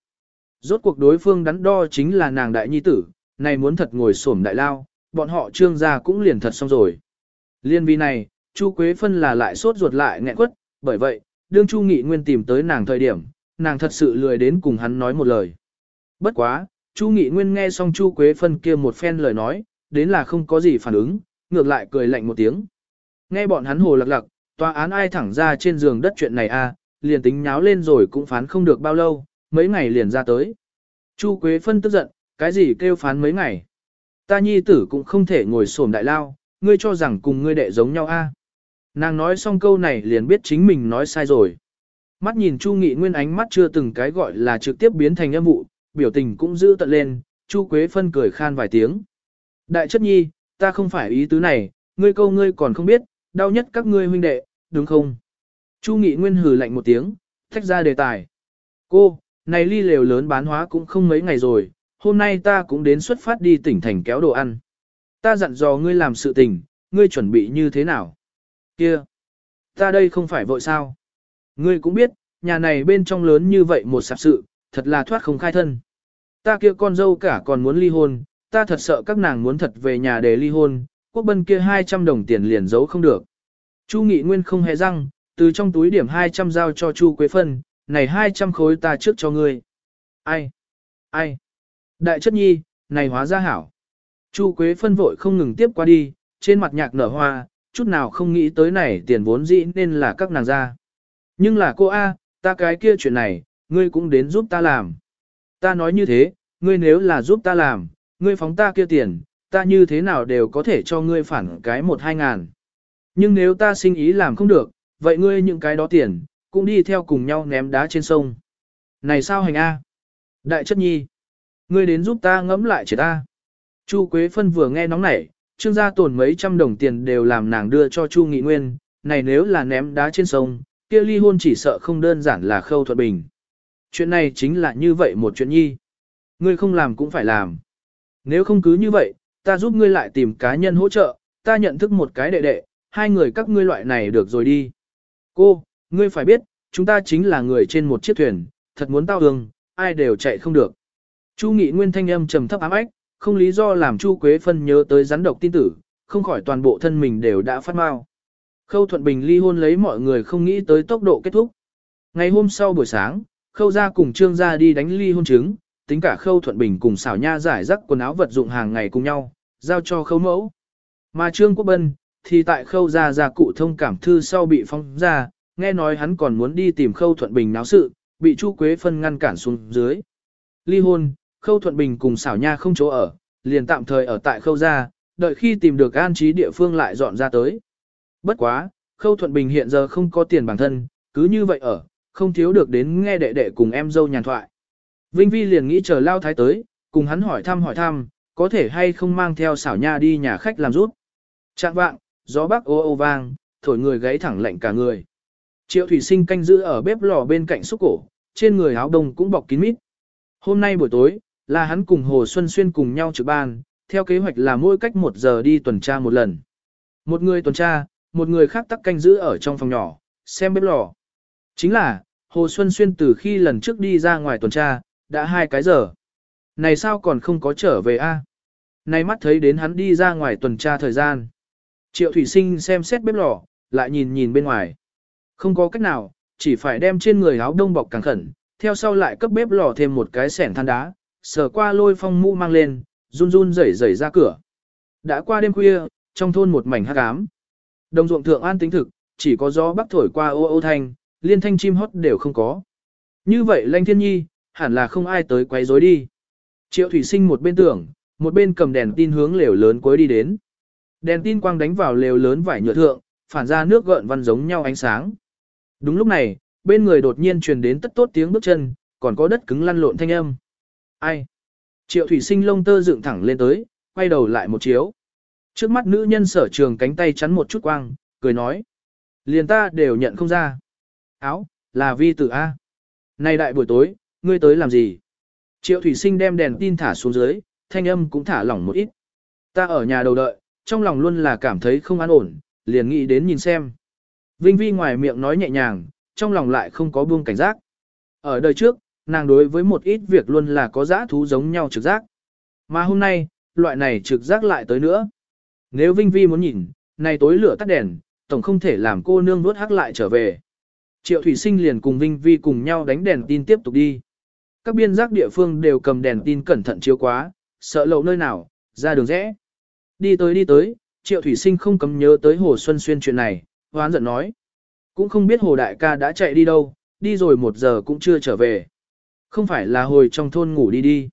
Rốt cuộc đối phương đắn đo chính là nàng đại nhi tử, này muốn thật ngồi xổm đại lao, bọn họ trương gia cũng liền thật xong rồi. Liên vì này, Chu Quế phân là lại sốt ruột lại nghẹn quất, bởi vậy, đương Chu Nghị Nguyên tìm tới nàng thời điểm, nàng thật sự lười đến cùng hắn nói một lời. Bất quá, Chu Nghị Nguyên nghe xong Chu Quế phân kia một phen lời nói, đến là không có gì phản ứng, ngược lại cười lạnh một tiếng. Nghe bọn hắn hồ lặc lặc, tòa án ai thẳng ra trên giường đất chuyện này a, à, liền tính nháo lên rồi cũng phán không được bao lâu, mấy ngày liền ra tới. Chu Quế phân tức giận, cái gì kêu phán mấy ngày? Ta nhi tử cũng không thể ngồi xổm đại lao, ngươi cho rằng cùng ngươi đệ giống nhau a? À? Nàng nói xong câu này liền biết chính mình nói sai rồi. Mắt nhìn Chu Nghị Nguyên ánh mắt chưa từng cái gọi là trực tiếp biến thành âm vụ, biểu tình cũng giữ tận lên, Chu Quế phân cười khan vài tiếng. Đại chất nhi, ta không phải ý tứ này, ngươi câu ngươi còn không biết, đau nhất các ngươi huynh đệ, đúng không? Chu Nghị Nguyên hừ lạnh một tiếng, thách ra đề tài. Cô, này ly lều lớn bán hóa cũng không mấy ngày rồi, hôm nay ta cũng đến xuất phát đi tỉnh thành kéo đồ ăn. Ta dặn dò ngươi làm sự tình, ngươi chuẩn bị như thế nào? Kia, ta đây không phải vội sao? Ngươi cũng biết, nhà này bên trong lớn như vậy một sạp sự, thật là thoát không khai thân. Ta kia con dâu cả còn muốn ly hôn, ta thật sợ các nàng muốn thật về nhà để ly hôn, quốc bân kia 200 đồng tiền liền giấu không được. Chu Nghị Nguyên không hề răng, từ trong túi điểm 200 giao cho Chu Quế Phân, này 200 khối ta trước cho ngươi. Ai? Ai? Đại chất nhi, này hóa ra hảo. Chu Quế Phân vội không ngừng tiếp qua đi, trên mặt nhạc nở hoa, chút nào không nghĩ tới này tiền vốn dĩ nên là các nàng ra. Nhưng là cô A, ta cái kia chuyện này, ngươi cũng đến giúp ta làm. Ta nói như thế, ngươi nếu là giúp ta làm, ngươi phóng ta kia tiền, ta như thế nào đều có thể cho ngươi phản cái một hai ngàn. Nhưng nếu ta sinh ý làm không được, vậy ngươi những cái đó tiền, cũng đi theo cùng nhau ném đá trên sông. Này sao hành A? Đại chất nhi. Ngươi đến giúp ta ngẫm lại chỉ ta. Chu Quế Phân vừa nghe nóng nảy, trương gia tổn mấy trăm đồng tiền đều làm nàng đưa cho Chu Nghị Nguyên, này nếu là ném đá trên sông, kia ly hôn chỉ sợ không đơn giản là khâu thuật bình. Chuyện này chính là như vậy một chuyện nhi. Ngươi không làm cũng phải làm. Nếu không cứ như vậy, ta giúp ngươi lại tìm cá nhân hỗ trợ, ta nhận thức một cái đệ đệ, hai người các ngươi loại này được rồi đi. Cô, ngươi phải biết, chúng ta chính là người trên một chiếc thuyền, thật muốn tao đường, ai đều chạy không được. Chu Nghị Nguyên thanh âm trầm thấp ám ách, không lý do làm Chu Quế Phân nhớ tới rắn độc tin tử, không khỏi toàn bộ thân mình đều đã phát mau. Khâu Thuận Bình ly hôn lấy mọi người không nghĩ tới tốc độ kết thúc. Ngày hôm sau buổi sáng, Khâu gia cùng Trương gia đi đánh ly hôn chứng, tính cả Khâu Thuận Bình cùng xảo nha giải rắc quần áo vật dụng hàng ngày cùng nhau, giao cho Khâu mẫu. Mà Trương Quốc Bân, thì tại Khâu gia gia cụ thông cảm thư sau bị phong ra, nghe nói hắn còn muốn đi tìm Khâu Thuận Bình náo sự, bị Chu Quế Phân ngăn cản xuống dưới. Ly hôn, Khâu Thuận Bình cùng xảo nha không chỗ ở, liền tạm thời ở tại Khâu gia, đợi khi tìm được an trí địa phương lại dọn ra tới. Bất quá, Khâu Thuận Bình hiện giờ không có tiền bản thân, cứ như vậy ở, không thiếu được đến nghe đệ đệ cùng em dâu nhàn thoại. Vinh Vi liền nghĩ chờ Lao Thái tới, cùng hắn hỏi thăm hỏi thăm, có thể hay không mang theo xảo nha đi nhà khách làm rút. Trạng vạng, gió bắc ô ô vang, thổi người gáy thẳng lạnh cả người. Triệu thủy sinh canh giữ ở bếp lò bên cạnh xúc cổ, trên người áo đông cũng bọc kín mít. Hôm nay buổi tối, là hắn cùng Hồ Xuân Xuyên cùng nhau trực ban, theo kế hoạch là mỗi cách một giờ đi tuần tra một lần. Một người tuần tra, một người khác tắc canh giữ ở trong phòng nhỏ, xem bếp lò. Chính là, Hồ Xuân Xuyên từ khi lần trước đi ra ngoài tuần tra, đã hai cái giờ. Này sao còn không có trở về a? Này mắt thấy đến hắn đi ra ngoài tuần tra thời gian. Triệu Thủy Sinh xem xét bếp lò, lại nhìn nhìn bên ngoài. Không có cách nào, chỉ phải đem trên người áo đông bọc càng khẩn, theo sau lại cấp bếp lò thêm một cái sẻn than đá, sờ qua lôi phong mũ mang lên, run run rẩy rẩy ra cửa. Đã qua đêm khuya, trong thôn một mảnh hắc ám. Đồng ruộng thượng an tính thực, chỉ có gió bắc thổi qua ô ô thanh, liên thanh chim hót đều không có. Như vậy lanh thiên nhi, hẳn là không ai tới quấy rối đi. Triệu thủy sinh một bên tưởng, một bên cầm đèn tin hướng lều lớn cuối đi đến. Đèn tin quang đánh vào lều lớn vải nhựa thượng, phản ra nước gợn văn giống nhau ánh sáng. Đúng lúc này, bên người đột nhiên truyền đến tất tốt tiếng bước chân, còn có đất cứng lăn lộn thanh âm. Ai? Triệu thủy sinh lông tơ dựng thẳng lên tới, quay đầu lại một chiếu. Trước mắt nữ nhân sở trường cánh tay chắn một chút quang, cười nói. Liền ta đều nhận không ra. Áo, là vi tử A. Này đại buổi tối, ngươi tới làm gì? Triệu thủy sinh đem đèn tin thả xuống dưới, thanh âm cũng thả lỏng một ít. Ta ở nhà đầu đợi, trong lòng luôn là cảm thấy không an ổn, liền nghĩ đến nhìn xem. Vinh Vi ngoài miệng nói nhẹ nhàng, trong lòng lại không có buông cảnh giác. Ở đời trước, nàng đối với một ít việc luôn là có dã thú giống nhau trực giác. Mà hôm nay, loại này trực giác lại tới nữa. Nếu Vinh Vi muốn nhìn, này tối lửa tắt đèn, tổng không thể làm cô nương nuốt hắc lại trở về. Triệu Thủy Sinh liền cùng Vinh Vi cùng nhau đánh đèn tin tiếp tục đi. Các biên giác địa phương đều cầm đèn tin cẩn thận chiếu quá, sợ lậu nơi nào, ra đường rẽ. Đi tới đi tới, Triệu Thủy Sinh không cấm nhớ tới Hồ Xuân Xuyên chuyện này, hoán giận nói. Cũng không biết Hồ Đại ca đã chạy đi đâu, đi rồi một giờ cũng chưa trở về. Không phải là hồi trong thôn ngủ đi đi.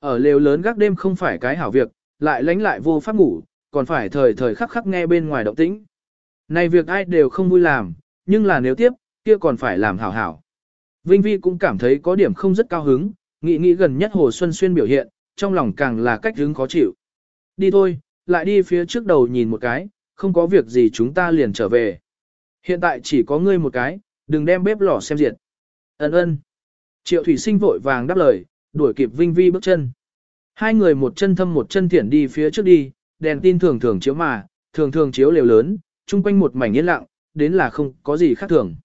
Ở lều lớn gác đêm không phải cái hảo việc, lại lánh lại vô pháp ngủ, còn phải thời thời khắc khắc nghe bên ngoài động tĩnh. Này việc ai đều không vui làm, nhưng là nếu tiếp, kia còn phải làm hảo hảo. Vinh Vi cũng cảm thấy có điểm không rất cao hứng, nghĩ nghĩ gần nhất Hồ Xuân Xuyên biểu hiện, trong lòng càng là cách hứng khó chịu. Đi thôi, lại đi phía trước đầu nhìn một cái, không có việc gì chúng ta liền trở về. Hiện tại chỉ có ngươi một cái, đừng đem bếp lò xem diệt. Ấn ơn. Triệu Thủy Sinh vội vàng đáp lời, đuổi kịp Vinh Vi bước chân. Hai người một chân thâm một chân thiển đi phía trước đi, đèn tin thường thường chiếu mà, thường thường chiếu lều lớn, chung quanh một mảnh yên lặng, đến là không có gì khác thường.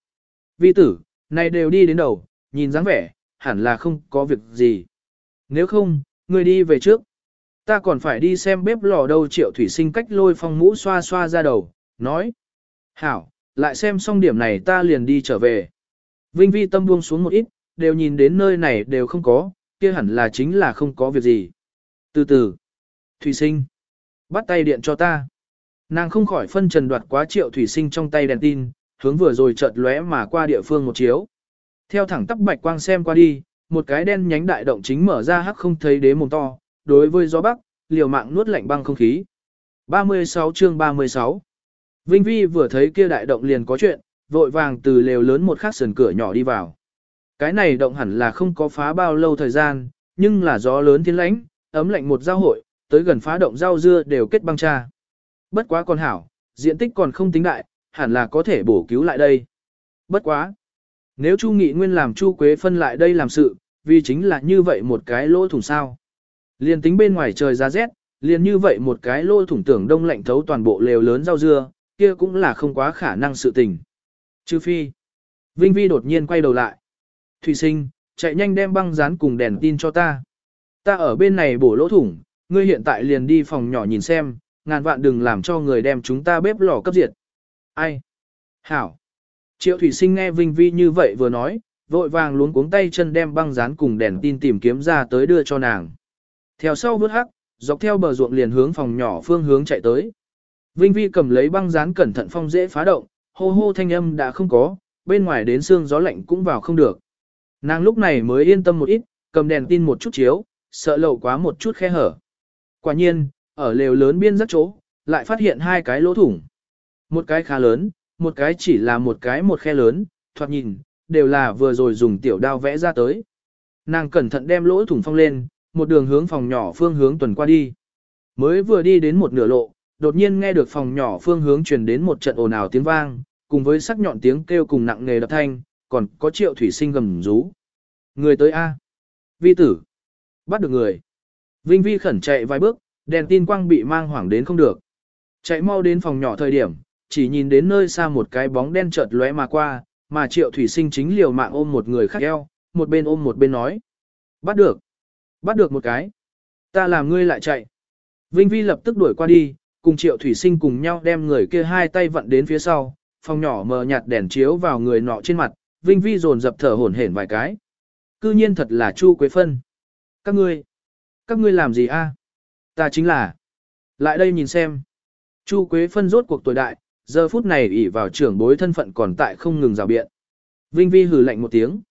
Vi tử, này đều đi đến đầu, nhìn dáng vẻ, hẳn là không có việc gì. Nếu không, người đi về trước. Ta còn phải đi xem bếp lò đâu triệu thủy sinh cách lôi phong mũ xoa xoa ra đầu, nói. Hảo, lại xem xong điểm này ta liền đi trở về. Vinh vi tâm buông xuống một ít, đều nhìn đến nơi này đều không có, kia hẳn là chính là không có việc gì. Từ từ, thủy sinh, bắt tay điện cho ta. Nàng không khỏi phân trần đoạt quá triệu thủy sinh trong tay đèn tin, hướng vừa rồi chợt lóe mà qua địa phương một chiếu. Theo thẳng tắp bạch quang xem qua đi, một cái đen nhánh đại động chính mở ra hắc không thấy đế mồm to, đối với gió bắc, liều mạng nuốt lạnh băng không khí. 36 chương 36 Vinh Vi vừa thấy kia đại động liền có chuyện, vội vàng từ lều lớn một khắc sườn cửa nhỏ đi vào. Cái này động hẳn là không có phá bao lâu thời gian, nhưng là gió lớn thiên lãnh, ấm lạnh một giao hội, tới gần phá động rau dưa đều kết băng tra. Bất quá còn hảo, diện tích còn không tính đại, hẳn là có thể bổ cứu lại đây. Bất quá. Nếu Chu Nghị Nguyên làm Chu Quế phân lại đây làm sự, vì chính là như vậy một cái lỗ thủng sao. liền tính bên ngoài trời ra rét, liền như vậy một cái lỗ thủng tưởng đông lạnh thấu toàn bộ lều lớn rau dưa, kia cũng là không quá khả năng sự tình. Chư phi. Vinh Vi đột nhiên quay đầu lại. Thủy sinh, chạy nhanh đem băng dán cùng đèn tin cho ta. Ta ở bên này bổ lỗ thủng, ngươi hiện tại liền đi phòng nhỏ nhìn xem, ngàn vạn đừng làm cho người đem chúng ta bếp lò cấp diệt. Ai? Hảo. Triệu Thủy Sinh nghe Vinh Vi như vậy vừa nói, vội vàng luống cuống tay chân đem băng dán cùng đèn tin tìm kiếm ra tới đưa cho nàng. Theo sau vớt hắc, dọc theo bờ ruộng liền hướng phòng nhỏ phương hướng chạy tới. Vinh Vi cầm lấy băng dán cẩn thận phong dễ phá động, hô hô thanh âm đã không có, bên ngoài đến xương gió lạnh cũng vào không được. Nàng lúc này mới yên tâm một ít, cầm đèn tin một chút chiếu, sợ lậu quá một chút khe hở. Quả nhiên, ở lều lớn biên rất chỗ, lại phát hiện hai cái lỗ thủng. Một cái khá lớn, một cái chỉ là một cái một khe lớn, thoạt nhìn, đều là vừa rồi dùng tiểu đao vẽ ra tới. Nàng cẩn thận đem lỗ thủng phong lên, một đường hướng phòng nhỏ phương hướng tuần qua đi. Mới vừa đi đến một nửa lộ, đột nhiên nghe được phòng nhỏ phương hướng truyền đến một trận ồn ào tiếng vang, cùng với sắc nhọn tiếng kêu cùng nặng nghề đập thanh, còn có triệu thủy sinh gầm rú. Người tới A. Vi tử. Bắt được người. Vinh Vi khẩn chạy vài bước, đèn tin quang bị mang hoảng đến không được. Chạy mau đến phòng nhỏ thời điểm, chỉ nhìn đến nơi xa một cái bóng đen chợt lóe mà qua, mà triệu thủy sinh chính liều mạng ôm một người khác eo, một bên ôm một bên nói. Bắt được. Bắt được một cái. Ta làm ngươi lại chạy. Vinh Vi lập tức đuổi qua đi, cùng triệu thủy sinh cùng nhau đem người kia hai tay vặn đến phía sau, phòng nhỏ mờ nhạt đèn chiếu vào người nọ trên mặt, Vinh Vi dồn dập thở hổn hển vài cái. Cư nhiên thật là Chu Quế Phân. Các ngươi, các ngươi làm gì a? Ta chính là. Lại đây nhìn xem. Chu Quế Phân rốt cuộc tuổi đại, giờ phút này ỷ vào trưởng bối thân phận còn tại không ngừng rào biện. Vinh Vi hừ lạnh một tiếng.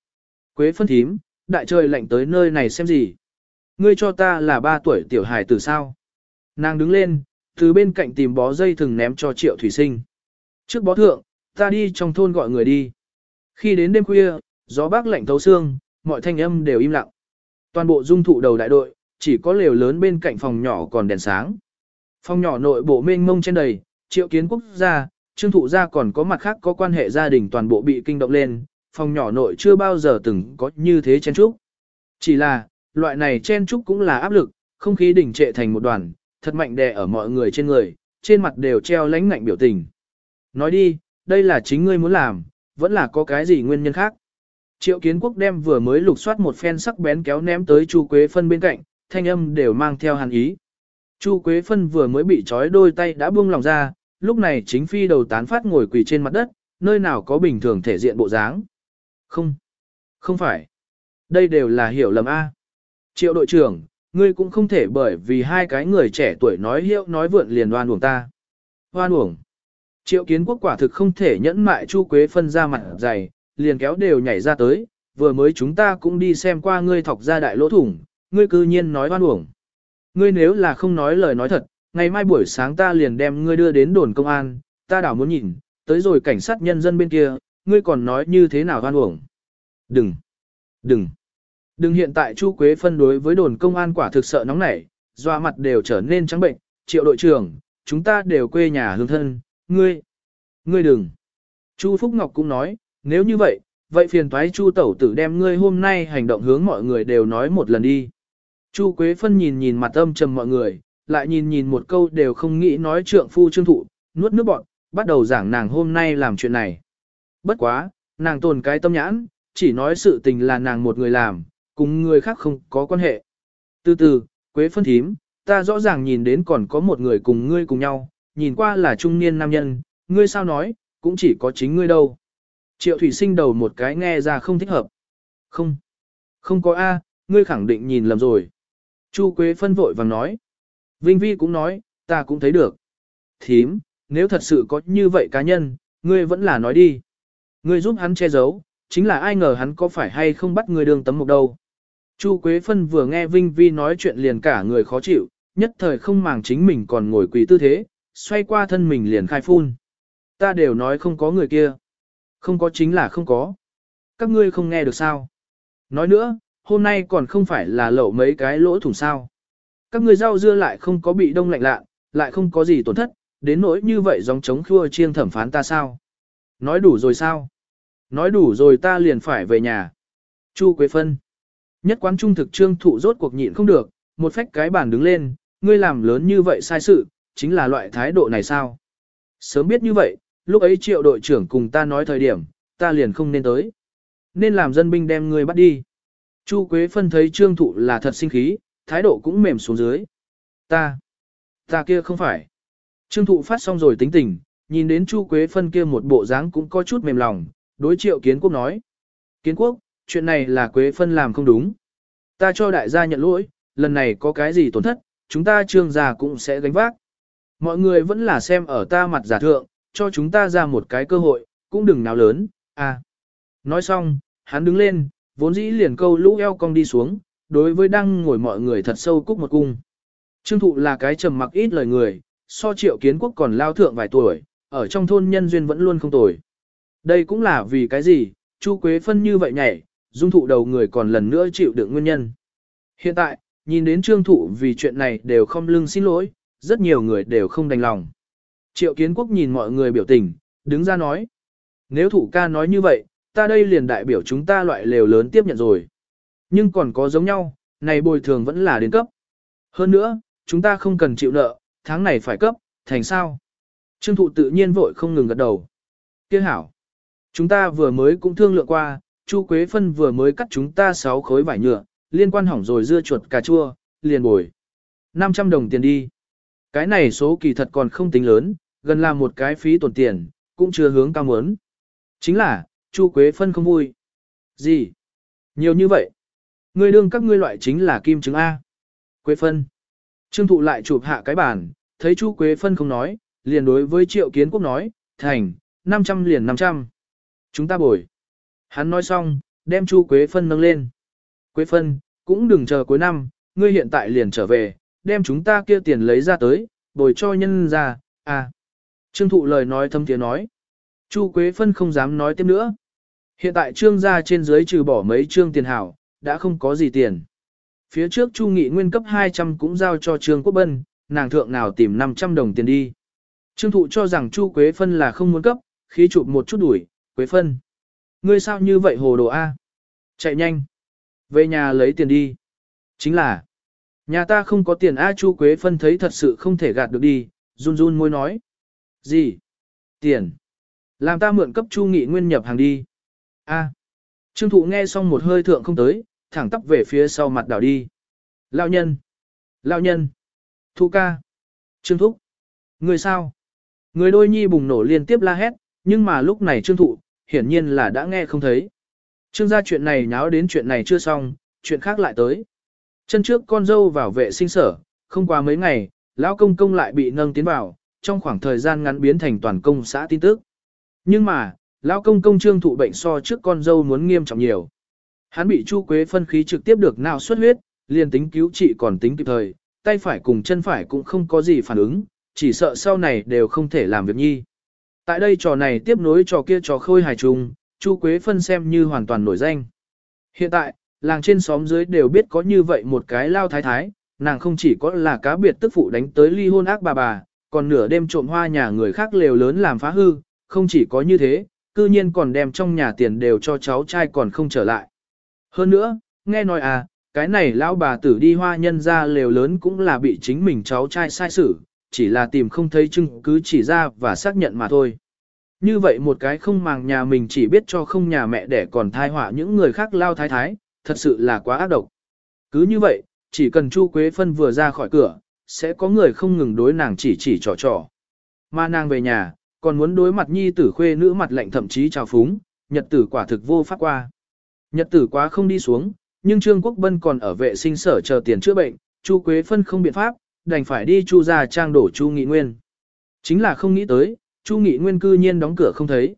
Quế Phân thím, đại trời lạnh tới nơi này xem gì. Ngươi cho ta là ba tuổi tiểu hài từ sao. Nàng đứng lên, từ bên cạnh tìm bó dây thừng ném cho triệu thủy sinh. Trước bó thượng, ta đi trong thôn gọi người đi. Khi đến đêm khuya, gió bác lạnh thấu xương, mọi thanh âm đều im lặng. Toàn bộ dung thụ đầu đại đội, chỉ có lều lớn bên cạnh phòng nhỏ còn đèn sáng. Phòng nhỏ nội bộ mênh mông trên đầy, triệu kiến quốc gia, trương thụ gia còn có mặt khác có quan hệ gia đình toàn bộ bị kinh động lên, phòng nhỏ nội chưa bao giờ từng có như thế chen trúc. Chỉ là, loại này chen trúc cũng là áp lực, không khí đỉnh trệ thành một đoàn, thật mạnh đè ở mọi người trên người, trên mặt đều treo lánh ngạnh biểu tình. Nói đi, đây là chính ngươi muốn làm, vẫn là có cái gì nguyên nhân khác. Triệu kiến quốc đem vừa mới lục soát một phen sắc bén kéo ném tới Chu Quế Phân bên cạnh, thanh âm đều mang theo hàn ý. Chu Quế Phân vừa mới bị trói đôi tay đã buông lòng ra, lúc này chính phi đầu tán phát ngồi quỳ trên mặt đất, nơi nào có bình thường thể diện bộ dáng. Không, không phải. Đây đều là hiểu lầm A. Triệu đội trưởng, ngươi cũng không thể bởi vì hai cái người trẻ tuổi nói hiệu nói vượn liền đoan uổng ta. Hoan uổng. Triệu kiến quốc quả thực không thể nhẫn mại Chu Quế phân ra mặt dày, liền kéo đều nhảy ra tới, vừa mới chúng ta cũng đi xem qua ngươi thọc ra đại lỗ thủng, ngươi cư nhiên nói hoan uổng. Ngươi nếu là không nói lời nói thật, ngày mai buổi sáng ta liền đem ngươi đưa đến đồn công an, ta đảo muốn nhìn, tới rồi cảnh sát nhân dân bên kia, ngươi còn nói như thế nào hoan uổng. Đừng, đừng, đừng hiện tại Chu Quế phân đối với đồn công an quả thực sợ nóng nảy, doa mặt đều trở nên trắng bệnh, triệu đội trưởng, chúng ta đều quê nhà hương thân, ngươi, ngươi đừng. Chu Phúc Ngọc cũng nói, nếu như vậy, vậy phiền thoái Chu tẩu tử đem ngươi hôm nay hành động hướng mọi người đều nói một lần đi. Chu Quế Phân nhìn nhìn mặt âm trầm mọi người, lại nhìn nhìn một câu đều không nghĩ nói trượng phu trương thụ, nuốt nước bọn, bắt đầu giảng nàng hôm nay làm chuyện này. Bất quá, nàng tồn cái tâm nhãn, chỉ nói sự tình là nàng một người làm, cùng người khác không có quan hệ. Từ từ, Quế Phân thím, ta rõ ràng nhìn đến còn có một người cùng ngươi cùng nhau, nhìn qua là trung niên nam nhân, ngươi sao nói, cũng chỉ có chính ngươi đâu. Triệu thủy sinh đầu một cái nghe ra không thích hợp. Không, không có A, ngươi khẳng định nhìn lầm rồi. Chu Quế phân vội vàng nói. Vinh Vi cũng nói, ta cũng thấy được. Thím, nếu thật sự có như vậy cá nhân, ngươi vẫn là nói đi. Ngươi giúp hắn che giấu, chính là ai ngờ hắn có phải hay không bắt ngươi đường tấm một đâu. Chu Quế Phân vừa nghe Vinh Vi nói chuyện liền cả người khó chịu, nhất thời không màng chính mình còn ngồi quỳ tư thế, xoay qua thân mình liền khai phun. Ta đều nói không có người kia. Không có chính là không có. Các ngươi không nghe được sao. Nói nữa, hôm nay còn không phải là lậu mấy cái lỗ thủng sao. Các người rau dưa lại không có bị đông lạnh lạ, lại không có gì tổn thất, đến nỗi như vậy dòng chống khua chiêng thẩm phán ta sao? Nói đủ rồi sao? Nói đủ rồi ta liền phải về nhà. Chu Quế Phân. Nhất quán trung thực trương thụ rốt cuộc nhịn không được, một phách cái bàn đứng lên, ngươi làm lớn như vậy sai sự, chính là loại thái độ này sao? Sớm biết như vậy, lúc ấy triệu đội trưởng cùng ta nói thời điểm, ta liền không nên tới. Nên làm dân binh đem ngươi bắt đi. Chu Quế Phân thấy trương thụ là thật sinh khí, thái độ cũng mềm xuống dưới. Ta, ta kia không phải. Trương thụ phát xong rồi tính tình, nhìn đến Chu Quế Phân kia một bộ dáng cũng có chút mềm lòng, đối triệu kiến quốc nói. Kiến quốc, chuyện này là Quế Phân làm không đúng. Ta cho đại gia nhận lỗi, lần này có cái gì tổn thất, chúng ta trương gia cũng sẽ gánh vác. Mọi người vẫn là xem ở ta mặt giả thượng, cho chúng ta ra một cái cơ hội, cũng đừng nào lớn, à. Nói xong, hắn đứng lên, vốn dĩ liền câu lũ eo cong đi xuống, đối với đang ngồi mọi người thật sâu cúc một cung. Trương thụ là cái trầm mặc ít lời người, so triệu kiến quốc còn lao thượng vài tuổi, ở trong thôn nhân duyên vẫn luôn không tồi. Đây cũng là vì cái gì, Chu Quế Phân như vậy nhảy, dung thụ đầu người còn lần nữa chịu đựng nguyên nhân. Hiện tại, nhìn đến trương thụ vì chuyện này đều không lưng xin lỗi, rất nhiều người đều không đành lòng. Triệu kiến quốc nhìn mọi người biểu tình, đứng ra nói. Nếu thủ ca nói như vậy, ta đây liền đại biểu chúng ta loại lều lớn tiếp nhận rồi. Nhưng còn có giống nhau, này bồi thường vẫn là đến cấp. Hơn nữa, chúng ta không cần chịu nợ, tháng này phải cấp, thành sao? Trương thụ tự nhiên vội không ngừng gật đầu. Tiếc hảo. Chúng ta vừa mới cũng thương lượng qua, Chu Quế Phân vừa mới cắt chúng ta 6 khối vải nhựa, liên quan hỏng rồi dưa chuột cà chua, liền bồi. 500 đồng tiền đi. Cái này số kỳ thật còn không tính lớn, gần là một cái phí tổn tiền, cũng chưa hướng cao muốn. Chính là, Chu Quế Phân không vui. Gì? Nhiều như vậy. Ngươi đương các ngươi loại chính là kim trứng A. Quế Phân. Trương thụ lại chụp hạ cái bàn, thấy Chu Quế Phân không nói, liền đối với Triệu Kiến Quốc nói, thành, 500 liền 500. Chúng ta bồi. Hắn nói xong, đem Chu Quế Phân nâng lên. Quế Phân, cũng đừng chờ cuối năm, ngươi hiện tại liền trở về, đem chúng ta kia tiền lấy ra tới, bồi cho nhân ra, à. Trương thụ lời nói thâm tiếng nói. Chu Quế Phân không dám nói tiếp nữa. Hiện tại trương gia trên dưới trừ bỏ mấy trương tiền hảo, đã không có gì tiền. Phía trước Chu Nghị nguyên cấp 200 cũng giao cho Trương Quốc Bân, nàng thượng nào tìm 500 đồng tiền đi. Trương Thụ cho rằng Chu Quế Phân là không muốn cấp, khí chụp một chút đuổi, Quế Phân. Ngươi sao như vậy hồ đồ A? Chạy nhanh. Về nhà lấy tiền đi. Chính là, nhà ta không có tiền A Chu Quế Phân thấy thật sự không thể gạt được đi, run run môi nói. Gì? Tiền. Làm ta mượn cấp Chu Nghị Nguyên nhập hàng đi. A. Trương Thụ nghe xong một hơi thượng không tới, thẳng tắp về phía sau mặt đảo đi. Lão nhân. Lão nhân. Thu ca. Trương Thúc. Người sao? Người đôi nhi bùng nổ liên tiếp la hét, nhưng mà lúc này Trương Thụ, hiển nhiên là đã nghe không thấy. Trương gia chuyện này nháo đến chuyện này chưa xong, chuyện khác lại tới. Chân trước con dâu vào vệ sinh sở, không qua mấy ngày, lão công công lại bị nâng tiến vào, trong khoảng thời gian ngắn biến thành toàn công xã tin tức. Nhưng mà, lão công công trương thụ bệnh so trước con dâu muốn nghiêm trọng nhiều. Hắn bị Chu Quế phân khí trực tiếp được nào xuất huyết, liền tính cứu trị còn tính kịp thời, tay phải cùng chân phải cũng không có gì phản ứng, chỉ sợ sau này đều không thể làm việc nhi. Tại đây trò này tiếp nối trò kia trò khôi hài trùng, Chu Quế phân xem như hoàn toàn nổi danh. Hiện tại, làng trên xóm dưới đều biết có như vậy một cái lao thái thái, nàng không chỉ có là cá biệt tức phụ đánh tới ly hôn ác bà bà, còn nửa đêm trộm hoa nhà người khác lều lớn làm phá hư, không chỉ có như thế, cư nhiên còn đem trong nhà tiền đều cho cháu trai còn không trở lại. Hơn nữa, nghe nói à, cái này lão bà tử đi hoa nhân ra lều lớn cũng là bị chính mình cháu trai sai xử, chỉ là tìm không thấy chứng cứ chỉ ra và xác nhận mà thôi. Như vậy một cái không màng nhà mình chỉ biết cho không nhà mẹ để còn thai họa những người khác lao thái thái, thật sự là quá ác độc. Cứ như vậy, chỉ cần Chu Quế Phân vừa ra khỏi cửa, sẽ có người không ngừng đối nàng chỉ chỉ trò trò. Mà nàng về nhà, còn muốn đối mặt nhi tử khuê nữ mặt lạnh thậm chí trào phúng, nhật tử quả thực vô pháp qua. Nhật tử quá không đi xuống, nhưng Trương Quốc Bân còn ở vệ sinh sở chờ tiền chữa bệnh, Chu Quế Phân không biện pháp, đành phải đi Chu ra trang đổ Chu Nghị Nguyên. Chính là không nghĩ tới, Chu Nghị Nguyên cư nhiên đóng cửa không thấy.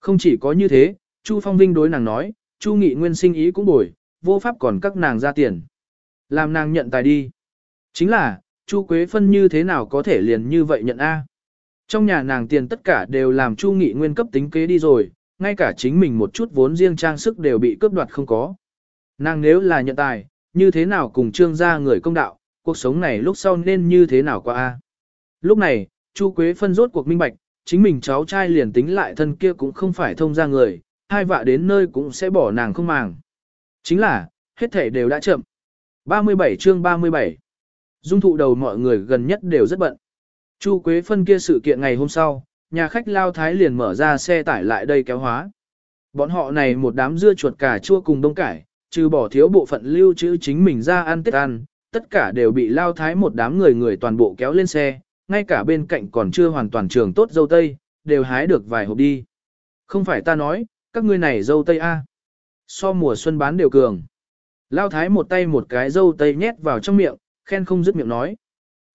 Không chỉ có như thế, Chu Phong Vinh đối nàng nói, Chu Nghị Nguyên sinh ý cũng bồi, vô pháp còn các nàng ra tiền. Làm nàng nhận tài đi. Chính là, Chu Quế Phân như thế nào có thể liền như vậy nhận A. Trong nhà nàng tiền tất cả đều làm Chu Nghị Nguyên cấp tính kế đi rồi, ngay cả chính mình một chút vốn riêng trang sức đều bị cướp đoạt không có. Nàng nếu là nhận tài, như thế nào cùng trương gia người công đạo, cuộc sống này lúc sau nên như thế nào qua a? Lúc này, Chu Quế phân rốt cuộc minh bạch, chính mình cháu trai liền tính lại thân kia cũng không phải thông ra người, hai vạ đến nơi cũng sẽ bỏ nàng không màng. Chính là, hết thể đều đã chậm. 37 chương 37 Dung thụ đầu mọi người gần nhất đều rất bận. Chu Quế phân kia sự kiện ngày hôm sau, nhà khách Lao Thái liền mở ra xe tải lại đây kéo hóa. Bọn họ này một đám dưa chuột cà chua cùng đông cải, trừ bỏ thiếu bộ phận lưu trữ chính mình ra ăn tết ăn, tất cả đều bị Lao Thái một đám người người toàn bộ kéo lên xe, ngay cả bên cạnh còn chưa hoàn toàn trường tốt dâu tây, đều hái được vài hộp đi. Không phải ta nói, các ngươi này dâu tây a, So mùa xuân bán đều cường. Lao thái một tay một cái dâu tây nhét vào trong miệng, khen không dứt miệng nói.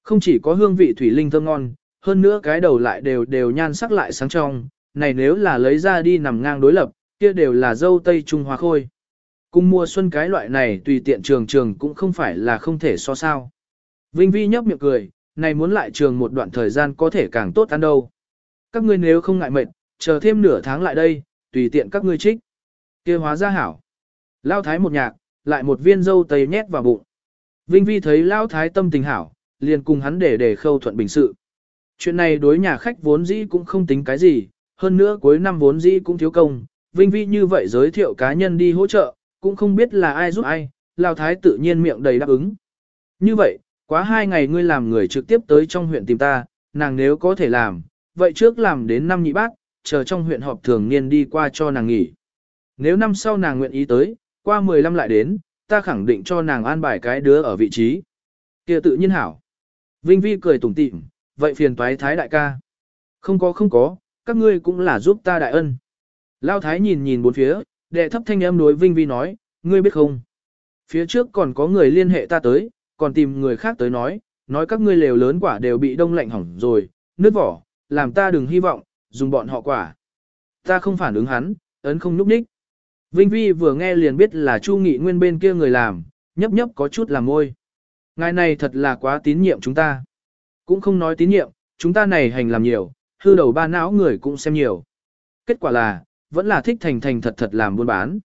Không chỉ có hương vị thủy linh thơm ngon, hơn nữa cái đầu lại đều đều nhan sắc lại sáng trong, này nếu là lấy ra đi nằm ngang đối lập, kia đều là dâu tây trung hoa khôi. Cùng mùa xuân cái loại này tùy tiện trường trường cũng không phải là không thể so sao. Vinh Vi nhấp miệng cười, này muốn lại trường một đoạn thời gian có thể càng tốt ăn đâu. Các ngươi nếu không ngại mệt, chờ thêm nửa tháng lại đây, tùy tiện các ngươi trích. kia hóa ra hảo. Lao thái một nhạc, lại một viên dâu tây nhét vào bụng. Vinh Vi thấy Lao thái tâm tình hảo, liền cùng hắn để để khâu thuận bình sự. Chuyện này đối nhà khách vốn dĩ cũng không tính cái gì, hơn nữa cuối năm vốn dĩ cũng thiếu công. Vinh Vi như vậy giới thiệu cá nhân đi hỗ trợ, cũng không biết là ai giúp ai, Lao thái tự nhiên miệng đầy đáp ứng. Như vậy, quá hai ngày ngươi làm người trực tiếp tới trong huyện tìm ta, nàng nếu có thể làm, vậy trước làm đến năm nhị bác, chờ trong huyện họp thường niên đi qua cho nàng nghỉ. Nếu năm sau nàng nguyện ý tới, qua 15 lại đến, ta khẳng định cho nàng an bài cái đứa ở vị trí. kia tự nhiên hảo. Vinh Vi cười tủm tỉm, vậy phiền toái thái đại ca. Không có không có, các ngươi cũng là giúp ta đại ân. Lao thái nhìn nhìn bốn phía, đệ thấp thanh âm đối Vinh Vi nói, ngươi biết không? Phía trước còn có người liên hệ ta tới, còn tìm người khác tới nói, nói các ngươi lều lớn quả đều bị đông lạnh hỏng rồi, nứt vỏ, làm ta đừng hy vọng, dùng bọn họ quả. Ta không phản ứng hắn, ấn không núp ních. Vinh Vi vừa nghe liền biết là Chu Nghị Nguyên bên kia người làm, nhấp nhấp có chút làm môi. Ngài này thật là quá tín nhiệm chúng ta. Cũng không nói tín nhiệm, chúng ta này hành làm nhiều, hư đầu ba não người cũng xem nhiều. Kết quả là, vẫn là thích thành thành thật thật làm buôn bán.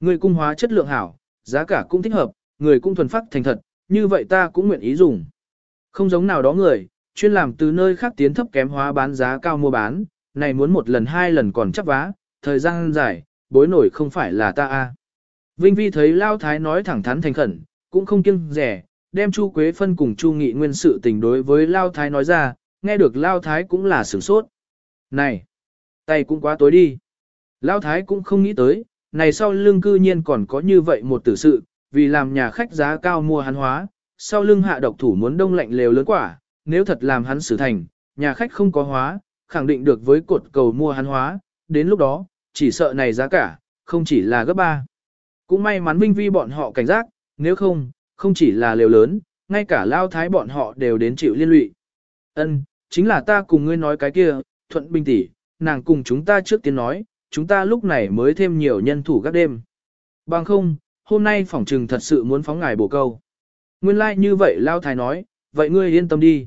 Người cung hóa chất lượng hảo, giá cả cũng thích hợp, người cũng thuần phát thành thật, như vậy ta cũng nguyện ý dùng. Không giống nào đó người, chuyên làm từ nơi khác tiến thấp kém hóa bán giá cao mua bán, này muốn một lần hai lần còn chấp vá, thời gian dài, bối nổi không phải là ta a. Vinh Vi thấy Lao Thái nói thẳng thắn thành khẩn, cũng không kiêng rẻ, đem Chu Quế Phân cùng Chu Nghị Nguyên sự tình đối với Lao Thái nói ra, nghe được Lao Thái cũng là sửng sốt. Này, tay cũng quá tối đi. Lao Thái cũng không nghĩ tới, này sau lưng cư nhiên còn có như vậy một tử sự, vì làm nhà khách giá cao mua hắn hóa, sau lưng hạ độc thủ muốn đông lạnh lều lớn quả, nếu thật làm hắn xử thành, nhà khách không có hóa, khẳng định được với cột cầu mua hắn hóa, đến lúc đó, chỉ sợ này giá cả, không chỉ là gấp ba. Cũng may mắn Vinh Vi bọn họ cảnh giác, nếu không, không chỉ là lều lớn, ngay cả lao thái bọn họ đều đến chịu liên lụy. Ân, chính là ta cùng ngươi nói cái kia, thuận bình tỷ, nàng cùng chúng ta trước tiên nói, chúng ta lúc này mới thêm nhiều nhân thủ các đêm. Bằng không, hôm nay phỏng trừng thật sự muốn phóng ngài bổ câu. Nguyên lai like như vậy lao thái nói, vậy ngươi yên tâm đi.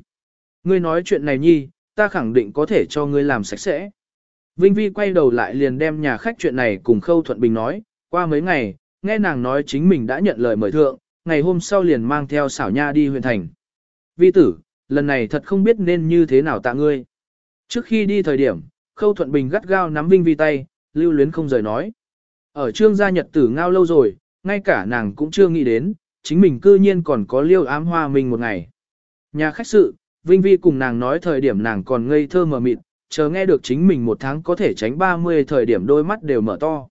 Ngươi nói chuyện này nhi, ta khẳng định có thể cho ngươi làm sạch sẽ. Vinh Vi quay đầu lại liền đem nhà khách chuyện này cùng Khâu Thuận Bình nói, qua mấy ngày, nghe nàng nói chính mình đã nhận lời mời thượng, ngày hôm sau liền mang theo xảo nha đi huyện thành. Vi tử, lần này thật không biết nên như thế nào tạ ngươi. Trước khi đi thời điểm, Khâu Thuận Bình gắt gao nắm Vinh Vi tay, lưu luyến không rời nói. Ở trương gia nhật tử ngao lâu rồi, ngay cả nàng cũng chưa nghĩ đến, chính mình cư nhiên còn có liêu ám hoa mình một ngày. Nhà khách sự, Vinh Vi cùng nàng nói thời điểm nàng còn ngây thơ mờ mịt, chờ nghe được chính mình một tháng có thể tránh 30 thời điểm đôi mắt đều mở to.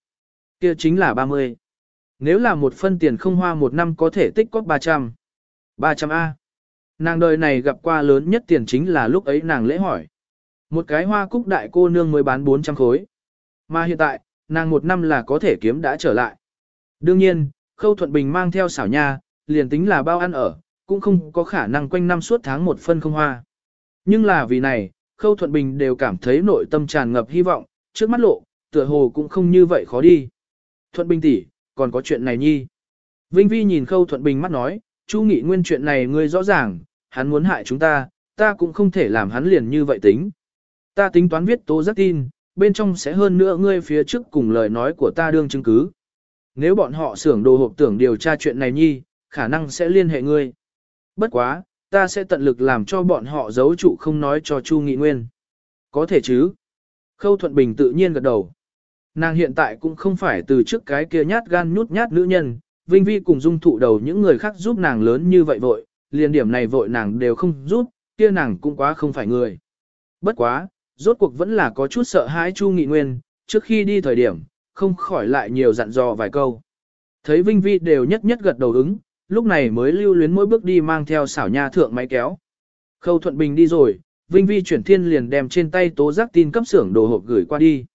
kia chính là 30. Nếu là một phân tiền không hoa một năm có thể tích cóp 300. 300A. Nàng đời này gặp qua lớn nhất tiền chính là lúc ấy nàng lễ hỏi. Một cái hoa cúc đại cô nương mới bán 400 khối. Mà hiện tại, nàng một năm là có thể kiếm đã trở lại. Đương nhiên, Khâu Thuận Bình mang theo xảo nha, liền tính là bao ăn ở, cũng không có khả năng quanh năm suốt tháng một phân không hoa. Nhưng là vì này, Khâu Thuận Bình đều cảm thấy nội tâm tràn ngập hy vọng, trước mắt lộ, tựa hồ cũng không như vậy khó đi. Thuận Bình tỷ, còn có chuyện này nhi. Vinh Vi nhìn Khâu Thuận Bình mắt nói, Chu Nghị Nguyên chuyện này ngươi rõ ràng, hắn muốn hại chúng ta, ta cũng không thể làm hắn liền như vậy tính. Ta tính toán viết tố giác tin, bên trong sẽ hơn nữa ngươi phía trước cùng lời nói của ta đương chứng cứ. nếu bọn họ xưởng đồ hộp tưởng điều tra chuyện này nhi, khả năng sẽ liên hệ ngươi. Bất quá, ta sẽ tận lực làm cho bọn họ giấu trụ không nói cho Chu Nghị Nguyên. Có thể chứ? Khâu Thuận Bình tự nhiên gật đầu. Nàng hiện tại cũng không phải từ trước cái kia nhát gan nhút nhát nữ nhân, Vinh Vi cùng dung thụ đầu những người khác giúp nàng lớn như vậy vội, liền điểm này vội nàng đều không giúp, kia nàng cũng quá không phải người. Bất quá, rốt cuộc vẫn là có chút sợ hãi Chu Nghị Nguyên, trước khi đi thời điểm, không khỏi lại nhiều dặn dò vài câu. Thấy Vinh Vi đều nhất nhất gật đầu ứng, lúc này mới lưu luyến mỗi bước đi mang theo xảo nha thượng máy kéo. Khâu Thuận Bình đi rồi, Vinh Vi chuyển thiên liền đem trên tay tố giác tin cấp xưởng đồ hộp gửi qua đi.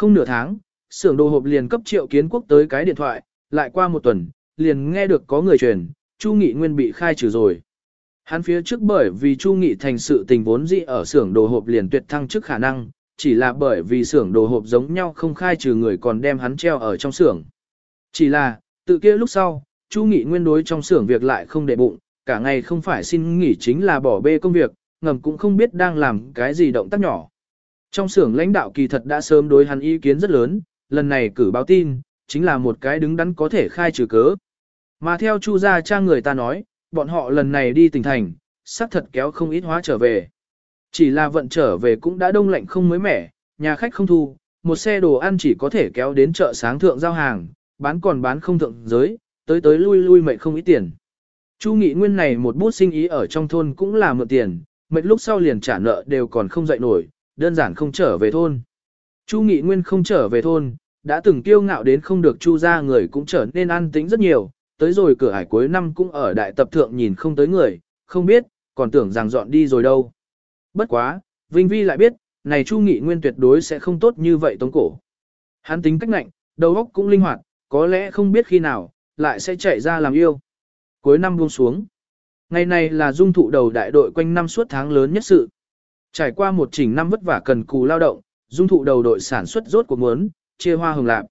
Không nửa tháng, xưởng đồ hộp liền cấp triệu kiến quốc tới cái điện thoại, lại qua một tuần, liền nghe được có người truyền, Chu Nghị Nguyên bị khai trừ rồi. Hắn phía trước bởi vì Chu Nghị thành sự tình vốn dĩ ở xưởng đồ hộp liền tuyệt thăng chức khả năng, chỉ là bởi vì xưởng đồ hộp giống nhau không khai trừ người còn đem hắn treo ở trong xưởng. Chỉ là, tự kia lúc sau, Chu Nghị Nguyên đối trong xưởng việc lại không để bụng, cả ngày không phải xin nghỉ chính là bỏ bê công việc, ngầm cũng không biết đang làm cái gì động tác nhỏ. Trong xưởng lãnh đạo kỳ thật đã sớm đối hắn ý kiến rất lớn, lần này cử báo tin, chính là một cái đứng đắn có thể khai trừ cớ. Mà theo Chu gia cha người ta nói, bọn họ lần này đi tỉnh thành, xác thật kéo không ít hóa trở về. Chỉ là vận trở về cũng đã đông lạnh không mới mẻ, nhà khách không thu, một xe đồ ăn chỉ có thể kéo đến chợ sáng thượng giao hàng, bán còn bán không thượng giới, tới tới lui lui mệt không ít tiền. Chu Nghị Nguyên này một bút sinh ý ở trong thôn cũng là mượn tiền, mệt lúc sau liền trả nợ đều còn không dậy nổi, đơn giản không trở về thôn. Chu Nghị Nguyên không trở về thôn, đã từng kiêu ngạo đến không được Chu ra người cũng trở nên an tĩnh rất nhiều, tới rồi cửa hải cuối năm cũng ở đại tập thượng nhìn không tới người, không biết, còn tưởng rằng dọn đi rồi đâu. Bất quá, Vinh Vi lại biết, này Chu Nghị Nguyên tuyệt đối sẽ không tốt như vậy tống cổ. Hắn tính cách nạnh, đầu óc cũng linh hoạt, có lẽ không biết khi nào, lại sẽ chạy ra làm yêu. Cuối năm buông xuống. Ngày này là dung thụ đầu đại đội quanh năm suốt tháng lớn nhất sự. Trải qua một trình năm vất vả cần cù lao động, dung thụ đầu đội sản xuất rốt cuộc muốn, chia hoa hồng lạp.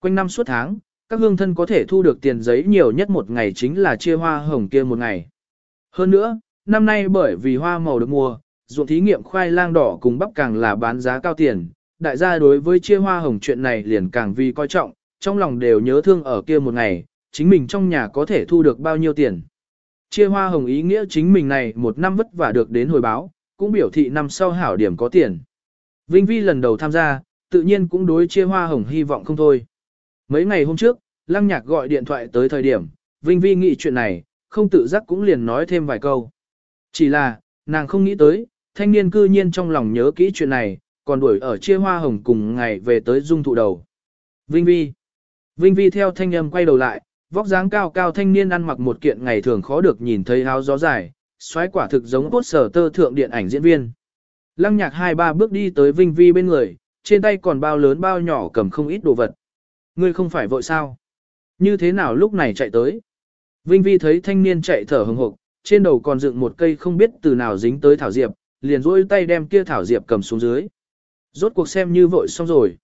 Quanh năm suốt tháng, các hương thân có thể thu được tiền giấy nhiều nhất một ngày chính là chia hoa hồng kia một ngày. Hơn nữa, năm nay bởi vì hoa màu được mua, ruộng thí nghiệm khoai lang đỏ cùng bắp càng là bán giá cao tiền, đại gia đối với chia hoa hồng chuyện này liền càng vì coi trọng, trong lòng đều nhớ thương ở kia một ngày, chính mình trong nhà có thể thu được bao nhiêu tiền. Chia hoa hồng ý nghĩa chính mình này một năm vất vả được đến hồi báo, cũng biểu thị năm sau hảo điểm có tiền. Vinh Vi lần đầu tham gia, tự nhiên cũng đối chia hoa hồng hy vọng không thôi. Mấy ngày hôm trước, Lăng Nhạc gọi điện thoại tới thời điểm, Vinh Vi nghĩ chuyện này, không tự giác cũng liền nói thêm vài câu. Chỉ là, nàng không nghĩ tới, thanh niên cư nhiên trong lòng nhớ kỹ chuyện này, còn đuổi ở chia hoa hồng cùng ngày về tới dung thụ đầu. Vinh Vi. Vinh Vi theo thanh âm quay đầu lại, vóc dáng cao cao thanh niên ăn mặc một kiện ngày thường khó được nhìn thấy áo gió dài, xoáy quả thực giống cốt sở tơ thượng điện ảnh diễn viên. Lăng nhạc hai ba bước đi tới Vinh Vi bên người, trên tay còn bao lớn bao nhỏ cầm không ít đồ vật. Ngươi không phải vội sao? Như thế nào lúc này chạy tới? Vinh Vi thấy thanh niên chạy thở hừng hực, trên đầu còn dựng một cây không biết từ nào dính tới thảo diệp, liền rôi tay đem kia thảo diệp cầm xuống dưới. Rốt cuộc xem như vội xong rồi.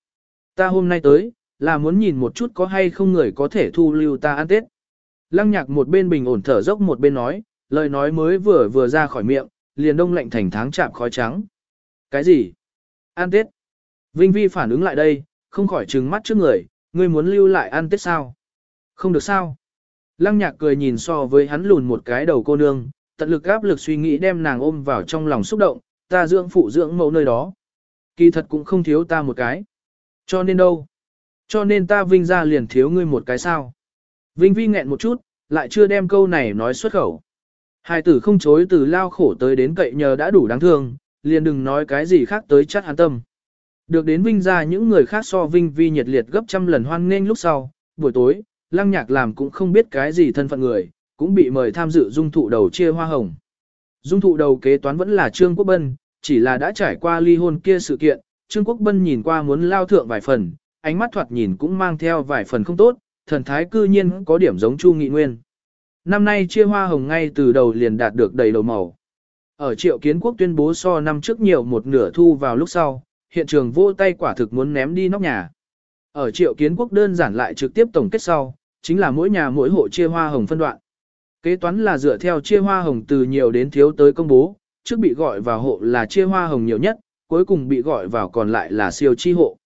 Ta hôm nay tới, là muốn nhìn một chút có hay không người có thể thu lưu ta ăn Tết. Lăng nhạc một bên bình ổn thở dốc một bên nói, lời nói mới vừa vừa ra khỏi miệng, liền đông lạnh thành tháng chạm khói trắng. Cái gì? An Tết. Vinh Vi phản ứng lại đây, không khỏi trừng mắt trước người, ngươi muốn lưu lại ăn Tết sao? Không được sao? Lăng nhạc cười nhìn so với hắn lùn một cái đầu cô nương, tận lực áp lực suy nghĩ đem nàng ôm vào trong lòng xúc động, ta dưỡng phụ dưỡng mẫu nơi đó. Kỳ thật cũng không thiếu ta một cái. Cho nên đâu? Cho nên ta vinh ra liền thiếu ngươi một cái sao? Vinh vi nghẹn một chút, lại chưa đem câu này nói xuất khẩu. Hai tử không chối từ lao khổ tới đến cậy nhờ đã đủ đáng thương, liền đừng nói cái gì khác tới chắc hắn tâm. Được đến vinh ra những người khác so vinh vi nhiệt liệt gấp trăm lần hoan nghênh lúc sau, buổi tối, lăng nhạc làm cũng không biết cái gì thân phận người, cũng bị mời tham dự dung thụ đầu chia hoa hồng. Dung thụ đầu kế toán vẫn là Trương Quốc Bân, chỉ là đã trải qua ly hôn kia sự kiện, Trương Quốc Bân nhìn qua muốn lao thượng vài phần, ánh mắt thoạt nhìn cũng mang theo vài phần không tốt, thần thái cư nhiên có điểm giống Chu Nghị Nguyên. Năm nay chia hoa hồng ngay từ đầu liền đạt được đầy đầu màu. Ở triệu kiến quốc tuyên bố so năm trước nhiều một nửa thu vào lúc sau, hiện trường vô tay quả thực muốn ném đi nóc nhà. Ở triệu kiến quốc đơn giản lại trực tiếp tổng kết sau, chính là mỗi nhà mỗi hộ chia hoa hồng phân đoạn. Kế toán là dựa theo chia hoa hồng từ nhiều đến thiếu tới công bố, trước bị gọi vào hộ là chia hoa hồng nhiều nhất, cuối cùng bị gọi vào còn lại là siêu chi hộ.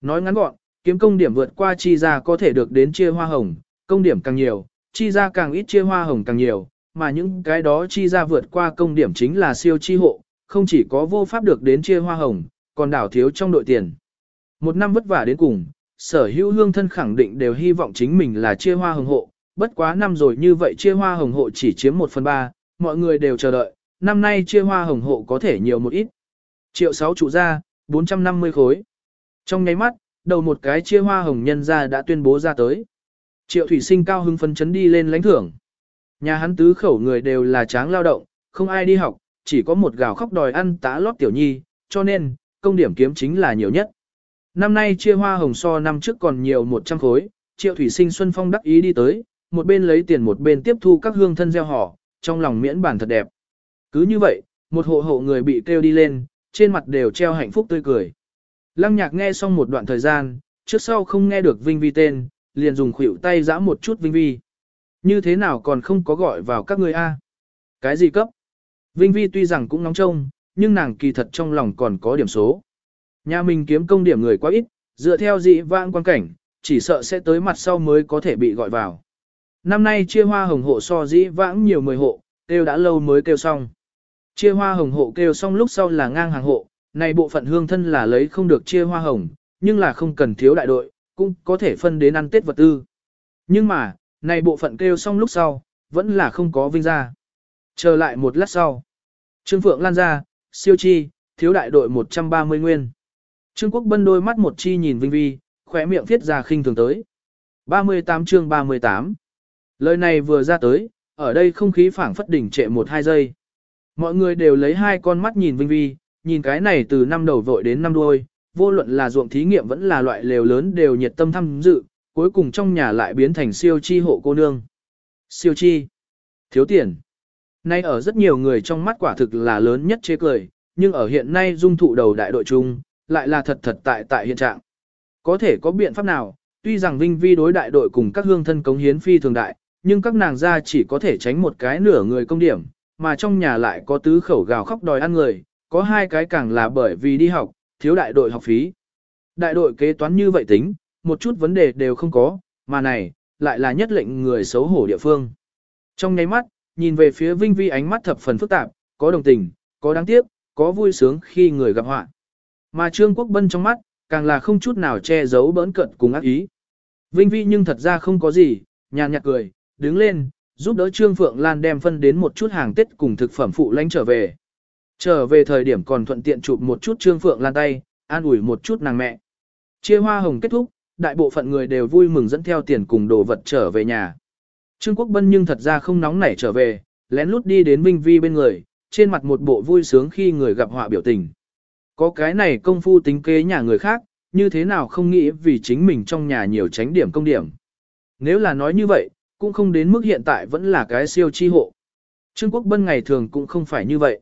Nói ngắn gọn, kiếm công điểm vượt qua chi ra có thể được đến chia hoa hồng, công điểm càng nhiều, chi ra càng ít chia hoa hồng càng nhiều, mà những cái đó chi ra vượt qua công điểm chính là siêu chi hộ, không chỉ có vô pháp được đến chia hoa hồng, còn đảo thiếu trong đội tiền. Một năm vất vả đến cùng, sở hữu hương thân khẳng định đều hy vọng chính mình là chia hoa hồng hộ, bất quá năm rồi như vậy chia hoa hồng hộ chỉ chiếm 1 phần 3, mọi người đều chờ đợi, năm nay chia hoa hồng hộ có thể nhiều một ít. Triệu 6 trụ ra, 450 khối. Trong nháy mắt, đầu một cái chia hoa hồng nhân ra đã tuyên bố ra tới. Triệu thủy sinh cao hưng phấn chấn đi lên lãnh thưởng. Nhà hắn tứ khẩu người đều là tráng lao động, không ai đi học, chỉ có một gào khóc đòi ăn tá lót tiểu nhi, cho nên, công điểm kiếm chính là nhiều nhất. Năm nay chia hoa hồng so năm trước còn nhiều 100 khối, triệu thủy sinh Xuân Phong đắc ý đi tới, một bên lấy tiền một bên tiếp thu các hương thân gieo họ, trong lòng miễn bản thật đẹp. Cứ như vậy, một hộ hộ người bị kêu đi lên, trên mặt đều treo hạnh phúc tươi cười. Lăng nhạc nghe xong một đoạn thời gian, trước sau không nghe được Vinh Vi tên, liền dùng khuỷu tay giã một chút Vinh Vi. Như thế nào còn không có gọi vào các người A? Cái gì cấp? Vinh Vi tuy rằng cũng nóng trông, nhưng nàng kỳ thật trong lòng còn có điểm số. Nhà mình kiếm công điểm người quá ít, dựa theo dị vãng quan cảnh, chỉ sợ sẽ tới mặt sau mới có thể bị gọi vào. Năm nay chia hoa hồng hộ so dĩ vãng nhiều mười hộ, kêu đã lâu mới kêu xong. Chia hoa hồng hộ kêu xong lúc sau là ngang hàng hộ, này bộ phận hương thân là lấy không được chia hoa hồng, nhưng là không cần thiếu đại đội, cũng có thể phân đến ăn tết vật tư. Nhưng mà, này bộ phận kêu xong lúc sau, vẫn là không có vinh ra. Chờ lại một lát sau. Trương Phượng lan ra, siêu chi, thiếu đại đội 130 nguyên. Trương Quốc Bân đôi mắt một chi nhìn Vinh Vi, khỏe miệng viết ra khinh thường tới. 38 chương 38 Lời này vừa ra tới, ở đây không khí phảng phất đỉnh trệ một hai giây. Mọi người đều lấy hai con mắt nhìn Vinh Vi, nhìn cái này từ năm đầu vội đến năm đuôi, vô luận là ruộng thí nghiệm vẫn là loại lều lớn đều nhiệt tâm tham dự, cuối cùng trong nhà lại biến thành siêu chi hộ cô nương. Siêu chi. Thiếu tiền. Nay ở rất nhiều người trong mắt quả thực là lớn nhất chế cười, nhưng ở hiện nay dung thụ đầu đại đội chung, lại là thật thật tại tại hiện trạng. Có thể có biện pháp nào, tuy rằng Vinh Vi đối đại đội cùng các hương thân cống hiến phi thường đại, nhưng các nàng ra chỉ có thể tránh một cái nửa người công điểm, mà trong nhà lại có tứ khẩu gào khóc đòi ăn người, có hai cái càng là bởi vì đi học, thiếu đại đội học phí. Đại đội kế toán như vậy tính, một chút vấn đề đều không có, mà này, lại là nhất lệnh người xấu hổ địa phương. Trong nháy mắt, nhìn về phía Vinh Vi ánh mắt thập phần phức tạp, có đồng tình, có đáng tiếc, có vui sướng khi người gặp họa. Mà Trương Quốc Bân trong mắt, càng là không chút nào che giấu bỡn cận cùng ác ý. Vinh Vi nhưng thật ra không có gì, nhàn nhạt cười, đứng lên, giúp đỡ Trương Phượng Lan đem phân đến một chút hàng Tết cùng thực phẩm phụ lãnh trở về. Trở về thời điểm còn thuận tiện chụp một chút Trương Phượng Lan tay, an ủi một chút nàng mẹ. Chia hoa hồng kết thúc, đại bộ phận người đều vui mừng dẫn theo tiền cùng đồ vật trở về nhà. Trương Quốc Bân nhưng thật ra không nóng nảy trở về, lén lút đi đến Vinh Vi bên người, trên mặt một bộ vui sướng khi người gặp họa biểu tình. Có cái này công phu tính kế nhà người khác, như thế nào không nghĩ vì chính mình trong nhà nhiều tránh điểm công điểm. Nếu là nói như vậy, cũng không đến mức hiện tại vẫn là cái siêu chi hộ. Trương Quốc Bân ngày thường cũng không phải như vậy.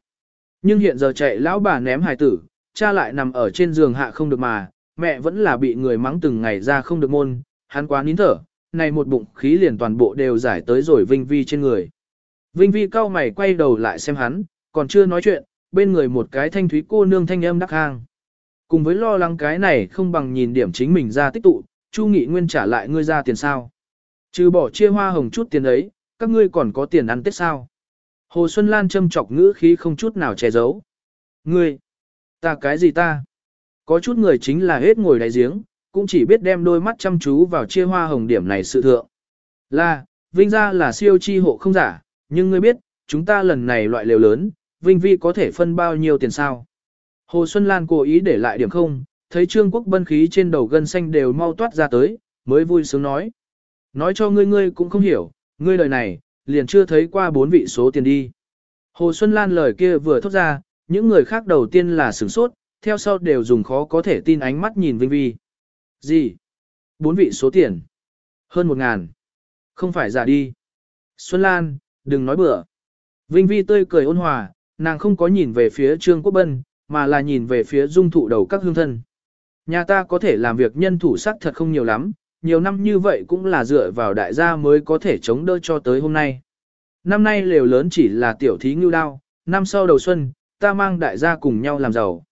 Nhưng hiện giờ chạy lão bà ném hài tử, cha lại nằm ở trên giường hạ không được mà, mẹ vẫn là bị người mắng từng ngày ra không được môn, hắn quá nín thở, này một bụng khí liền toàn bộ đều giải tới rồi Vinh Vi trên người. Vinh Vi cao mày quay đầu lại xem hắn, còn chưa nói chuyện, bên người một cái thanh thúy cô nương thanh âm đắc hang. Cùng với lo lắng cái này không bằng nhìn điểm chính mình ra tích tụ, Chu Nghị Nguyên trả lại ngươi ra tiền sao. Trừ bỏ chia hoa hồng chút tiền ấy, các ngươi còn có tiền ăn tết sao. Hồ Xuân Lan châm chọc ngữ khí không chút nào che giấu. Ngươi, ta cái gì ta? Có chút người chính là hết ngồi đáy giếng, cũng chỉ biết đem đôi mắt chăm chú vào chia hoa hồng điểm này sự thượng. Là, Vinh ra là siêu chi hộ không giả, nhưng ngươi biết, chúng ta lần này loại liều lớn, Vinh Vi có thể phân bao nhiêu tiền sao? Hồ Xuân Lan cố ý để lại điểm không, thấy Trương Quốc bân khí trên đầu gân xanh đều mau toát ra tới, mới vui sướng nói. Nói cho ngươi ngươi cũng không hiểu, ngươi đời này, liền chưa thấy qua bốn vị số tiền đi. Hồ Xuân Lan lời kia vừa thốt ra, những người khác đầu tiên là sửng sốt, theo sau đều dùng khó có thể tin ánh mắt nhìn Vinh Vi. Gì? Bốn vị số tiền? Hơn một ngàn. Không phải giả đi. Xuân Lan, đừng nói bừa. Vinh Vi tươi cười ôn hòa, nàng không có nhìn về phía Trương Quốc Bân, mà là nhìn về phía dung thụ đầu các hương thân. Nhà ta có thể làm việc nhân thủ sắc thật không nhiều lắm, nhiều năm như vậy cũng là dựa vào đại gia mới có thể chống đỡ cho tới hôm nay. Năm nay lều lớn chỉ là tiểu thí ngưu đao, năm sau đầu xuân, ta mang đại gia cùng nhau làm giàu.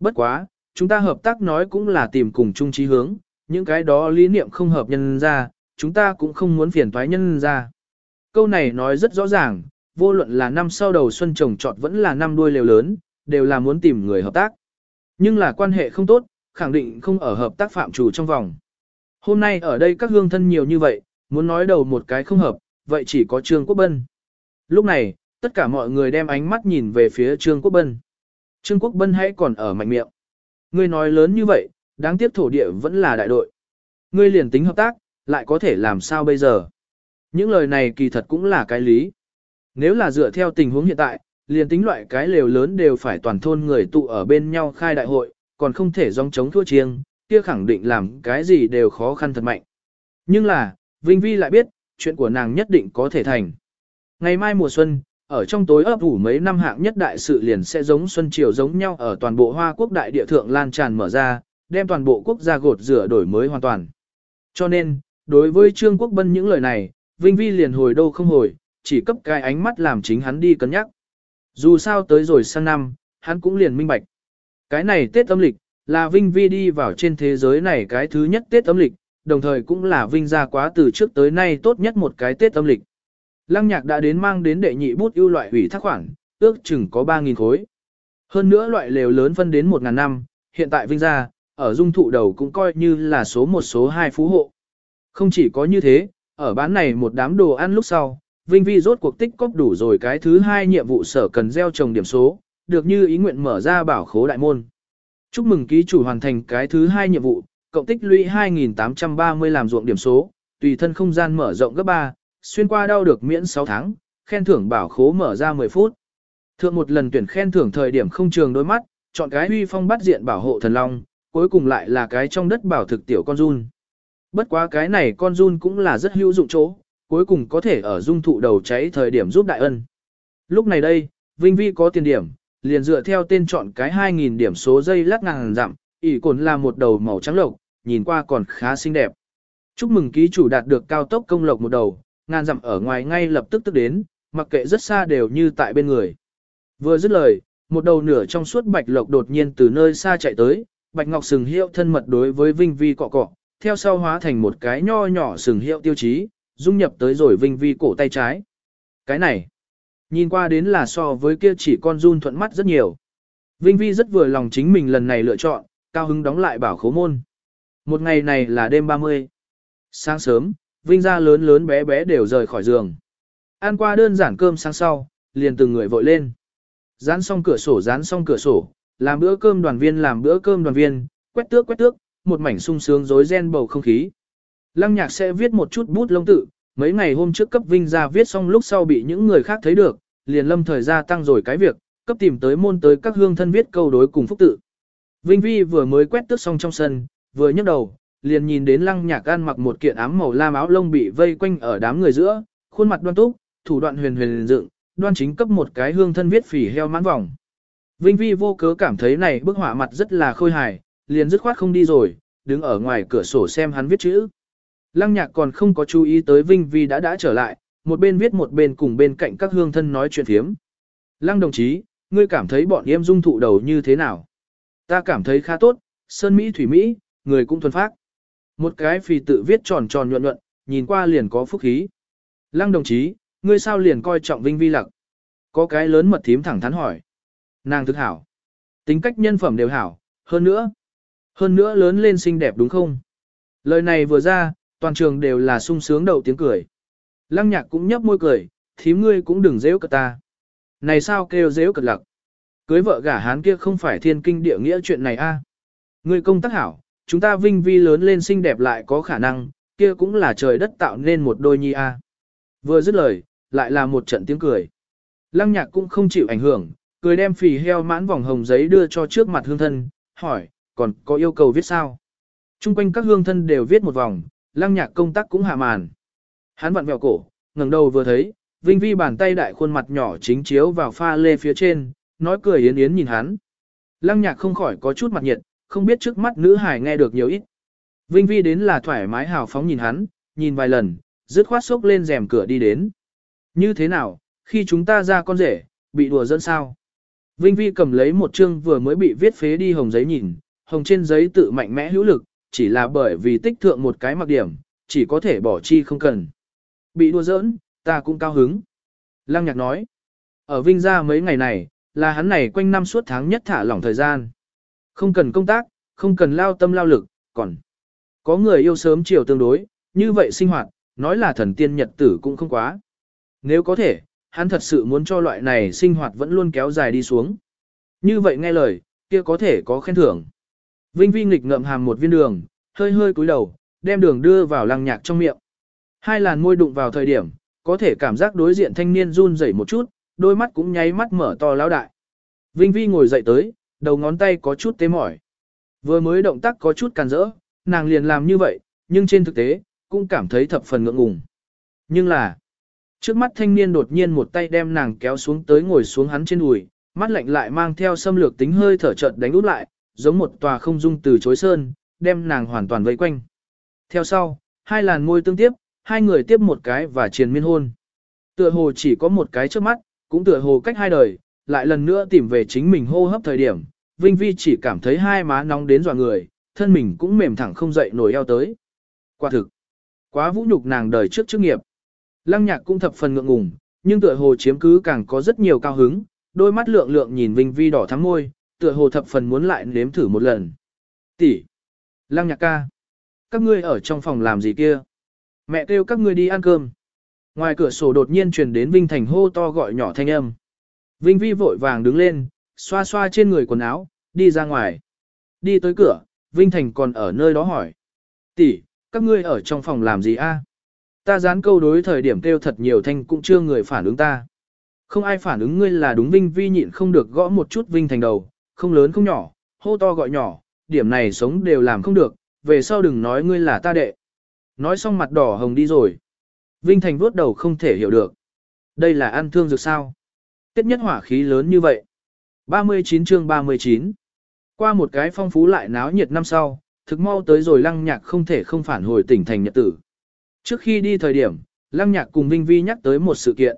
Bất quá, chúng ta hợp tác nói cũng là tìm cùng chung chí hướng, những cái đó lý niệm không hợp nhân ra, chúng ta cũng không muốn phiền toái nhân ra. Câu này nói rất rõ ràng, vô luận là năm sau đầu xuân trồng trọt vẫn là năm đuôi lều lớn, đều là muốn tìm người hợp tác. Nhưng là quan hệ không tốt, khẳng định không ở hợp tác phạm chủ trong vòng. Hôm nay ở đây các hương thân nhiều như vậy, muốn nói đầu một cái không hợp, vậy chỉ có Trương Quốc Bân. Lúc này, tất cả mọi người đem ánh mắt nhìn về phía Trương Quốc Bân. Trương Quốc Bân hãy còn ở mạnh miệng. Ngươi nói lớn như vậy, đáng tiếc thổ địa vẫn là đại đội. Ngươi liền tính hợp tác, lại có thể làm sao bây giờ? Những lời này kỳ thật cũng là cái lý. Nếu là dựa theo tình huống hiện tại, liền tính loại cái lều lớn đều phải toàn thôn người tụ ở bên nhau khai đại hội, còn không thể dòng chống thua chiêng, kia khẳng định làm cái gì đều khó khăn thật mạnh. Nhưng là, Vinh Vi lại biết, chuyện của nàng nhất định có thể thành. Ngày mai mùa xuân, ở trong tối ấp ủ mấy năm hạng nhất đại sự liền sẽ giống xuân chiều giống nhau ở toàn bộ Hoa quốc đại địa thượng lan tràn mở ra, đem toàn bộ quốc gia gột rửa đổi mới hoàn toàn. Cho nên, đối với Trương Quốc Bân những lời này, Vinh Vi liền hồi đâu không hồi, chỉ cấp cái ánh mắt làm chính hắn đi cân nhắc. Dù sao tới rồi sang năm, hắn cũng liền minh bạch. Cái này Tết âm lịch, là Vinh Vi đi vào trên thế giới này cái thứ nhất Tết âm lịch, đồng thời cũng là Vinh ra quá từ trước tới nay tốt nhất một cái Tết âm lịch. Lăng nhạc đã đến mang đến đệ nhị bút ưu loại hủy thác khoản, ước chừng có 3.000 khối. Hơn nữa loại lều lớn phân đến 1.000 năm, hiện tại Vinh ra, ở dung thụ đầu cũng coi như là số một số hai phú hộ. Không chỉ có như thế, ở bán này một đám đồ ăn lúc sau, Vinh Vi rốt cuộc tích cóp đủ rồi cái thứ hai nhiệm vụ sở cần gieo trồng điểm số, được như ý nguyện mở ra bảo khố đại môn. Chúc mừng ký chủ hoàn thành cái thứ hai nhiệm vụ, cộng tích lũy 2.830 làm ruộng điểm số, tùy thân không gian mở rộng gấp 3, xuyên qua đau được miễn 6 tháng, khen thưởng bảo khố mở ra 10 phút. Thượng một lần tuyển khen thưởng thời điểm không trường đôi mắt, chọn cái huy phong bắt diện bảo hộ thần long, cuối cùng lại là cái trong đất bảo thực tiểu con run. Bất quá cái này con run cũng là rất hữu dụng chỗ, cuối cùng có thể ở dung thụ đầu cháy thời điểm giúp đại ân. Lúc này đây, Vinh Vi có tiền điểm, liền dựa theo tên chọn cái 2.000 điểm số dây lát ngàn dặm, ỉ cồn là một đầu màu trắng lộc, nhìn qua còn khá xinh đẹp. Chúc mừng ký chủ đạt được cao tốc công lộc một đầu, ngàn dặm ở ngoài ngay lập tức tức đến, mặc kệ rất xa đều như tại bên người. Vừa dứt lời, một đầu nửa trong suốt bạch lộc đột nhiên từ nơi xa chạy tới, bạch ngọc sừng hiệu thân mật đối với Vinh Vi cọ cọ, theo sau hóa thành một cái nho nhỏ sừng hiệu tiêu chí, dung nhập tới rồi Vinh Vi cổ tay trái. Cái này, nhìn qua đến là so với kia chỉ con run thuận mắt rất nhiều. Vinh Vi rất vừa lòng chính mình lần này lựa chọn, cao hứng đóng lại bảo khố môn. Một ngày này là đêm 30. Sáng sớm, Vinh gia lớn lớn bé bé đều rời khỏi giường. Ăn qua đơn giản cơm sáng sau, liền từng người vội lên. Dán xong cửa sổ dán xong cửa sổ, làm bữa cơm đoàn viên làm bữa cơm đoàn viên, quét tước quét tước, một mảnh sung sướng rối ren bầu không khí. Lăng nhạc sẽ viết một chút bút lông tự, mấy ngày hôm trước cấp Vinh ra viết xong lúc sau bị những người khác thấy được, liền lâm thời gia tăng rồi cái việc, cấp tìm tới môn tới các hương thân viết câu đối cùng phúc tự. Vinh Vi vừa mới quét tước xong trong sân, vừa nhấc đầu, liền nhìn đến lăng nhạc An mặc một kiện ám màu lam áo lông bị vây quanh ở đám người giữa, khuôn mặt đoan túc, thủ đoạn huyền huyền dựng, đoan chính cấp một cái hương thân viết phỉ heo mãn vòng. Vinh Vi vô cớ cảm thấy này bức họa mặt rất là khôi hài, liền dứt khoát không đi rồi, đứng ở ngoài cửa sổ xem hắn viết chữ. Lăng nhạc còn không có chú ý tới Vinh Vi đã đã trở lại, một bên viết một bên cùng bên cạnh các hương thân nói chuyện thiếm. Lăng đồng chí, ngươi cảm thấy bọn em dung thụ đầu như thế nào? Ta cảm thấy khá tốt, sơn Mỹ thủy Mỹ, người cũng thuần phác. Một cái phì tự viết tròn tròn nhuận nhuận, nhìn qua liền có phúc khí. Lăng đồng chí, ngươi sao liền coi trọng Vinh Vi lặc? Có cái lớn mật thím thẳng thắn hỏi. Nàng thực hảo. Tính cách nhân phẩm đều hảo, hơn nữa. Hơn nữa lớn lên xinh đẹp đúng không? Lời này vừa ra, toàn trường đều là sung sướng đầu tiếng cười. Lăng nhạc cũng nhấp môi cười, thím ngươi cũng đừng dễ cật ta. Này sao kêu dễ cật lặc? Cưới vợ gả hán kia không phải thiên kinh địa nghĩa chuyện này a? Ngươi công tác hảo, chúng ta vinh vi lớn lên xinh đẹp lại có khả năng, kia cũng là trời đất tạo nên một đôi nhi a. Vừa dứt lời, lại là một trận tiếng cười. Lăng nhạc cũng không chịu ảnh hưởng, cười đem phì heo mãn vòng hồng giấy đưa cho trước mặt hương thân, hỏi, còn có yêu cầu viết sao? Trung quanh các hương thân đều viết một vòng, lăng nhạc công tác cũng hạ màn. Hắn vặn vẹo cổ, ngẩng đầu vừa thấy, Vinh Vi bàn tay đại khuôn mặt nhỏ chính chiếu vào pha lê phía trên, nói cười yến yến nhìn hắn. Lăng nhạc không khỏi có chút mặt nhiệt, không biết trước mắt nữ hải nghe được nhiều ít. Vinh Vi đến là thoải mái hào phóng nhìn hắn, nhìn vài lần, dứt khoát xốc lên rèm cửa đi đến. Như thế nào, khi chúng ta ra con rể, bị đùa dẫn sao? Vinh Vi cầm lấy một chương vừa mới bị viết phế đi hồng giấy nhìn, hồng trên giấy tự mạnh mẽ hữu lực, chỉ là bởi vì tích thượng một cái mặc điểm, chỉ có thể bỏ chi không cần. Bị đua giỡn, ta cũng cao hứng. Lăng nhạc nói, ở Vinh gia mấy ngày này, là hắn này quanh năm suốt tháng nhất thả lỏng thời gian. Không cần công tác, không cần lao tâm lao lực, còn có người yêu sớm chiều tương đối, như vậy sinh hoạt, nói là thần tiên nhật tử cũng không quá. Nếu có thể, hắn thật sự muốn cho loại này sinh hoạt vẫn luôn kéo dài đi xuống. Như vậy nghe lời, kia có thể có khen thưởng. Vinh Vi nghịch ngậm hàm một viên đường, hơi hơi cúi đầu, đem đường đưa vào lăng nhạc trong miệng. Hai làn môi đụng vào thời điểm, có thể cảm giác đối diện thanh niên run rẩy một chút, đôi mắt cũng nháy mắt mở to lão đại. Vinh Vi ngồi dậy tới, đầu ngón tay có chút tê mỏi. Vừa mới động tác có chút càn rỡ, nàng liền làm như vậy, nhưng trên thực tế, cũng cảm thấy thập phần ngượng ngùng. Nhưng là, trước mắt thanh niên đột nhiên một tay đem nàng kéo xuống tới ngồi xuống hắn trên đùi, mắt lạnh lại mang theo xâm lược tính hơi thở chợt đánh út lại, giống một tòa không dung từ chối sơn, đem nàng hoàn toàn vây quanh. Theo sau, hai làn môi tương tiếp, hai người tiếp một cái và triền miên hôn. Tựa hồ chỉ có một cái trước mắt, cũng tựa hồ cách hai đời, lại lần nữa tìm về chính mình hô hấp thời điểm, Vinh Vi chỉ cảm thấy hai má nóng đến dọa người, thân mình cũng mềm thẳng không dậy nổi eo tới. Quả thực, quá vũ nhục nàng đời trước chức nghiệp. Lăng nhạc cũng thập phần ngượng ngùng, nhưng tựa hồ chiếm cứ càng có rất nhiều cao hứng, đôi mắt lượng lượng nhìn Vinh Vi đỏ thắm môi, tựa hồ thập phần muốn lại nếm thử một lần. Tỷ, Lăng nhạc ca, các ngươi ở trong phòng làm gì kia? Mẹ kêu các ngươi đi ăn cơm. Ngoài cửa sổ đột nhiên truyền đến Vinh Thành hô to gọi nhỏ thanh âm. Vinh Vi vội vàng đứng lên, xoa xoa trên người quần áo, đi ra ngoài. Đi tới cửa, Vinh Thành còn ở nơi đó hỏi. tỷ, các ngươi ở trong phòng làm gì a? Ta dán câu đối thời điểm kêu thật nhiều thanh cũng chưa người phản ứng ta. Không ai phản ứng ngươi là đúng Vinh Vi nhịn không được gõ một chút Vinh Thành đầu, không lớn không nhỏ, hô to gọi nhỏ, điểm này sống đều làm không được, về sau đừng nói ngươi là ta đệ. Nói xong mặt đỏ hồng đi rồi. Vinh Thành vuốt đầu không thể hiểu được. Đây là ăn thương dược sao? Tiết nhất hỏa khí lớn như vậy. 39 chương 39 Qua một cái phong phú lại náo nhiệt năm sau, thực mau tới rồi lăng nhạc không thể không phản hồi tỉnh thành nhật tử. Trước khi đi thời điểm, lăng nhạc cùng Vinh Vi nhắc tới một sự kiện.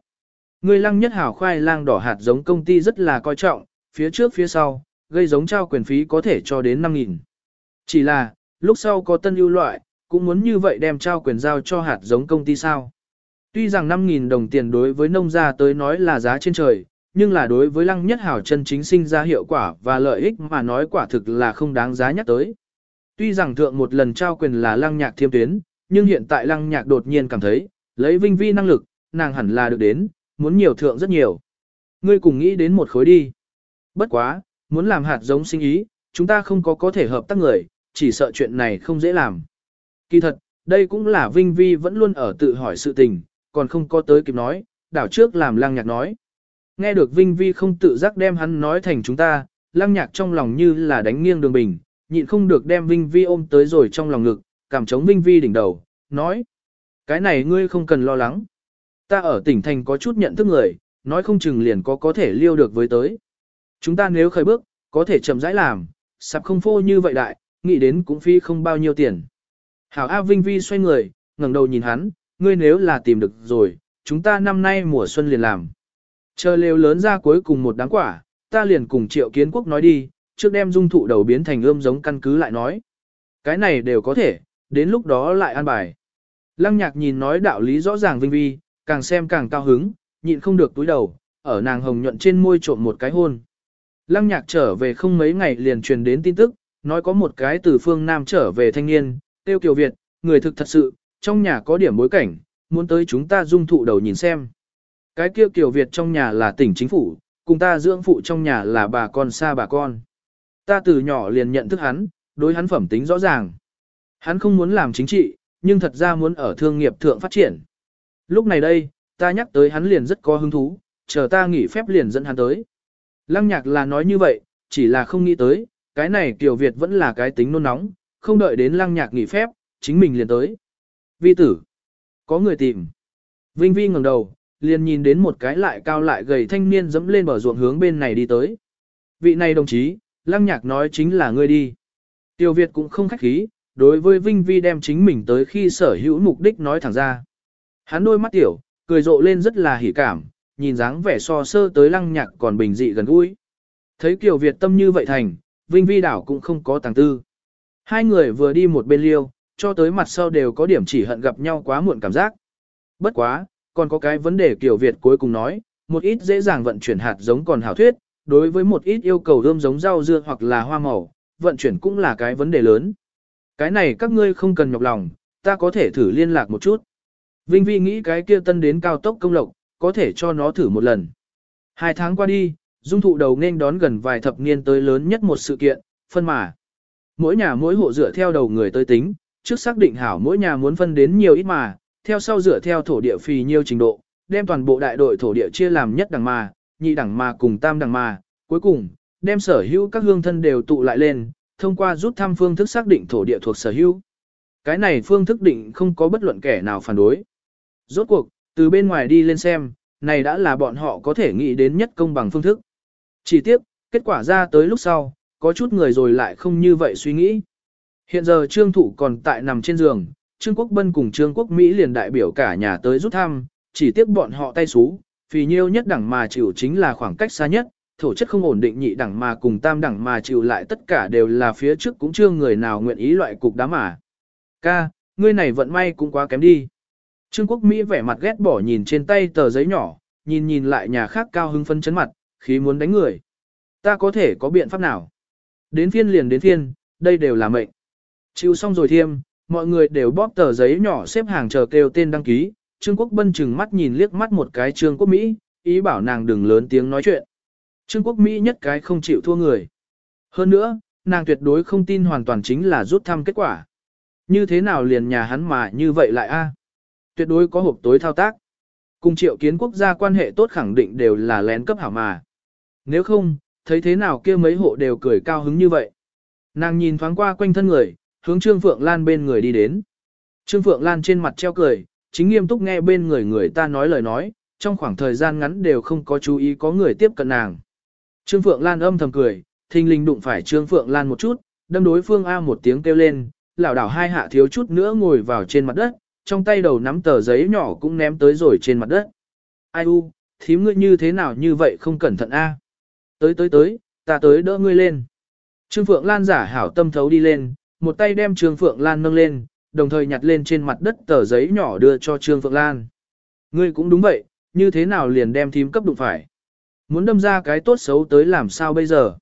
Người lăng nhất hảo khoai lang đỏ hạt giống công ty rất là coi trọng, phía trước phía sau, gây giống trao quyền phí có thể cho đến 5.000. Chỉ là, lúc sau có tân ưu loại, cũng muốn như vậy đem trao quyền giao cho hạt giống công ty sao. Tuy rằng 5.000 đồng tiền đối với nông gia tới nói là giá trên trời, nhưng là đối với lăng nhất hảo chân chính sinh ra hiệu quả và lợi ích mà nói quả thực là không đáng giá nhắc tới. Tuy rằng thượng một lần trao quyền là lăng nhạc thiêm tuyến, nhưng hiện tại lăng nhạc đột nhiên cảm thấy, lấy vinh vi năng lực, nàng hẳn là được đến, muốn nhiều thượng rất nhiều. Ngươi cùng nghĩ đến một khối đi. Bất quá, muốn làm hạt giống sinh ý, chúng ta không có có thể hợp tác người, chỉ sợ chuyện này không dễ làm. Kỳ thật, đây cũng là Vinh Vi vẫn luôn ở tự hỏi sự tình, còn không có tới kịp nói, đảo trước làm lăng nhạc nói. Nghe được Vinh Vi không tự giác đem hắn nói thành chúng ta, lăng nhạc trong lòng như là đánh nghiêng đường bình, nhịn không được đem Vinh Vi ôm tới rồi trong lòng ngực, cảm chống Vinh Vi đỉnh đầu, nói. Cái này ngươi không cần lo lắng. Ta ở tỉnh thành có chút nhận thức người, nói không chừng liền có có thể liêu được với tới. Chúng ta nếu khởi bước, có thể chậm rãi làm, sạp không phô như vậy đại, nghĩ đến cũng phi không bao nhiêu tiền. Hảo A Vinh Vi xoay người, ngẩng đầu nhìn hắn, ngươi nếu là tìm được rồi, chúng ta năm nay mùa xuân liền làm. Chờ lều lớn ra cuối cùng một đáng quả, ta liền cùng triệu kiến quốc nói đi, trước đem dung thụ đầu biến thành ươm giống căn cứ lại nói. Cái này đều có thể, đến lúc đó lại an bài. Lăng nhạc nhìn nói đạo lý rõ ràng vinh vi, càng xem càng cao hứng, nhịn không được túi đầu, ở nàng hồng nhuận trên môi trộm một cái hôn. Lăng nhạc trở về không mấy ngày liền truyền đến tin tức, nói có một cái từ phương Nam trở về thanh niên, tiêu kiều Việt, người thực thật sự, trong nhà có điểm bối cảnh, muốn tới chúng ta dung thụ đầu nhìn xem. Cái kia Kiều Việt trong nhà là tỉnh chính phủ, cùng ta dưỡng phụ trong nhà là bà con xa bà con. Ta từ nhỏ liền nhận thức hắn, đối hắn phẩm tính rõ ràng. Hắn không muốn làm chính trị, nhưng thật ra muốn ở thương nghiệp thượng phát triển. Lúc này đây, ta nhắc tới hắn liền rất có hứng thú, chờ ta nghỉ phép liền dẫn hắn tới. Lăng nhạc là nói như vậy, chỉ là không nghĩ tới, cái này Kiều Việt vẫn là cái tính nôn nóng, không đợi đến lăng nhạc nghỉ phép, chính mình liền tới. Vi tử, có người tìm. Vinh Vi ngẩng đầu, liền nhìn đến một cái lại cao lại gầy thanh niên dẫm lên bờ ruộng hướng bên này đi tới. Vị này đồng chí, lăng nhạc nói chính là ngươi đi. Tiêu Việt cũng không khách khí, đối với Vinh Vi đem chính mình tới khi sở hữu mục đích nói thẳng ra. Hắn đôi mắt tiểu, cười rộ lên rất là hỉ cảm, nhìn dáng vẻ so sơ tới lăng nhạc còn bình dị gần gũi. Thấy Kiều Việt tâm như vậy thành, Vinh Vi đảo cũng không có tàng tư. Hai người vừa đi một bên liêu, cho tới mặt sau đều có điểm chỉ hận gặp nhau quá muộn cảm giác. Bất quá, còn có cái vấn đề Kiều Việt cuối cùng nói, một ít dễ dàng vận chuyển hạt giống còn hảo thuyết, đối với một ít yêu cầu ươm giống rau dưa hoặc là hoa màu, vận chuyển cũng là cái vấn đề lớn. Cái này các ngươi không cần nhọc lòng, ta có thể thử liên lạc một chút. Vinh Vi nghĩ cái kia tân đến cao tốc công lộc, có thể cho nó thử một lần. Hai tháng qua đi, dung thụ đầu nên đón gần vài thập niên tới lớn nhất một sự kiện, phân mà. Mỗi nhà mỗi hộ dựa theo đầu người tới tính, trước xác định hảo mỗi nhà muốn phân đến nhiều ít mà, theo sau dựa theo thổ địa phì nhiêu trình độ, đem toàn bộ đại đội thổ địa chia làm nhất đẳng mà, nhị đẳng mà cùng tam đẳng mà, cuối cùng, đem sở hữu các hương thân đều tụ lại lên, thông qua rút thăm phương thức xác định thổ địa thuộc sở hữu. Cái này phương thức định không có bất luận kẻ nào phản đối. Rốt cuộc, từ bên ngoài đi lên xem, này đã là bọn họ có thể nghĩ đến nhất công bằng phương thức. Chỉ tiếc, kết quả ra tới lúc sau, có chút người rồi lại không như vậy suy nghĩ. Hiện giờ Trương Thủ còn tại nằm trên giường, Trương Quốc Bân cùng Trương Quốc Mỹ liền đại biểu cả nhà tới rút thăm, chỉ tiếc bọn họ tay xú, vì nhiêu nhất đẳng mà chịu chính là khoảng cách xa nhất, thổ chất không ổn định nhị đẳng mà cùng tam đẳng mà chịu lại tất cả đều là phía trước cũng chưa người nào nguyện ý loại cục đá mà. Ca, ngươi này vận may cũng quá kém đi. Trương Quốc Mỹ vẻ mặt ghét bỏ nhìn trên tay tờ giấy nhỏ, nhìn nhìn lại nhà khác cao hưng phân chấn mặt, khí muốn đánh người. Ta có thể có biện pháp nào? Đến phiên liền đến phiên, đây đều là mệnh. Chịu xong rồi thiêm, mọi người đều bóp tờ giấy nhỏ xếp hàng chờ kêu tên đăng ký. Trương Quốc Bân chừng mắt nhìn liếc mắt một cái Trương Quốc Mỹ, ý bảo nàng đừng lớn tiếng nói chuyện. Trương Quốc Mỹ nhất cái không chịu thua người. Hơn nữa, nàng tuyệt đối không tin hoàn toàn chính là rút thăm kết quả. Như thế nào liền nhà hắn mà như vậy lại a? Tuyệt đối có hộp tối thao tác. Cùng triệu kiến quốc gia quan hệ tốt khẳng định đều là lén cấp hảo mà. Nếu không, thấy thế nào kia mấy hộ đều cười cao hứng như vậy. Nàng nhìn thoáng qua quanh thân người, hướng Trương Phượng Lan bên người đi đến. Trương Phượng Lan trên mặt treo cười, chính nghiêm túc nghe bên người người ta nói lời nói, trong khoảng thời gian ngắn đều không có chú ý có người tiếp cận nàng. Trương Phượng Lan âm thầm cười, thình lình đụng phải Trương Phượng Lan một chút, đâm đối phương A một tiếng kêu lên, lảo đảo hai hạ thiếu chút nữa ngồi vào trên mặt đất, trong tay đầu nắm tờ giấy nhỏ cũng ném tới rồi trên mặt đất. Ai u, thím ngươi như thế nào như vậy không cẩn thận a? À? Tới tới tới, ta tới đỡ ngươi lên. Trương Phượng Lan giả hảo tâm thấu đi lên, một tay đem Trương Phượng Lan nâng lên, đồng thời nhặt lên trên mặt đất tờ giấy nhỏ đưa cho Trương Phượng Lan. Ngươi cũng đúng vậy, như thế nào liền đem thím cấp đụng phải. Muốn đâm ra cái tốt xấu tới làm sao bây giờ.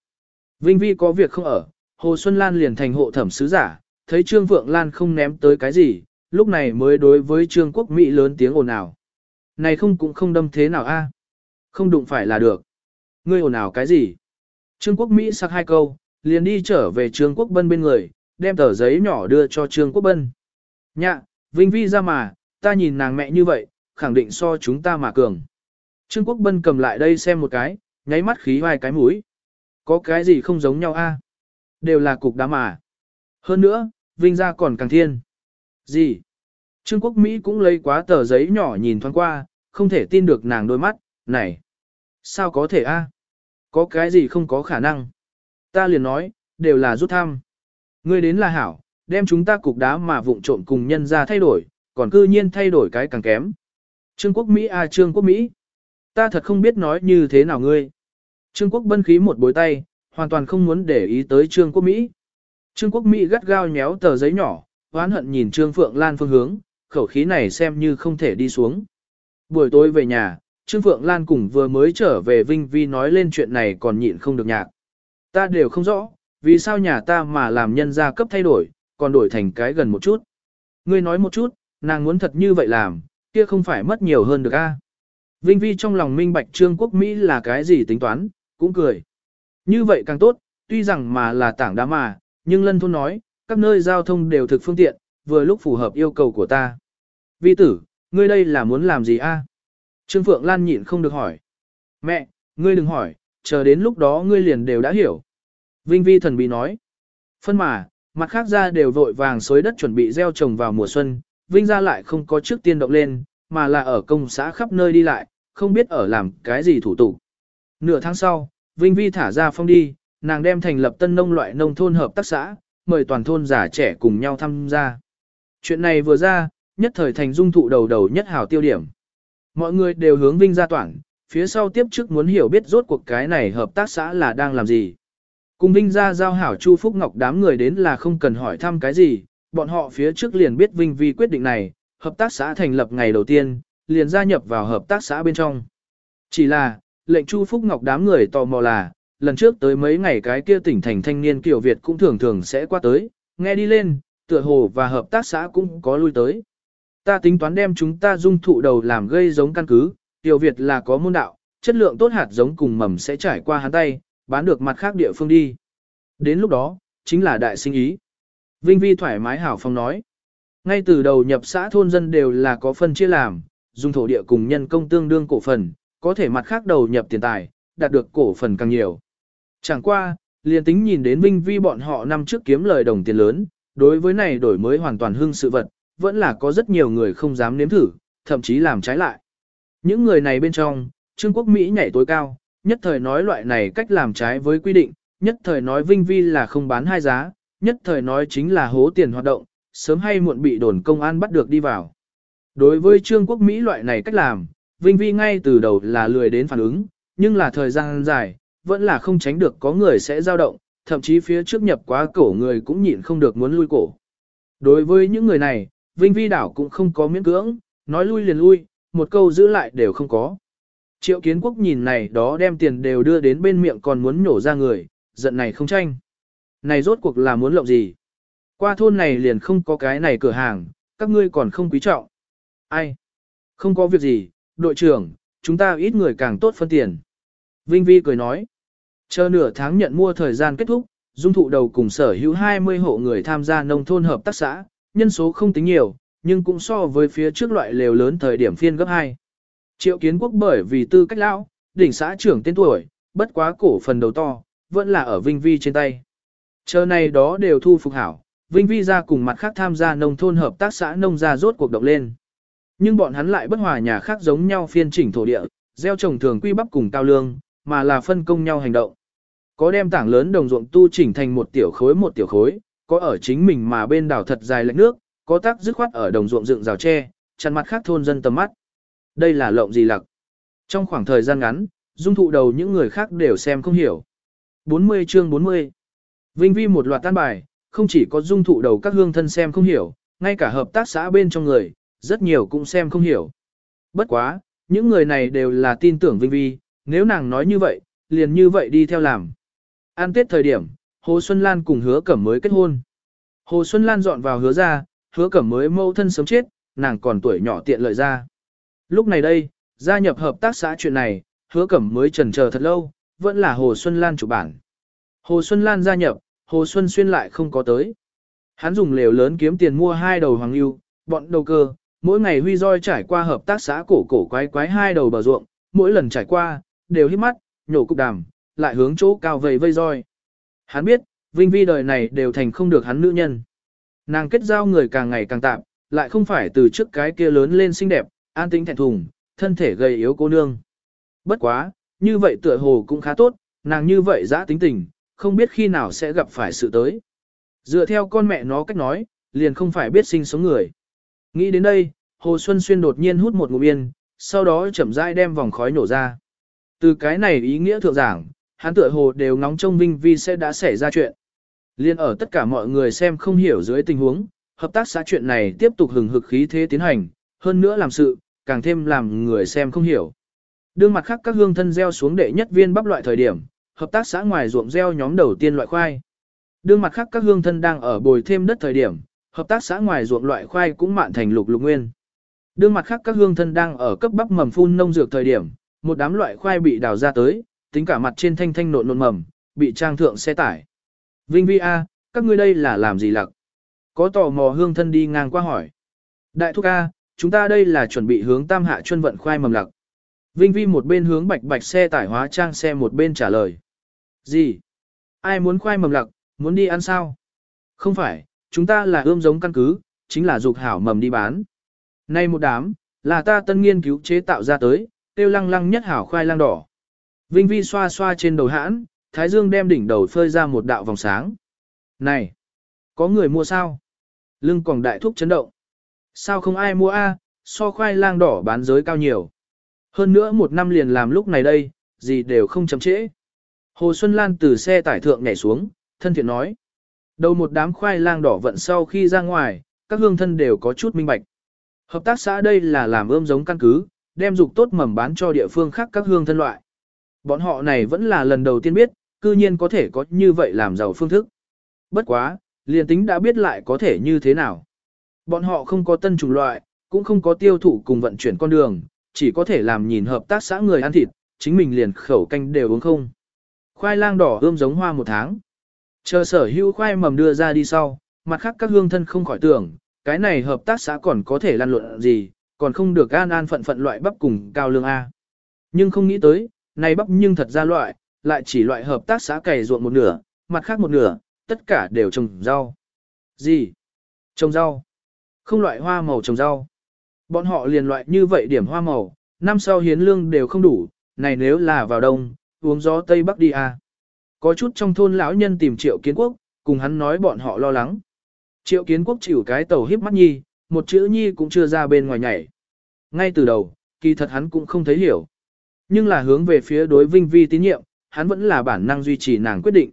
Vinh Vi có việc không ở, Hồ Xuân Lan liền thành hộ thẩm sứ giả, thấy Trương Phượng Lan không ném tới cái gì, lúc này mới đối với Trương Quốc Mỹ lớn tiếng ồn ào. Này không cũng không đâm thế nào a? Không đụng phải là được. Ngươi ồn ào cái gì? Trương Quốc Mỹ sắc hai câu, liền đi trở về Trương Quốc Bân bên người, đem tờ giấy nhỏ đưa cho Trương Quốc Bân. Nhạ, Vinh Vi ra mà, ta nhìn nàng mẹ như vậy, khẳng định so chúng ta mà cường. Trương Quốc Bân cầm lại đây xem một cái, nháy mắt khí vài cái mũi. Có cái gì không giống nhau a? Đều là cục đá mà. Hơn nữa, Vinh ra còn càng thiên. Gì? Trương Quốc Mỹ cũng lấy quá tờ giấy nhỏ nhìn thoáng qua, không thể tin được nàng đôi mắt, này. Sao có thể a? Có cái gì không có khả năng? Ta liền nói, đều là rút thăm. Ngươi đến là hảo, đem chúng ta cục đá mà vụng trộm cùng nhân ra thay đổi, còn cư nhiên thay đổi cái càng kém. Trương Quốc Mỹ a Trương Quốc Mỹ. Ta thật không biết nói như thế nào ngươi. Trương Quốc bân khí một bối tay, hoàn toàn không muốn để ý tới Trương Quốc Mỹ. Trương Quốc Mỹ gắt gao nhéo tờ giấy nhỏ, oán hận nhìn Trương Phượng Lan phương hướng, khẩu khí này xem như không thể đi xuống. Buổi tối về nhà, Trương Phượng Lan cùng vừa mới trở về Vinh Vi nói lên chuyện này còn nhịn không được nhạc. Ta đều không rõ, vì sao nhà ta mà làm nhân gia cấp thay đổi, còn đổi thành cái gần một chút. Ngươi nói một chút, nàng muốn thật như vậy làm, kia không phải mất nhiều hơn được a? Vinh Vi trong lòng minh bạch Trương Quốc Mỹ là cái gì tính toán, cũng cười. Như vậy càng tốt, tuy rằng mà là tảng đá mà, nhưng Lân Thôn nói, các nơi giao thông đều thực phương tiện, vừa lúc phù hợp yêu cầu của ta. Vi tử, ngươi đây là muốn làm gì a? À? Trương Phượng Lan nhịn không được hỏi. Mẹ, ngươi đừng hỏi, chờ đến lúc đó ngươi liền đều đã hiểu. Vinh Vi thần bí nói. Phân mà, mặt khác ra đều vội vàng xối đất chuẩn bị gieo trồng vào mùa xuân, Vinh ra lại không có trước tiên động lên, mà là ở công xã khắp nơi đi lại, không biết ở làm cái gì thủ tục. Nửa tháng sau, Vinh Vi thả ra phong đi, nàng đem thành lập tân nông loại nông thôn hợp tác xã, mời toàn thôn già trẻ cùng nhau tham gia. Chuyện này vừa ra, nhất thời thành dung thụ đầu đầu nhất hào tiêu điểm. Mọi người đều hướng Vinh ra toàn, phía sau tiếp trước muốn hiểu biết rốt cuộc cái này hợp tác xã là đang làm gì. Cùng Vinh ra giao hảo Chu Phúc Ngọc đám người đến là không cần hỏi thăm cái gì, bọn họ phía trước liền biết Vinh vì quyết định này, hợp tác xã thành lập ngày đầu tiên, liền gia nhập vào hợp tác xã bên trong. Chỉ là, lệnh Chu Phúc Ngọc đám người tò mò là, lần trước tới mấy ngày cái kia tỉnh thành thanh niên kiểu Việt cũng thường thường sẽ qua tới, nghe đi lên, tựa hồ và hợp tác xã cũng có lui tới. Ta tính toán đem chúng ta dung thụ đầu làm gây giống căn cứ, tiểu Việt là có môn đạo, chất lượng tốt hạt giống cùng mầm sẽ trải qua hắn tay, bán được mặt khác địa phương đi. Đến lúc đó, chính là đại sinh ý. Vinh Vi thoải mái hảo phong nói. Ngay từ đầu nhập xã thôn dân đều là có phân chia làm, dùng thổ địa cùng nhân công tương đương cổ phần, có thể mặt khác đầu nhập tiền tài, đạt được cổ phần càng nhiều. Chẳng qua, liền tính nhìn đến Vinh Vi bọn họ năm trước kiếm lời đồng tiền lớn, đối với này đổi mới hoàn toàn hưng sự vật, vẫn là có rất nhiều người không dám nếm thử, thậm chí làm trái lại. Những người này bên trong, Trương Quốc Mỹ nhảy tối cao, nhất thời nói loại này cách làm trái với quy định, nhất thời nói Vinh Vi là không bán hai giá, nhất thời nói chính là hố tiền hoạt động, sớm hay muộn bị đồn công an bắt được đi vào. Đối với Trương Quốc Mỹ loại này cách làm, Vinh Vi ngay từ đầu là lười đến phản ứng, nhưng là thời gian dài, vẫn là không tránh được có người sẽ dao động, thậm chí phía trước nhập quá cổ người cũng nhịn không được muốn lui cổ. Đối với những người này, Vinh Vi đảo cũng không có miễn cưỡng, nói lui liền lui, một câu giữ lại đều không có. Triệu kiến quốc nhìn này đó đem tiền đều đưa đến bên miệng còn muốn nhổ ra người, giận này không tranh. Này rốt cuộc là muốn lộng gì? Qua thôn này liền không có cái này cửa hàng, các ngươi còn không quý trọng. Ai? Không có việc gì, đội trưởng, chúng ta ít người càng tốt phân tiền. Vinh Vi cười nói. Chờ nửa tháng nhận mua thời gian kết thúc, dung thụ đầu cùng sở hữu 20 hộ người tham gia nông thôn hợp tác xã, nhân số không tính nhiều, nhưng cũng so với phía trước loại lều lớn thời điểm phiên gấp 2. Triệu kiến quốc bởi vì tư cách lão, đỉnh xã trưởng tên tuổi, bất quá cổ phần đầu to, vẫn là ở Vinh Vi trên tay. Chờ này đó đều thu phục hảo, Vinh Vi ra cùng mặt khác tham gia nông thôn hợp tác xã nông gia rốt cuộc động lên. Nhưng bọn hắn lại bất hòa nhà khác giống nhau phiên chỉnh thổ địa, gieo trồng thường quy bắp cùng cao lương, mà là phân công nhau hành động. Có đem tảng lớn đồng ruộng tu chỉnh thành một tiểu khối một tiểu khối, có ở chính mình mà bên đảo thật dài lệch nước, có tác dứt khoát ở đồng ruộng dựng rào tre, chăn mặt khác thôn dân tầm mắt. Đây là lộng gì lặc? Trong khoảng thời gian ngắn, dung thụ đầu những người khác đều xem không hiểu. 40 chương 40 Vinh vi một loạt tan bài, không chỉ có dung thụ đầu các hương thân xem không hiểu, ngay cả hợp tác xã bên trong người, rất nhiều cũng xem không hiểu. Bất quá, những người này đều là tin tưởng Vinh Vi, nếu nàng nói như vậy, liền như vậy đi theo làm. An tết thời điểm, Hồ Xuân Lan cùng hứa cẩm mới kết hôn. Hồ Xuân Lan dọn vào hứa ra, hứa cẩm mới mâu thân sớm chết, nàng còn tuổi nhỏ tiện lợi ra. Lúc này đây, gia nhập hợp tác xã chuyện này, hứa cẩm mới trần chờ thật lâu, vẫn là Hồ Xuân Lan chủ bản. Hồ Xuân Lan gia nhập, Hồ Xuân Xuyên lại không có tới. Hắn dùng lều lớn kiếm tiền mua hai đầu hoàng lưu, bọn đầu cơ, mỗi ngày huy roi trải qua hợp tác xã cổ cổ quái quái hai đầu bờ ruộng, mỗi lần trải qua, đều hít mắt, nhổ cục đàm, lại hướng chỗ cao vầy vây roi. Hắn biết, Vinh Vi đời này đều thành không được hắn nữ nhân. Nàng kết giao người càng ngày càng tạm, lại không phải từ trước cái kia lớn lên xinh đẹp, an tĩnh thẹn thùng, thân thể gầy yếu cô nương. Bất quá, như vậy tựa hồ cũng khá tốt, nàng như vậy dã tính tình, không biết khi nào sẽ gặp phải sự tới. Dựa theo con mẹ nó cách nói, liền không phải biết sinh sống người. Nghĩ đến đây, Hồ Xuân Xuyên đột nhiên hút một ngụm yên, sau đó chậm rãi đem vòng khói nổ ra. Từ cái này ý nghĩa thượng giảng, hắn tựa hồ đều ngóng trông Vinh Vi sẽ đã xảy ra chuyện. Liên ở tất cả mọi người xem không hiểu dưới tình huống, hợp tác xã chuyện này tiếp tục hừng hực khí thế tiến hành, hơn nữa làm sự, càng thêm làm người xem không hiểu. Đương mặt khác các hương thân gieo xuống đệ nhất viên bắp loại thời điểm, hợp tác xã ngoài ruộng gieo nhóm đầu tiên loại khoai. Đương mặt khác các hương thân đang ở bồi thêm đất thời điểm, hợp tác xã ngoài ruộng loại khoai cũng mạn thành lục lục nguyên. Đương mặt khác các hương thân đang ở cấp bắp mầm phun nông dược thời điểm, một đám loại khoai bị đào ra tới, tính cả mặt trên thanh thanh nộn nộn mầm, bị trang thượng xe tải. Vinh Vi A, các ngươi đây là làm gì lặc? Có tò mò hương thân đi ngang qua hỏi. Đại thúc A, chúng ta đây là chuẩn bị hướng tam hạ chuân vận khoai mầm lặc. Vinh Vi một bên hướng bạch bạch xe tải hóa trang xe một bên trả lời. Gì? Ai muốn khoai mầm lặc, muốn đi ăn sao? Không phải, chúng ta là ươm giống căn cứ, chính là dục hảo mầm đi bán. Nay một đám, là ta tân nghiên cứu chế tạo ra tới, tiêu lăng lăng nhất hảo khoai lang đỏ. Vinh Vi xoa xoa trên đầu hãn, Thái Dương đem đỉnh đầu phơi ra một đạo vòng sáng. Này! Có người mua sao? Lưng còn đại thúc chấn động. Sao không ai mua a? so khoai lang đỏ bán giới cao nhiều. Hơn nữa một năm liền làm lúc này đây, gì đều không chậm trễ. Hồ Xuân Lan từ xe tải thượng nhảy xuống, thân thiện nói. Đầu một đám khoai lang đỏ vận sau khi ra ngoài, các hương thân đều có chút minh bạch. Hợp tác xã đây là làm ươm giống căn cứ, đem dục tốt mầm bán cho địa phương khác các hương thân loại. Bọn họ này vẫn là lần đầu tiên biết, cư nhiên có thể có như vậy làm giàu phương thức. Bất quá, liền tính đã biết lại có thể như thế nào. Bọn họ không có tân chủng loại, cũng không có tiêu thụ cùng vận chuyển con đường, chỉ có thể làm nhìn hợp tác xã người ăn thịt, chính mình liền khẩu canh đều uống không. Khoai lang đỏ ươm giống hoa một tháng. Chờ sở hữu khoai mầm đưa ra đi sau, mặt khác các hương thân không khỏi tưởng, cái này hợp tác xã còn có thể lan luận gì, còn không được an an phận phận loại bắp cùng cao lương A. Nhưng không nghĩ tới, này bắp nhưng thật ra loại, lại chỉ loại hợp tác xã cày ruộng một nửa, mặt khác một nửa, tất cả đều trồng rau. Gì? Trồng rau. Không loại hoa màu trồng rau. Bọn họ liền loại như vậy điểm hoa màu, năm sau hiến lương đều không đủ, này nếu là vào đông, uống gió Tây Bắc đi à. Có chút trong thôn lão nhân tìm triệu kiến quốc, cùng hắn nói bọn họ lo lắng. Triệu kiến quốc chịu cái tàu híp mắt nhi, một chữ nhi cũng chưa ra bên ngoài nhảy. Ngay từ đầu, kỳ thật hắn cũng không thấy hiểu. Nhưng là hướng về phía đối vinh vi tín nhiệm, hắn vẫn là bản năng duy trì nàng quyết định.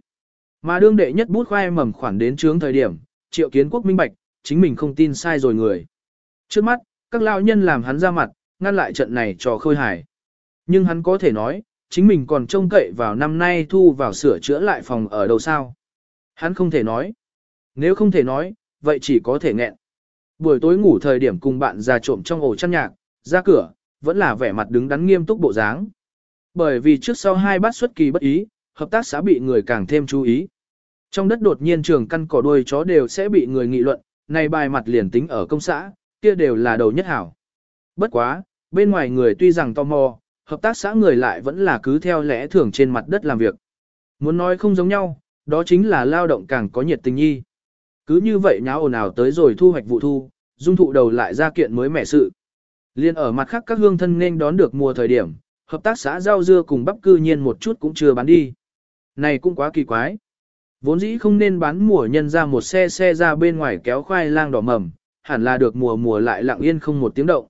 Mà đương đệ nhất bút khoai mầm khoản đến trướng thời điểm, triệu kiến quốc minh bạch, chính mình không tin sai rồi người. Trước mắt, các lão nhân làm hắn ra mặt, ngăn lại trận này cho khôi hài. Nhưng hắn có thể nói, chính mình còn trông cậy vào năm nay thu vào sửa chữa lại phòng ở đâu sao. Hắn không thể nói. Nếu không thể nói, vậy chỉ có thể nghẹn. Buổi tối ngủ thời điểm cùng bạn ra trộm trong ổ chăn nhạc, ra cửa, vẫn là vẻ mặt đứng đắn nghiêm túc bộ dáng. Bởi vì trước sau hai bát xuất kỳ bất ý, hợp tác xã bị người càng thêm chú ý. Trong đất đột nhiên trường căn cỏ đuôi chó đều sẽ bị người nghị luận, này bài mặt liền tính ở công xã, kia đều là đầu nhất hảo. Bất quá, bên ngoài người tuy rằng tò mò, hợp tác xã người lại vẫn là cứ theo lẽ thường trên mặt đất làm việc. Muốn nói không giống nhau, đó chính là lao động càng có nhiệt tình nhi. Cứ như vậy nháo ồn ào tới rồi thu hoạch vụ thu, dung thụ đầu lại ra kiện mới mẻ sự. Liên ở mặt khác các hương thân nên đón được mùa thời điểm, hợp tác xã rau dưa cùng bắp cư nhiên một chút cũng chưa bán đi. Này cũng quá kỳ quái. Vốn dĩ không nên bán mùa nhân ra một xe xe ra bên ngoài kéo khoai lang đỏ mầm, hẳn là được mùa mùa lại lặng yên không một tiếng động.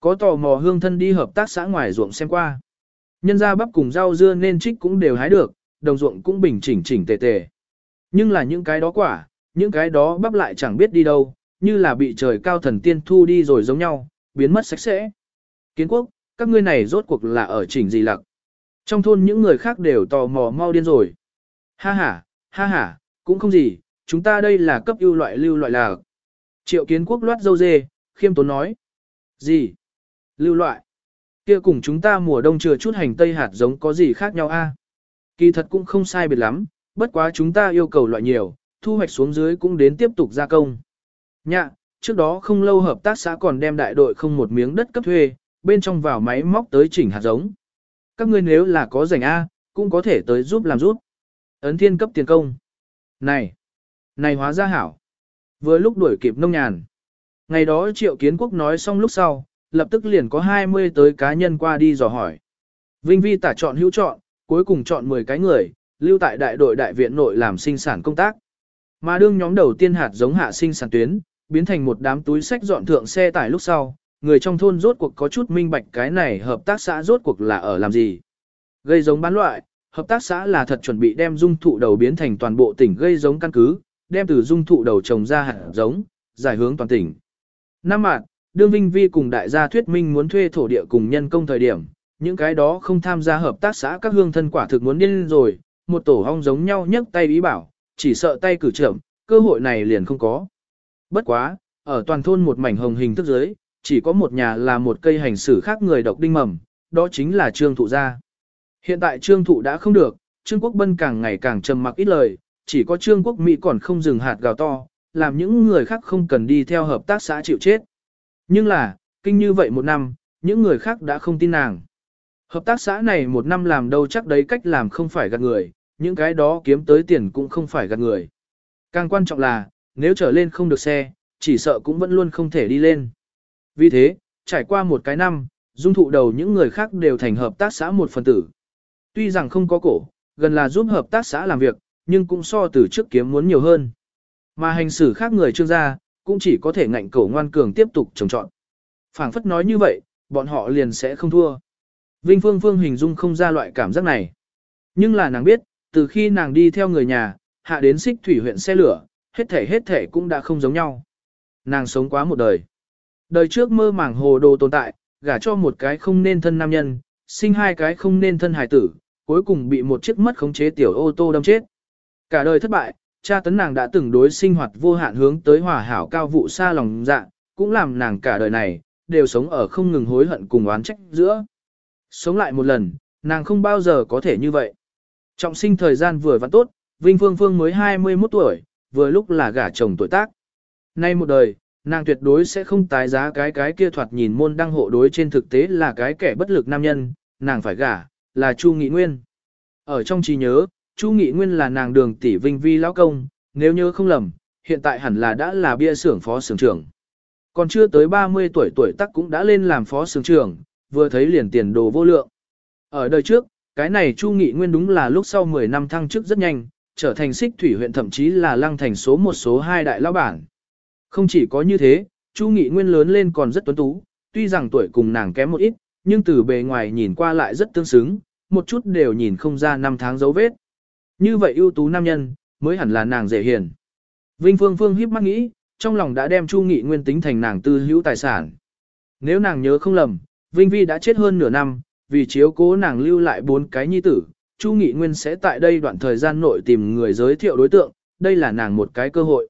Có tò mò hương thân đi hợp tác xã ngoài ruộng xem qua. Nhân ra bắp cùng rau dưa nên trích cũng đều hái được, đồng ruộng cũng bình chỉnh chỉnh tề tề. Nhưng là những cái đó quả, những cái đó bắp lại chẳng biết đi đâu, như là bị trời cao thần tiên thu đi rồi giống nhau, biến mất sạch sẽ. Kiến quốc, các ngươi này rốt cuộc là ở chỉnh gì lặc. Trong thôn những người khác đều tò mò mau điên rồi. Ha ha, ha ha, cũng không gì, chúng ta đây là cấp ưu loại lưu loại là. Triệu kiến quốc loát dâu dê, khiêm tốn nói. Gì? Lưu loại? Kia cùng chúng ta mùa đông chừa chút hành tây hạt giống có gì khác nhau a? Kỳ thật cũng không sai biệt lắm, bất quá chúng ta yêu cầu loại nhiều, thu hoạch xuống dưới cũng đến tiếp tục gia công. Nhạ, trước đó không lâu hợp tác xã còn đem đại đội không một miếng đất cấp thuê, bên trong vào máy móc tới chỉnh hạt giống. Các ngươi nếu là có rảnh A, cũng có thể tới giúp làm giúp. Ấn thiên cấp tiền công. Này, này hóa ra hảo. Vừa lúc đuổi kịp nông nhàn. Ngày đó triệu kiến quốc nói xong lúc sau, lập tức liền có 20 tới cá nhân qua đi dò hỏi. Vinh Vi tả chọn hữu chọn, cuối cùng chọn 10 cái người, lưu tại đại đội đại viện nội làm sinh sản công tác. Mà đương nhóm đầu tiên hạt giống hạ sinh sản tuyến, biến thành một đám túi sách dọn thượng xe tải lúc sau, người trong thôn rốt cuộc có chút minh bạch cái này hợp tác xã rốt cuộc là ở làm gì. Gây giống bán loại, hợp tác xã là thật chuẩn bị đem dung thụ đầu biến thành toàn bộ tỉnh gây giống căn cứ, đem từ dung thụ đầu trồng ra hạt giống, giải hướng toàn tỉnh. Năm mạng, đương Vinh Vi cùng đại gia thuyết minh muốn thuê thổ địa cùng nhân công thời điểm, những cái đó không tham gia hợp tác xã các hương thân quả thực muốn điên rồi, một tổ hong giống nhau nhấc tay ý bảo, chỉ sợ tay cử trưởng, cơ hội này liền không có. Bất quá, ở toàn thôn một mảnh hồng hình thức giới, chỉ có một nhà là một cây hành xử khác người độc đinh mầm, đó chính là trương thụ gia. Hiện tại trương thụ đã không được, trương quốc bân càng ngày càng trầm mặc ít lời, chỉ có trương quốc Mỹ còn không dừng hạt gào to, làm những người khác không cần đi theo hợp tác xã chịu chết. Nhưng là, kinh như vậy một năm, những người khác đã không tin nàng. Hợp tác xã này một năm làm đâu chắc đấy cách làm không phải gạt người, những cái đó kiếm tới tiền cũng không phải gạt người. Càng quan trọng là, nếu trở lên không được xe, chỉ sợ cũng vẫn luôn không thể đi lên. Vì thế, trải qua một cái năm, dung thụ đầu những người khác đều thành hợp tác xã một phần tử. Tuy rằng không có cổ, gần là giúp hợp tác xã làm việc, nhưng cũng so từ trước kiếm muốn nhiều hơn. Mà hành xử khác người trương gia, cũng chỉ có thể ngạnh cổ ngoan cường tiếp tục trồng trọn. phảng phất nói như vậy, bọn họ liền sẽ không thua. Vinh Phương Phương hình dung không ra loại cảm giác này. Nhưng là nàng biết, từ khi nàng đi theo người nhà, hạ đến xích thủy huyện xe lửa, hết thể hết thể cũng đã không giống nhau. Nàng sống quá một đời. Đời trước mơ màng hồ đồ tồn tại, gả cho một cái không nên thân nam nhân, sinh hai cái không nên thân hài tử, cuối cùng bị một chiếc mất khống chế tiểu ô tô đâm chết. Cả đời thất bại, cha tấn nàng đã từng đối sinh hoạt vô hạn hướng tới hòa hảo cao vụ xa lòng dạ, cũng làm nàng cả đời này, đều sống ở không ngừng hối hận cùng oán trách giữa. Sống lại một lần, nàng không bao giờ có thể như vậy. Trọng sinh thời gian vừa vặn tốt, Vinh Phương Phương mới 21 tuổi, vừa lúc là gả chồng tuổi tác. Nay một đời, nàng tuyệt đối sẽ không tái giá cái cái kia thoạt nhìn môn đăng hộ đối trên thực tế là cái kẻ bất lực nam nhân, nàng phải gả, là Chu Nghị Nguyên. Ở trong trí nhớ, Chu Nghị Nguyên là nàng đường tỷ Vinh Vi lão công, nếu nhớ không lầm, hiện tại hẳn là đã là bia xưởng phó xưởng trưởng. Còn chưa tới 30 tuổi tuổi tác cũng đã lên làm phó xưởng trưởng, vừa thấy liền tiền đồ vô lượng. Ở đời trước, cái này Chu Nghị Nguyên đúng là lúc sau 10 năm thăng chức rất nhanh, trở thành xích thủy huyện thậm chí là lăng thành số một số hai đại lão bản. Không chỉ có như thế, Chu Nghị Nguyên lớn lên còn rất tuấn tú, tuy rằng tuổi cùng nàng kém một ít, nhưng từ bề ngoài nhìn qua lại rất tương xứng, một chút đều nhìn không ra năm tháng dấu vết. Như vậy ưu tú nam nhân, mới hẳn là nàng dễ hiền. Vinh Phương Phương hiếp mắt nghĩ, trong lòng đã đem Chu Nghị Nguyên tính thành nàng tư hữu tài sản. Nếu nàng nhớ không lầm, Vinh Vi đã chết hơn nửa năm, vì chiếu cố nàng lưu lại bốn cái nhi tử, Chu Nghị Nguyên sẽ tại đây đoạn thời gian nội tìm người giới thiệu đối tượng, đây là nàng một cái cơ hội.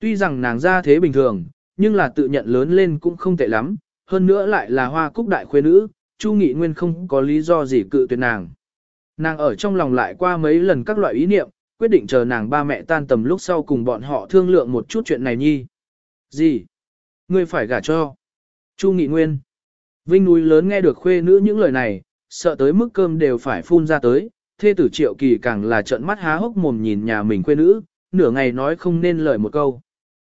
Tuy rằng nàng ra thế bình thường, nhưng là tự nhận lớn lên cũng không tệ lắm, hơn nữa lại là hoa cúc đại khuê nữ, Chu Nghị Nguyên không có lý do gì cự tuyệt nàng. Nàng ở trong lòng lại qua mấy lần các loại ý niệm, quyết định chờ nàng ba mẹ tan tầm lúc sau cùng bọn họ thương lượng một chút chuyện này nhi. Gì? Ngươi phải gả cho? Chu Nghị Nguyên. Vinh núi lớn nghe được khuê nữ những lời này, sợ tới mức cơm đều phải phun ra tới, thê tử triệu kỳ càng là trợn mắt há hốc mồm nhìn nhà mình khuê nữ, nửa ngày nói không nên lời một câu.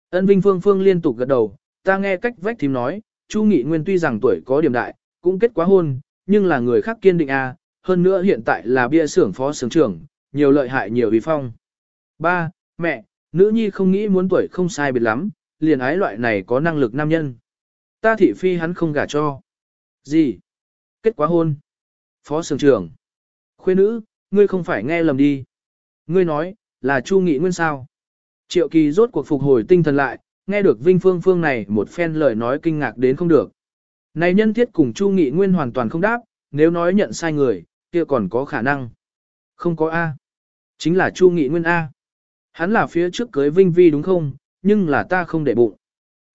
Ân Vinh Phương Phương liên tục gật đầu, ta nghe cách vách thím nói, Chu Nghị Nguyên tuy rằng tuổi có điểm đại, cũng kết quá hôn, nhưng là người khác kiên định a, à, hơn nữa hiện tại là bia xưởng phó xưởng trưởng, nhiều lợi hại nhiều uy phong. Ba, mẹ, nữ nhi không nghĩ muốn tuổi không sai biệt lắm, liền ái loại này có năng lực nam nhân. Ta thị phi hắn không gả cho. Gì? Kết quá hôn. Phó sưởng trưởng. Khuê nữ, ngươi không phải nghe lầm đi. Ngươi nói, là Chu Nghị Nguyên sao? Triệu Kỳ rốt cuộc phục hồi tinh thần lại, nghe được Vinh Phương Phương này một phen lời nói kinh ngạc đến không được. Này nhân thiết cùng Chu Nghị Nguyên hoàn toàn không đáp, nếu nói nhận sai người, kia còn có khả năng. Không có A. Chính là Chu Nghị Nguyên A. Hắn là phía trước cưới Vinh Vi đúng không, nhưng là ta không để bụng.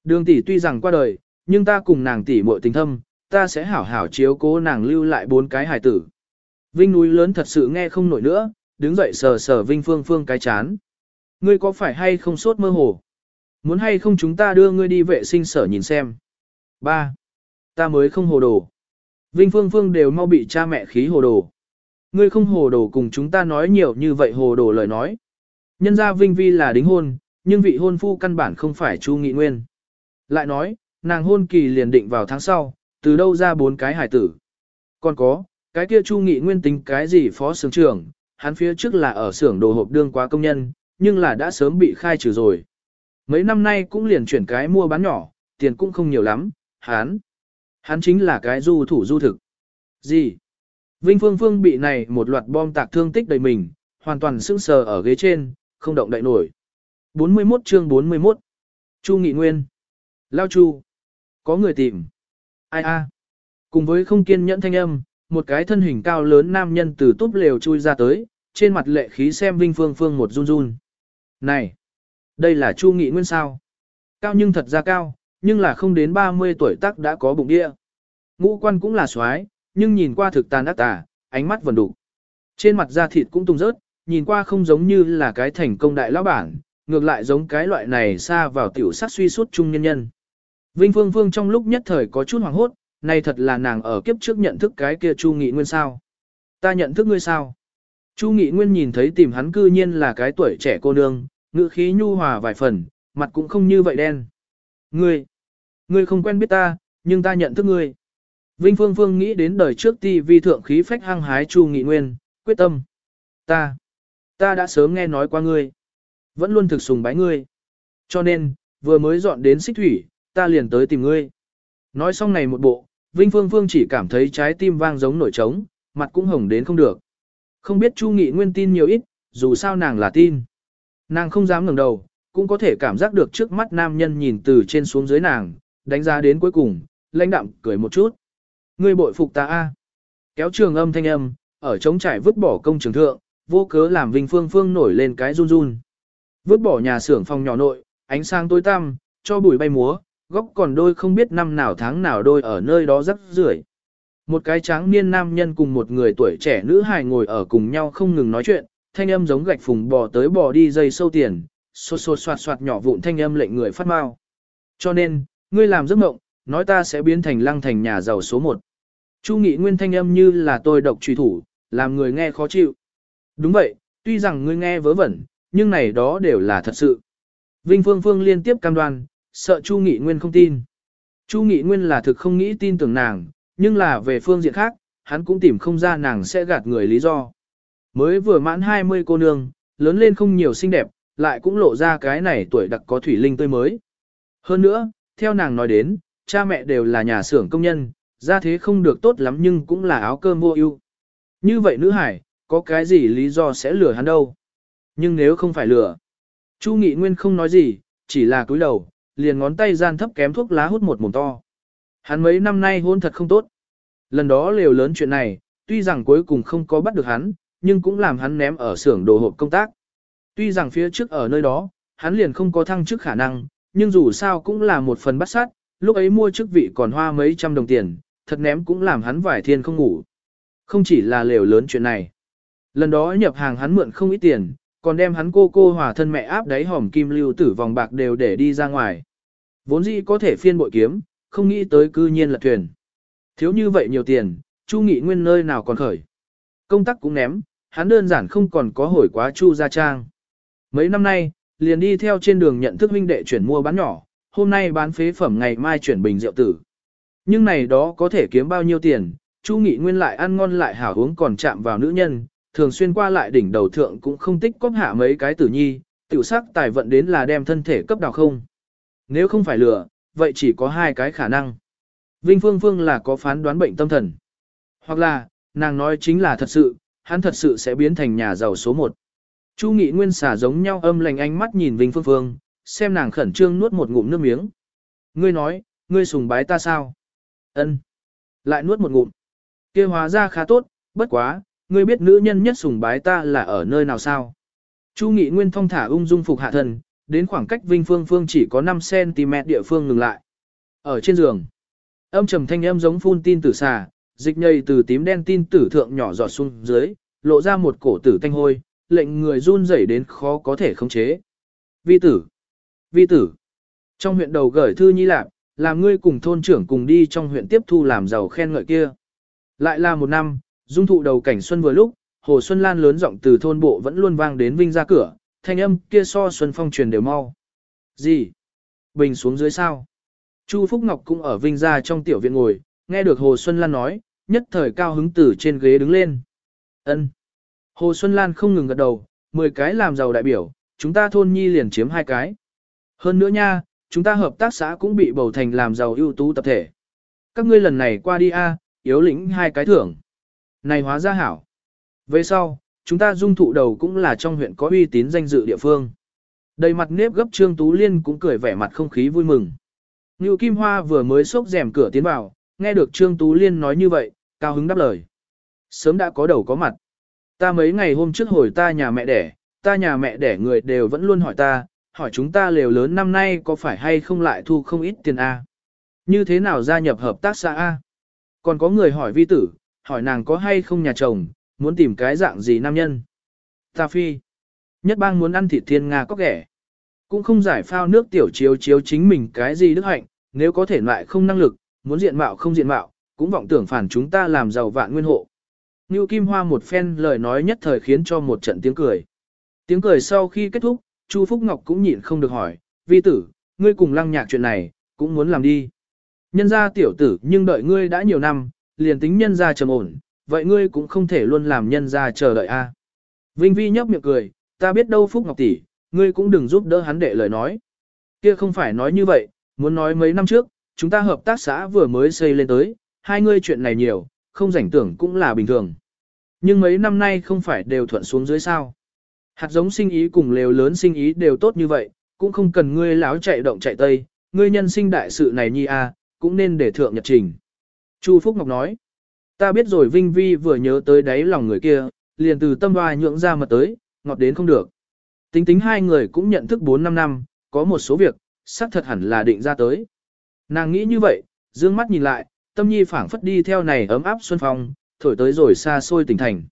Đường tỷ tuy rằng qua đời, nhưng ta cùng nàng tỷ muội tình thâm, ta sẽ hảo hảo chiếu cố nàng lưu lại bốn cái hài tử. Vinh núi lớn thật sự nghe không nổi nữa, đứng dậy sờ sờ Vinh Phương Phương cái chán. Ngươi có phải hay không sốt mơ hồ? Muốn hay không chúng ta đưa ngươi đi vệ sinh sở nhìn xem. Ba, Ta mới không hồ đồ. Vinh Phương Phương đều mau bị cha mẹ khí hồ đồ. Ngươi không hồ đồ cùng chúng ta nói nhiều như vậy hồ đồ lời nói. Nhân ra Vinh Vi là đính hôn, nhưng vị hôn phu căn bản không phải Chu Nghị Nguyên. Lại nói, nàng hôn kỳ liền định vào tháng sau, từ đâu ra bốn cái hải tử. Còn có, cái kia Chu Nghị Nguyên tính cái gì phó xưởng trưởng, hắn phía trước là ở xưởng đồ hộp đương quá công nhân, nhưng là đã sớm bị khai trừ rồi. Mấy năm nay cũng liền chuyển cái mua bán nhỏ, tiền cũng không nhiều lắm, hắn. Hắn chính là cái du thủ du thực. Gì? Vinh Phương Phương bị này một loạt bom tạc thương tích đầy mình, hoàn toàn sững sờ ở ghế trên, không động đậy nổi. 41 chương 41 Chu Nghị Nguyên Lao Chu Có người tìm Ai a Cùng với không kiên nhẫn thanh âm, một cái thân hình cao lớn nam nhân từ túp lều chui ra tới, trên mặt lệ khí xem Vinh Phương Phương một run run. Này, đây là Chu Nghị Nguyên sao? Cao nhưng thật ra cao, nhưng là không đến 30 tuổi tác đã có bụng địa. Ngũ quan cũng là xoái, nhưng nhìn qua thực tàn ác tà, ánh mắt vẫn đủ. Trên mặt da thịt cũng tung rớt, nhìn qua không giống như là cái thành công đại lão bản, ngược lại giống cái loại này xa vào tiểu sát suy suốt trung nhân nhân. Vinh Phương Phương trong lúc nhất thời có chút hoảng hốt, này thật là nàng ở kiếp trước nhận thức cái kia Chu Nghị Nguyên sao. Ta nhận thức ngươi sao? Chu Nghị Nguyên nhìn thấy tìm hắn cư nhiên là cái tuổi trẻ cô nương, ngữ khí nhu hòa vài phần, mặt cũng không như vậy đen. Ngươi, ngươi không quen biết ta, nhưng ta nhận thức ngươi. Vinh Phương Phương nghĩ đến đời trước ti vi thượng khí phách hăng hái Chu Nghị Nguyên, quyết tâm. Ta, ta đã sớm nghe nói qua ngươi. Vẫn luôn thực sùng bái ngươi. Cho nên, vừa mới dọn đến xích thủy, ta liền tới tìm ngươi. Nói xong này một bộ, Vinh Phương Phương chỉ cảm thấy trái tim vang giống nổi trống, mặt cũng hồng đến không được. Không biết Chu Nghị Nguyên tin nhiều ít, dù sao nàng là tin. Nàng không dám ngẩng đầu, cũng có thể cảm giác được trước mắt nam nhân nhìn từ trên xuống dưới nàng, đánh giá đến cuối cùng, lãnh đạm cười một chút. Ngươi bội phục ta a. Kéo trường âm thanh âm, ở trống trải vứt bỏ công trường thượng, vô cớ làm Vinh Phương Phương nổi lên cái run run. Vứt bỏ nhà xưởng phòng nhỏ nội, ánh sáng tối tăm, cho bụi bay múa, góc còn đôi không biết năm nào tháng nào đôi ở nơi đó rắc rưởi. Một cái tráng niên nam nhân cùng một người tuổi trẻ nữ hài ngồi ở cùng nhau không ngừng nói chuyện, thanh âm giống gạch phùng bò tới bò đi dây sâu tiền, xô xô xoạt xoạt nhỏ vụn thanh âm lệnh người phát mau. Cho nên, ngươi làm giấc mộng, nói ta sẽ biến thành lăng thành nhà giàu số một. Chu Nghị Nguyên thanh âm như là tôi độc truy thủ, làm người nghe khó chịu. Đúng vậy, tuy rằng ngươi nghe vớ vẩn, nhưng này đó đều là thật sự. Vinh Phương Phương liên tiếp cam đoan, sợ Chu Nghị Nguyên không tin. Chu Nghị Nguyên là thực không nghĩ tin tưởng nàng, nhưng là về phương diện khác, hắn cũng tìm không ra nàng sẽ gạt người lý do. Mới vừa mãn 20 cô nương, lớn lên không nhiều xinh đẹp, lại cũng lộ ra cái này tuổi đặc có thủy linh tươi mới. Hơn nữa, theo nàng nói đến, cha mẹ đều là nhà xưởng công nhân, ra thế không được tốt lắm nhưng cũng là áo cơm vô ưu. Như vậy nữ hải, có cái gì lý do sẽ lừa hắn đâu. Nhưng nếu không phải lừa, Chu Nghị Nguyên không nói gì, chỉ là cúi đầu, liền ngón tay gian thấp kém thuốc lá hút một mồm to. Hắn mấy năm nay hôn thật không tốt. Lần đó liều lớn chuyện này, tuy rằng cuối cùng không có bắt được hắn, nhưng cũng làm hắn ném ở xưởng đồ hộp công tác. Tuy rằng phía trước ở nơi đó, hắn liền không có thăng chức khả năng, nhưng dù sao cũng là một phần bắt sát, lúc ấy mua chức vị còn hoa mấy trăm đồng tiền, thật ném cũng làm hắn vải thiên không ngủ. Không chỉ là lều lớn chuyện này. Lần đó nhập hàng hắn mượn không ít tiền, còn đem hắn cô cô hòa thân mẹ áp đáy hòm kim lưu tử vòng bạc đều để đi ra ngoài. Vốn dĩ có thể phiên bội kiếm, không nghĩ tới cư nhiên là thuyền. Thiếu như vậy nhiều tiền, Chu Nghị Nguyên nơi nào còn khởi. Công tác cũng ném, hắn đơn giản không còn có hồi quá Chu Gia Trang. Mấy năm nay, liền đi theo trên đường nhận thức huynh đệ chuyển mua bán nhỏ, hôm nay bán phế phẩm ngày mai chuyển bình rượu tử. Nhưng này đó có thể kiếm bao nhiêu tiền, Chu Nghị Nguyên lại ăn ngon lại hảo uống còn chạm vào nữ nhân, thường xuyên qua lại đỉnh đầu thượng cũng không tích cóp hạ mấy cái tử nhi, tiểu sắc tài vận đến là đem thân thể cấp đào không. Nếu không phải lừa, vậy chỉ có hai cái khả năng. Vinh Phương Phương là có phán đoán bệnh tâm thần. Hoặc là, nàng nói chính là thật sự, hắn thật sự sẽ biến thành nhà giàu số một. Chu Nghị Nguyên xả giống nhau âm lành ánh mắt nhìn Vinh Phương Phương, xem nàng khẩn trương nuốt một ngụm nước miếng. Ngươi nói, ngươi sùng bái ta sao? Ân. Lại nuốt một ngụm. kia hóa ra khá tốt, bất quá, ngươi biết nữ nhân nhất sùng bái ta là ở nơi nào sao? Chu Nghị Nguyên thong thả ung dung phục hạ thần, đến khoảng cách Vinh Phương Phương chỉ có 5cm địa phương ngừng lại. Ở trên giường, âm trầm thanh âm giống phun tin tử xà, dịch nhầy từ tím đen tin tử thượng nhỏ giọt xuống dưới, lộ ra một cổ tử thanh hôi, lệnh người run rẩy đến khó có thể khống chế. Vi tử, vi tử, trong huyện đầu gửi thư nhi lạc, làm ngươi cùng thôn trưởng cùng đi trong huyện tiếp thu làm giàu khen ngợi kia. Lại là một năm, dung thụ đầu cảnh xuân vừa lúc, Hồ Xuân Lan lớn giọng từ thôn bộ vẫn luôn vang đến Vinh ra cửa, thanh âm kia so Xuân Phong truyền đều mau. Gì? Bình xuống dưới sao? Chu Phúc Ngọc cũng ở Vinh ra trong tiểu viện ngồi, nghe được Hồ Xuân Lan nói, nhất thời cao hứng từ trên ghế đứng lên. Ân. Hồ Xuân Lan không ngừng gật đầu, 10 cái làm giàu đại biểu, chúng ta thôn nhi liền chiếm hai cái. Hơn nữa nha, chúng ta hợp tác xã cũng bị bầu thành làm giàu ưu tú tập thể. Các ngươi lần này qua đi a, yếu lĩnh hai cái thưởng. Này hóa ra hảo. Về sau, chúng ta dung thụ đầu cũng là trong huyện có uy tín danh dự địa phương. Đầy mặt nếp gấp Trương Tú Liên cũng cười vẻ mặt không khí vui mừng. Ngưu Kim Hoa vừa mới xốc rèm cửa tiến vào, nghe được Trương Tú Liên nói như vậy, cao hứng đáp lời. Sớm đã có đầu có mặt. Ta mấy ngày hôm trước hồi ta nhà mẹ đẻ, ta nhà mẹ đẻ người đều vẫn luôn hỏi ta, hỏi chúng ta lều lớn năm nay có phải hay không lại thu không ít tiền A. Như thế nào gia nhập hợp tác xã A. Còn có người hỏi vi tử, hỏi nàng có hay không nhà chồng, muốn tìm cái dạng gì nam nhân. Ta phi. Nhất bang muốn ăn thịt thiên Nga có ghẻ. Cũng không giải phao nước tiểu chiếu chiếu chính mình cái gì đức hạnh, nếu có thể loại không năng lực, muốn diện mạo không diện mạo, cũng vọng tưởng phản chúng ta làm giàu vạn nguyên hộ. Ngưu Kim Hoa một phen lời nói nhất thời khiến cho một trận tiếng cười. Tiếng cười sau khi kết thúc, Chu Phúc Ngọc cũng nhịn không được hỏi, vi tử, ngươi cùng lăng nhạc chuyện này, cũng muốn làm đi. Nhân gia tiểu tử nhưng đợi ngươi đã nhiều năm, liền tính nhân gia trầm ổn, vậy ngươi cũng không thể luôn làm nhân gia chờ đợi a. Vinh Vi nhấp miệng cười, ta biết đâu Phúc Ngọc tỷ, ngươi cũng đừng giúp đỡ hắn để lời nói. Kia không phải nói như vậy, muốn nói mấy năm trước, chúng ta hợp tác xã vừa mới xây lên tới, hai ngươi chuyện này nhiều, không rảnh tưởng cũng là bình thường. Nhưng mấy năm nay không phải đều thuận xuống dưới sao. Hạt giống sinh ý cùng lều lớn sinh ý đều tốt như vậy, cũng không cần ngươi láo chạy động chạy tây, ngươi nhân sinh đại sự này nhi a, cũng nên để thượng nhật trình. Chu Phúc Ngọc nói, ta biết rồi Vinh Vi vừa nhớ tới đáy lòng người kia, liền từ tâm hoa nhượng ra mà tới, ngọt đến không được. Tính tính hai người cũng nhận thức 4-5 năm, có một số việc, xác thật hẳn là định ra tới. Nàng nghĩ như vậy, dương mắt nhìn lại, tâm nhi phảng phất đi theo này ấm áp xuân phong, thổi tới rồi xa xôi tỉnh thành.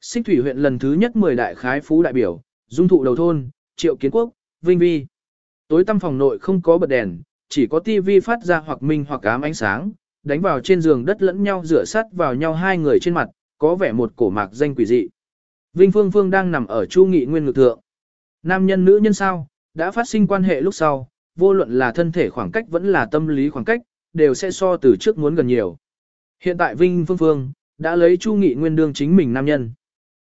Xích thủy huyện lần thứ nhất 10 đại khái phú đại biểu, dung thụ đầu thôn, triệu kiến quốc, vinh vi. Tối tăm phòng nội không có bật đèn, chỉ có tivi phát ra hoặc minh hoặc ám ánh sáng, đánh vào trên giường đất lẫn nhau rửa sắt vào nhau hai người trên mặt, có vẻ một cổ mạc danh quỷ dị. Vinh Phương Phương đang nằm ở Chu Nghị Nguyên ngực thượng. Nam nhân nữ nhân sao, đã phát sinh quan hệ lúc sau, vô luận là thân thể khoảng cách vẫn là tâm lý khoảng cách, đều sẽ so từ trước muốn gần nhiều. Hiện tại Vinh Phương Phương, đã lấy Chu Nghị Nguyên đương chính mình nam nhân.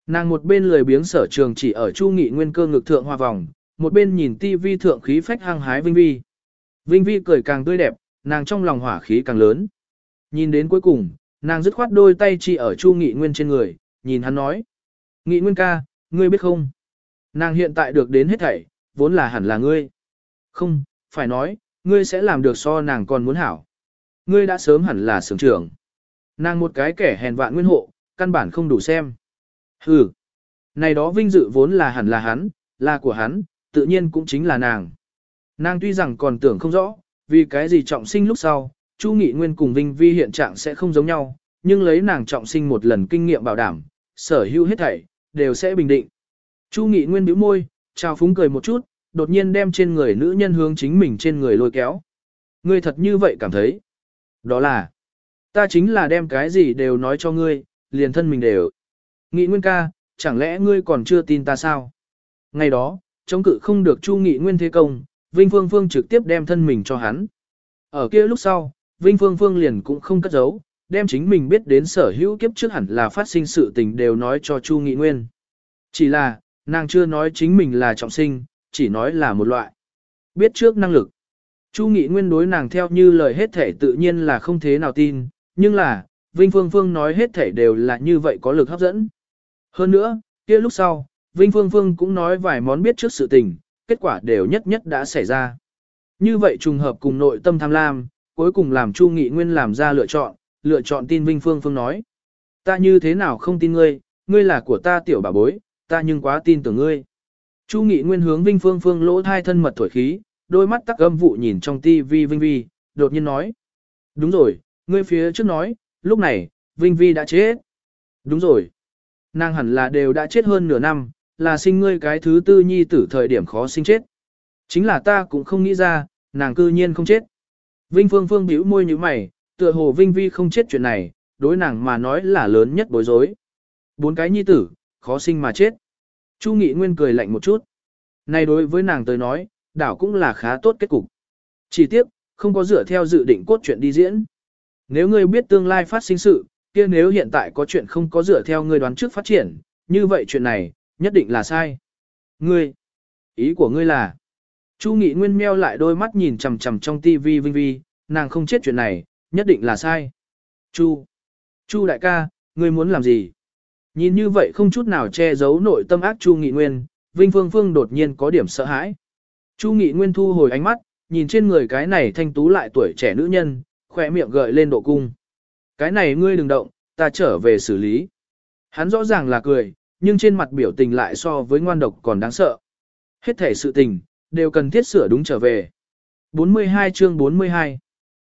Nàng một bên lười biếng sở trường chỉ ở Chu Nghị Nguyên cơ ngực thượng hoa vòng, một bên nhìn tivi thượng khí phách hăng hái Vinh Vi. Vinh Vi cười càng tươi đẹp, nàng trong lòng hỏa khí càng lớn. Nhìn đến cuối cùng, nàng dứt khoát đôi tay chỉ ở Chu Nghị Nguyên trên người, nhìn hắn nói. Nghị Nguyên ca, ngươi biết không? Nàng hiện tại được đến hết thảy, vốn là hẳn là ngươi. Không, phải nói, ngươi sẽ làm được so nàng còn muốn hảo. Ngươi đã sớm hẳn là sướng trưởng. Nàng một cái kẻ hèn vạn nguyên hộ, căn bản không đủ xem. Hừ, này đó vinh dự vốn là hẳn là hắn, là của hắn, tự nhiên cũng chính là nàng. Nàng tuy rằng còn tưởng không rõ, vì cái gì trọng sinh lúc sau, Chu Nghị Nguyên cùng Vinh Vi hiện trạng sẽ không giống nhau, nhưng lấy nàng trọng sinh một lần kinh nghiệm bảo đảm, sở hữu hết thảy, đều sẽ bình định. Chu Nghị Nguyên bĩu môi, chào phúng cười một chút, đột nhiên đem trên người nữ nhân hướng chính mình trên người lôi kéo. Ngươi thật như vậy cảm thấy. Đó là, ta chính là đem cái gì đều nói cho ngươi, liền thân mình đều. Nghị Nguyên ca, chẳng lẽ ngươi còn chưa tin ta sao? Ngày đó, chống cự không được Chu Nghị Nguyên thế công, Vinh Phương Phương trực tiếp đem thân mình cho hắn. Ở kia lúc sau, Vinh Phương Phương liền cũng không cất giấu, đem chính mình biết đến sở hữu kiếp trước hẳn là phát sinh sự tình đều nói cho Chu Nghị Nguyên. Chỉ là, nàng chưa nói chính mình là trọng sinh, chỉ nói là một loại. Biết trước năng lực. Chu Nghị Nguyên đối nàng theo như lời hết thể tự nhiên là không thế nào tin, nhưng là, Vinh Phương Phương nói hết thể đều là như vậy có lực hấp dẫn. Hơn nữa, kia lúc sau, Vinh Phương Phương cũng nói vài món biết trước sự tình, kết quả đều nhất nhất đã xảy ra. Như vậy trùng hợp cùng nội tâm tham lam, cuối cùng làm Chu Nghị Nguyên làm ra lựa chọn, lựa chọn tin Vinh Phương Phương nói. Ta như thế nào không tin ngươi, ngươi là của ta tiểu bà bối, ta nhưng quá tin tưởng ngươi. Chu Nghị Nguyên hướng Vinh Phương Phương lỗ thai thân mật thổi khí, đôi mắt tắc âm vụ nhìn trong tivi Vinh Vi, đột nhiên nói. Đúng rồi, ngươi phía trước nói, lúc này, Vinh Vi đã chết. Đúng rồi. Nàng hẳn là đều đã chết hơn nửa năm, là sinh ngươi cái thứ tư nhi tử thời điểm khó sinh chết. Chính là ta cũng không nghĩ ra, nàng cư nhiên không chết. Vinh Phương Phương bĩu môi như mày, tựa hồ Vinh Vi không chết chuyện này, đối nàng mà nói là lớn nhất bối rối. Bốn cái nhi tử, khó sinh mà chết. Chu Nghị Nguyên cười lạnh một chút. Này đối với nàng tới nói, đảo cũng là khá tốt kết cục. Chỉ tiếc, không có dựa theo dự định cốt truyện đi diễn. Nếu ngươi biết tương lai phát sinh sự, kia nếu hiện tại có chuyện không có dựa theo ngươi đoán trước phát triển, như vậy chuyện này, nhất định là sai. Ngươi, ý của ngươi là, Chu Nghị Nguyên meo lại đôi mắt nhìn chằm chằm trong tivi vinh vi, nàng không chết chuyện này, nhất định là sai. Chu, Chu đại ca, ngươi muốn làm gì? Nhìn như vậy không chút nào che giấu nội tâm ác Chu Nghị Nguyên, Vinh Phương Phương đột nhiên có điểm sợ hãi. Chu Nghị Nguyên thu hồi ánh mắt, nhìn trên người cái này thanh tú lại tuổi trẻ nữ nhân, khỏe miệng gợi lên độ cung. Cái này ngươi đừng động, ta trở về xử lý. Hắn rõ ràng là cười, nhưng trên mặt biểu tình lại so với ngoan độc còn đáng sợ. Hết thể sự tình, đều cần thiết sửa đúng trở về. 42 chương 42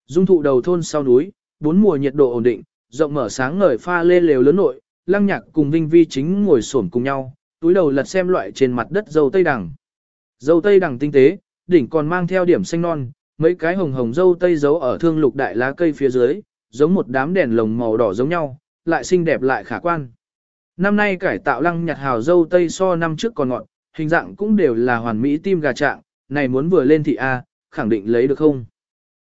Dung thụ đầu thôn sau núi, bốn mùa nhiệt độ ổn định, rộng mở sáng ngời pha lê lều lớn nội, lăng nhạc cùng Vinh Vi chính ngồi xổm cùng nhau, túi đầu lật xem loại trên mặt đất dâu tây đằng. Dâu tây đằng tinh tế, đỉnh còn mang theo điểm xanh non, mấy cái hồng hồng dâu tây giấu ở thương lục đại lá cây phía dưới, giống một đám đèn lồng màu đỏ giống nhau, lại xinh đẹp lại khả quan. Năm nay cải tạo lăng nhặt hào dâu tây so năm trước còn ngọn, hình dạng cũng đều là hoàn mỹ tim gà trạng, này muốn vừa lên thị A, khẳng định lấy được không?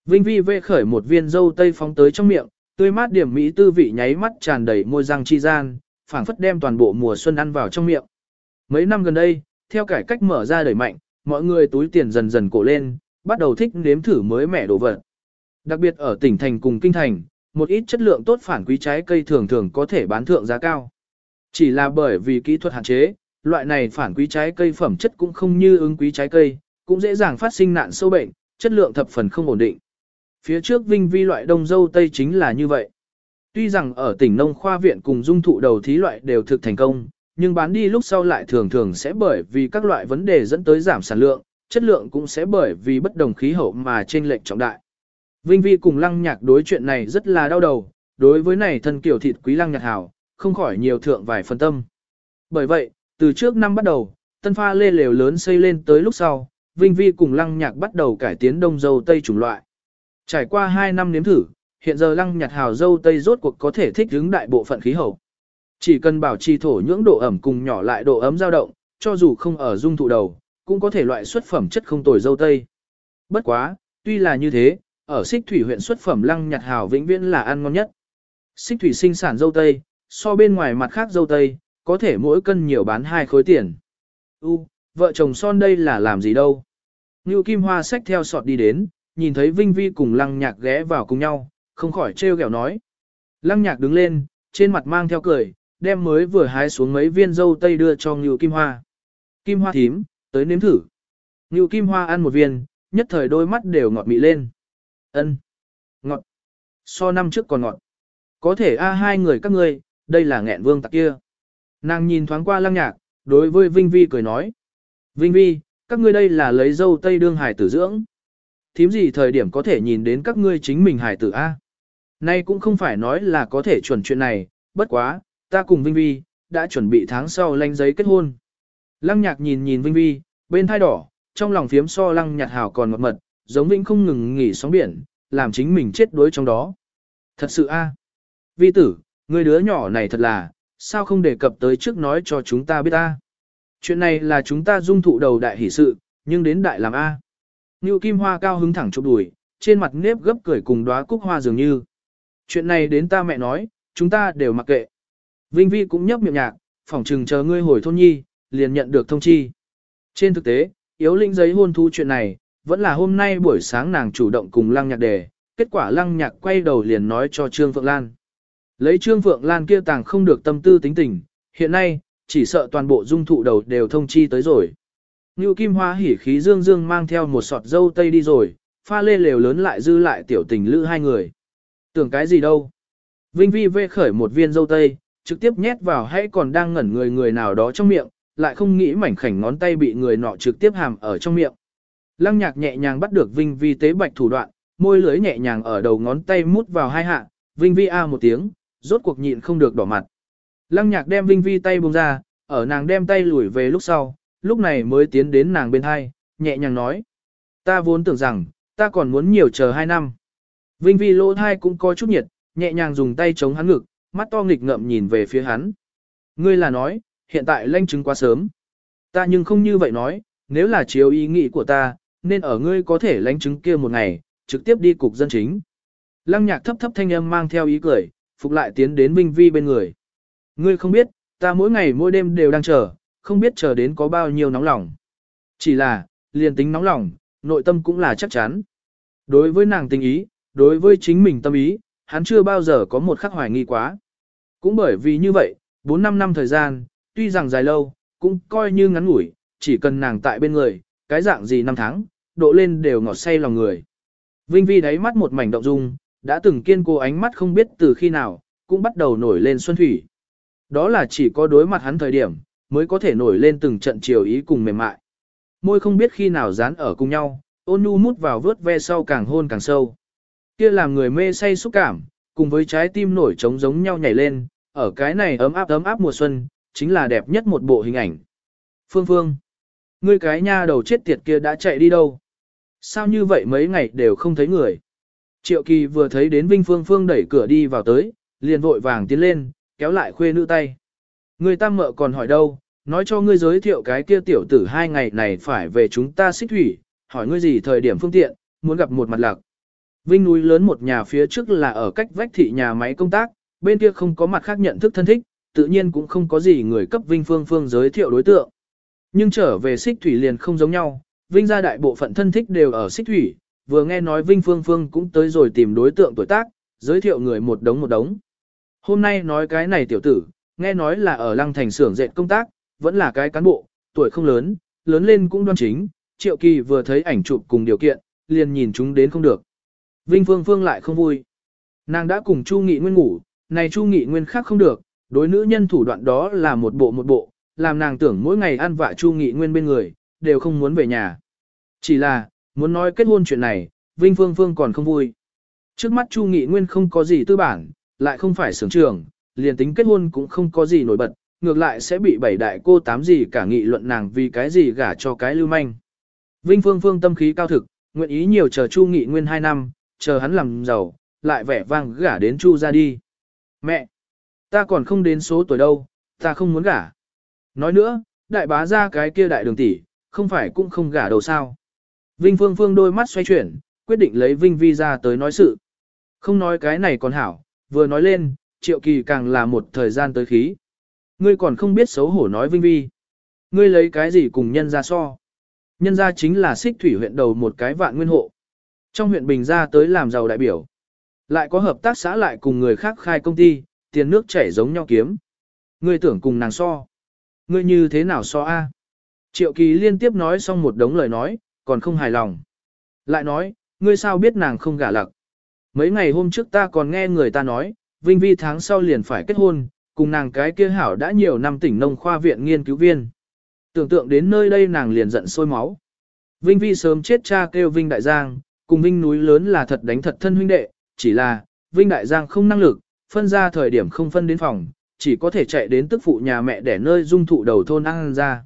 Vinh Vi vê khởi một viên dâu tây phóng tới trong miệng, tươi mát điểm mỹ tư vị nháy mắt tràn đầy môi răng chi gian, phảng phất đem toàn bộ mùa xuân ăn vào trong miệng. Mấy năm gần đây, theo cải cách mở ra đẩy mạnh, mọi người túi tiền dần dần cổ lên, bắt đầu thích nếm thử mới mẻ đồ vật. Đặc biệt ở tỉnh thành cùng kinh thành, một ít chất lượng tốt phản quý trái cây thường thường có thể bán thượng giá cao. Chỉ là bởi vì kỹ thuật hạn chế, loại này phản quý trái cây phẩm chất cũng không như ứng quý trái cây, cũng dễ dàng phát sinh nạn sâu bệnh, chất lượng thập phần không ổn định. Phía trước vinh vi loại đông dâu tây chính là như vậy. Tuy rằng ở tỉnh nông khoa viện cùng dung thụ đầu thí loại đều thực thành công, nhưng bán đi lúc sau lại thường thường sẽ bởi vì các loại vấn đề dẫn tới giảm sản lượng, chất lượng cũng sẽ bởi vì bất đồng khí hậu mà trên lệch trọng đại. Vinh Vi cùng lăng nhạc đối chuyện này rất là đau đầu, đối với này thân kiểu thịt quý lăng nhạc hảo, không khỏi nhiều thượng vài phân tâm. Bởi vậy, từ trước năm bắt đầu, tân pha lê lều lớn xây lên tới lúc sau, Vinh Vi cùng lăng nhạc bắt đầu cải tiến đông dâu tây chủng loại. Trải qua 2 năm nếm thử, hiện giờ lăng nhạc hào dâu tây rốt cuộc có thể thích ứng đại bộ phận khí hậu. Chỉ cần bảo trì thổ nhưỡng độ ẩm cùng nhỏ lại độ ấm dao động, cho dù không ở dung thụ đầu, cũng có thể loại xuất phẩm chất không tồi dâu tây. Bất quá, tuy là như thế, ở xích thủy huyện xuất phẩm lăng nhạt hào vĩnh viễn là ăn ngon nhất. Xích thủy sinh sản dâu tây, so bên ngoài mặt khác dâu tây, có thể mỗi cân nhiều bán hai khối tiền. U, vợ chồng son đây là làm gì đâu? Ngưu Kim Hoa xách theo sọt đi đến, nhìn thấy Vinh Vi cùng lăng nhạc ghé vào cùng nhau, không khỏi trêu ghẹo nói. Lăng nhạc đứng lên, trên mặt mang theo cười, đem mới vừa hái xuống mấy viên dâu tây đưa cho Ngưu Kim Hoa. Kim Hoa thím, tới nếm thử. Ngưu Kim Hoa ăn một viên, nhất thời đôi mắt đều ngọt mị lên. Ân, Ngọt. So năm trước còn ngọt. Có thể a hai người các ngươi, đây là nghẹn vương tặc kia. Nàng nhìn thoáng qua lăng nhạc, đối với Vinh Vi cười nói. Vinh Vi, các ngươi đây là lấy dâu tây đương hải tử dưỡng. Thím gì thời điểm có thể nhìn đến các ngươi chính mình hải tử A. Nay cũng không phải nói là có thể chuẩn chuyện này, bất quá, ta cùng Vinh Vi, đã chuẩn bị tháng sau lanh giấy kết hôn. Lăng nhạc nhìn nhìn Vinh Vi, bên thai đỏ, trong lòng phiếm so lăng nhạt hào còn mật mật, giống Vinh không ngừng nghỉ sóng biển, làm chính mình chết đuối trong đó. Thật sự a, Vi tử, người đứa nhỏ này thật là, sao không đề cập tới trước nói cho chúng ta biết ta Chuyện này là chúng ta dung thụ đầu đại hỷ sự, nhưng đến đại làm a. Như Kim Hoa cao hứng thẳng chụp đùi, trên mặt nếp gấp cười cùng đóa cúc hoa dường như. Chuyện này đến ta mẹ nói, chúng ta đều mặc kệ. Vinh Vi cũng nhấp miệng nhạc, phỏng trừng chờ ngươi hồi thôn nhi, liền nhận được thông chi. Trên thực tế, yếu linh giấy hôn thu chuyện này, vẫn là hôm nay buổi sáng nàng chủ động cùng lăng nhạc đề, kết quả lăng nhạc quay đầu liền nói cho Trương Phượng Lan. Lấy Trương Phượng Lan kia tàng không được tâm tư tính tình, hiện nay, chỉ sợ toàn bộ dung thụ đầu đều thông chi tới rồi. Ngưu Kim Hoa hỉ khí dương dương mang theo một sọt dâu tây đi rồi, pha lê lều lớn lại dư lại tiểu tình lữ hai người. Tưởng cái gì đâu? Vinh Vi vê khởi một viên dâu tây, trực tiếp nhét vào hay còn đang ngẩn người người nào đó trong miệng, lại không nghĩ mảnh khảnh ngón tay bị người nọ trực tiếp hàm ở trong miệng. Lăng nhạc nhẹ nhàng bắt được Vinh Vi tế bạch thủ đoạn, môi lưới nhẹ nhàng ở đầu ngón tay mút vào hai hạ, Vinh Vi a một tiếng, rốt cuộc nhịn không được đỏ mặt. Lăng nhạc đem Vinh Vi tay buông ra, ở nàng đem tay lùi về lúc sau, lúc này mới tiến đến nàng bên hai, nhẹ nhàng nói. Ta vốn tưởng rằng, ta còn muốn nhiều chờ hai năm. Vinh Vi lỗ thai cũng có chút nhiệt, nhẹ nhàng dùng tay chống hắn ngực, mắt to nghịch ngậm nhìn về phía hắn. Ngươi là nói, hiện tại lanh chứng quá sớm. Ta nhưng không như vậy nói, nếu là chiếu ý nghĩ của ta, nên ở ngươi có thể lánh chứng kia một ngày, trực tiếp đi cục dân chính. Lăng nhạc thấp thấp thanh âm mang theo ý cười, phục lại tiến đến Vinh Vi bên người. Ngươi không biết, ta mỗi ngày mỗi đêm đều đang chờ, không biết chờ đến có bao nhiêu nóng lòng. Chỉ là, liền tính nóng lòng, nội tâm cũng là chắc chắn. Đối với nàng tình ý, đối với chính mình tâm ý, hắn chưa bao giờ có một khắc hoài nghi quá. Cũng bởi vì như vậy, 4-5 năm thời gian, tuy rằng dài lâu, cũng coi như ngắn ngủi, chỉ cần nàng tại bên người, cái dạng gì năm tháng, độ lên đều ngọt say lòng người. Vinh Vi đáy mắt một mảnh động dung, đã từng kiên cố ánh mắt không biết từ khi nào, cũng bắt đầu nổi lên xuân thủy. Đó là chỉ có đối mặt hắn thời điểm, mới có thể nổi lên từng trận chiều ý cùng mềm mại. Môi không biết khi nào dán ở cùng nhau, ôn nhu mút vào vớt ve sau càng hôn càng sâu. Kia làm người mê say xúc cảm, cùng với trái tim nổi trống giống nhau nhảy lên, ở cái này ấm áp ấm áp mùa xuân, chính là đẹp nhất một bộ hình ảnh. Phương Phương, ngươi cái nha đầu chết tiệt kia đã chạy đi đâu? Sao như vậy mấy ngày đều không thấy người? Triệu Kỳ vừa thấy đến Vinh Phương Phương đẩy cửa đi vào tới, liền vội vàng tiến lên, kéo lại khuê nữ tay. Người tam mợ còn hỏi đâu, nói cho ngươi giới thiệu cái kia tiểu tử hai ngày này phải về chúng ta xích thủy, hỏi ngươi gì thời điểm phương tiện, muốn gặp một mặt lạc. Vinh núi lớn một nhà phía trước là ở cách vách thị nhà máy công tác, bên kia không có mặt khác nhận thức thân thích, tự nhiên cũng không có gì người cấp Vinh Phương Phương giới thiệu đối tượng. Nhưng trở về xích thủy liền không giống nhau, Vinh gia đại bộ phận thân thích đều ở xích thủy, vừa nghe nói Vinh Phương Phương cũng tới rồi tìm đối tượng tuổi tác, giới thiệu người một đống một đống. Hôm nay nói cái này tiểu tử, Nghe nói là ở lăng thành xưởng dệt công tác, vẫn là cái cán bộ, tuổi không lớn, lớn lên cũng đoan chính, triệu kỳ vừa thấy ảnh chụp cùng điều kiện, liền nhìn chúng đến không được. Vinh Phương Phương lại không vui. Nàng đã cùng Chu Nghị Nguyên ngủ, này Chu Nghị Nguyên khác không được, đối nữ nhân thủ đoạn đó là một bộ một bộ, làm nàng tưởng mỗi ngày ăn vạ Chu Nghị Nguyên bên người, đều không muốn về nhà. Chỉ là, muốn nói kết hôn chuyện này, Vinh Phương Phương còn không vui. Trước mắt Chu Nghị Nguyên không có gì tư bản, lại không phải sưởng trường, liền tính kết hôn cũng không có gì nổi bật, ngược lại sẽ bị bảy đại cô tám gì cả nghị luận nàng vì cái gì gả cho cái lưu manh. Vinh Phương Phương tâm khí cao thực, nguyện ý nhiều chờ Chu Nghị Nguyên 2 năm, chờ hắn làm giàu, lại vẻ vang gả đến Chu ra đi. Mẹ! Ta còn không đến số tuổi đâu, ta không muốn gả. Nói nữa, đại bá ra cái kia đại đường tỷ, không phải cũng không gả đầu sao. Vinh Phương Phương đôi mắt xoay chuyển, quyết định lấy Vinh Vi ra tới nói sự. Không nói cái này còn hảo, vừa nói lên, triệu kỳ càng là một thời gian tới khí. Ngươi còn không biết xấu hổ nói Vinh Vi. Ngươi lấy cái gì cùng nhân ra so. Nhân ra chính là xích thủy huyện đầu một cái vạn nguyên hộ. Trong huyện Bình ra tới làm giàu đại biểu. Lại có hợp tác xã lại cùng người khác khai công ty, tiền nước chảy giống nhau kiếm. Ngươi tưởng cùng nàng so. Ngươi như thế nào so a? Triệu kỳ liên tiếp nói xong một đống lời nói, còn không hài lòng. Lại nói, ngươi sao biết nàng không gả lặc. Mấy ngày hôm trước ta còn nghe người ta nói, Vinh Vi tháng sau liền phải kết hôn, cùng nàng cái kia hảo đã nhiều năm tỉnh nông khoa viện nghiên cứu viên. Tưởng tượng đến nơi đây nàng liền giận sôi máu. Vinh Vi sớm chết cha kêu Vinh Đại Giang, cùng Vinh núi lớn là thật đánh thật thân huynh đệ, chỉ là, Vinh Đại Giang không năng lực, phân ra thời điểm không phân đến phòng, chỉ có thể chạy đến tức phụ nhà mẹ để nơi dung thụ đầu thôn ăn ra.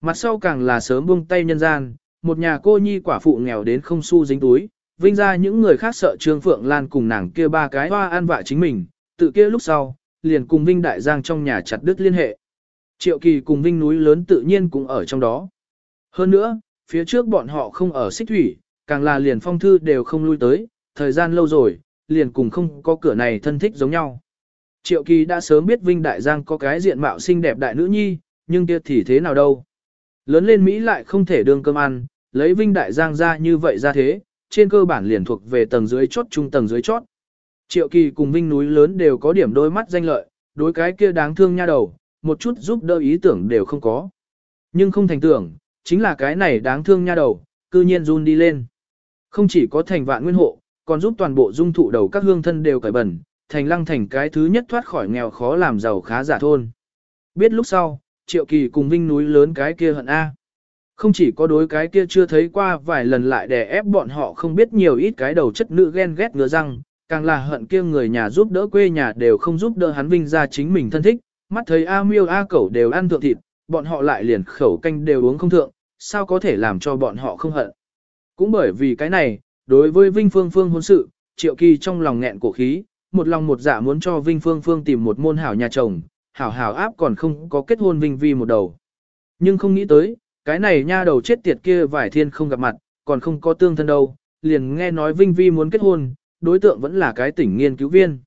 Mặt sau càng là sớm buông tay nhân gian, một nhà cô nhi quả phụ nghèo đến không xu dính túi, vinh ra những người khác sợ Trương Phượng Lan cùng nàng kia ba cái hoa an vạ chính mình, tự kia lúc sau, liền cùng Vinh Đại Giang trong nhà chặt đứt liên hệ. Triệu Kỳ cùng Vinh núi lớn tự nhiên cũng ở trong đó. Hơn nữa, phía trước bọn họ không ở xích thủy, càng là liền phong thư đều không lui tới, thời gian lâu rồi, liền cùng không có cửa này thân thích giống nhau. Triệu Kỳ đã sớm biết Vinh Đại Giang có cái diện mạo xinh đẹp đại nữ nhi, nhưng kia thì thế nào đâu. Lớn lên Mỹ lại không thể đương cơm ăn, lấy Vinh Đại Giang ra như vậy ra thế, trên cơ bản liền thuộc về tầng dưới chốt trung tầng dưới chốt. Triệu Kỳ cùng Vinh núi lớn đều có điểm đôi mắt danh lợi, đối cái kia đáng thương nha đầu, một chút giúp đỡ ý tưởng đều không có. Nhưng không thành tưởng, chính là cái này đáng thương nha đầu, cư nhiên run đi lên. Không chỉ có thành vạn nguyên hộ, còn giúp toàn bộ dung thụ đầu các hương thân đều cởi bẩn, thành lăng thành cái thứ nhất thoát khỏi nghèo khó làm giàu khá giả thôn. Biết lúc sau, Triệu Kỳ cùng Vinh núi lớn cái kia hận A. Không chỉ có đối cái kia chưa thấy qua vài lần lại đè ép bọn họ không biết nhiều ít cái đầu chất nữ ghen ghét ngứa răng, càng là hận kia người nhà giúp đỡ quê nhà đều không giúp đỡ hắn Vinh ra chính mình thân thích, mắt thấy A miêu A cẩu đều ăn thượng thịt, bọn họ lại liền khẩu canh đều uống không thượng, sao có thể làm cho bọn họ không hận. Cũng bởi vì cái này, đối với Vinh Phương Phương hôn sự, Triệu Kỳ trong lòng nghẹn cổ khí, một lòng một dạ muốn cho Vinh Phương Phương tìm một môn hảo nhà chồng, hảo hảo áp còn không có kết hôn Vinh Vi một đầu. Nhưng không nghĩ tới, cái này nha đầu chết tiệt kia vải thiên không gặp mặt, còn không có tương thân đâu, liền nghe nói Vinh Vi muốn kết hôn, đối tượng vẫn là cái tỉnh nghiên cứu viên.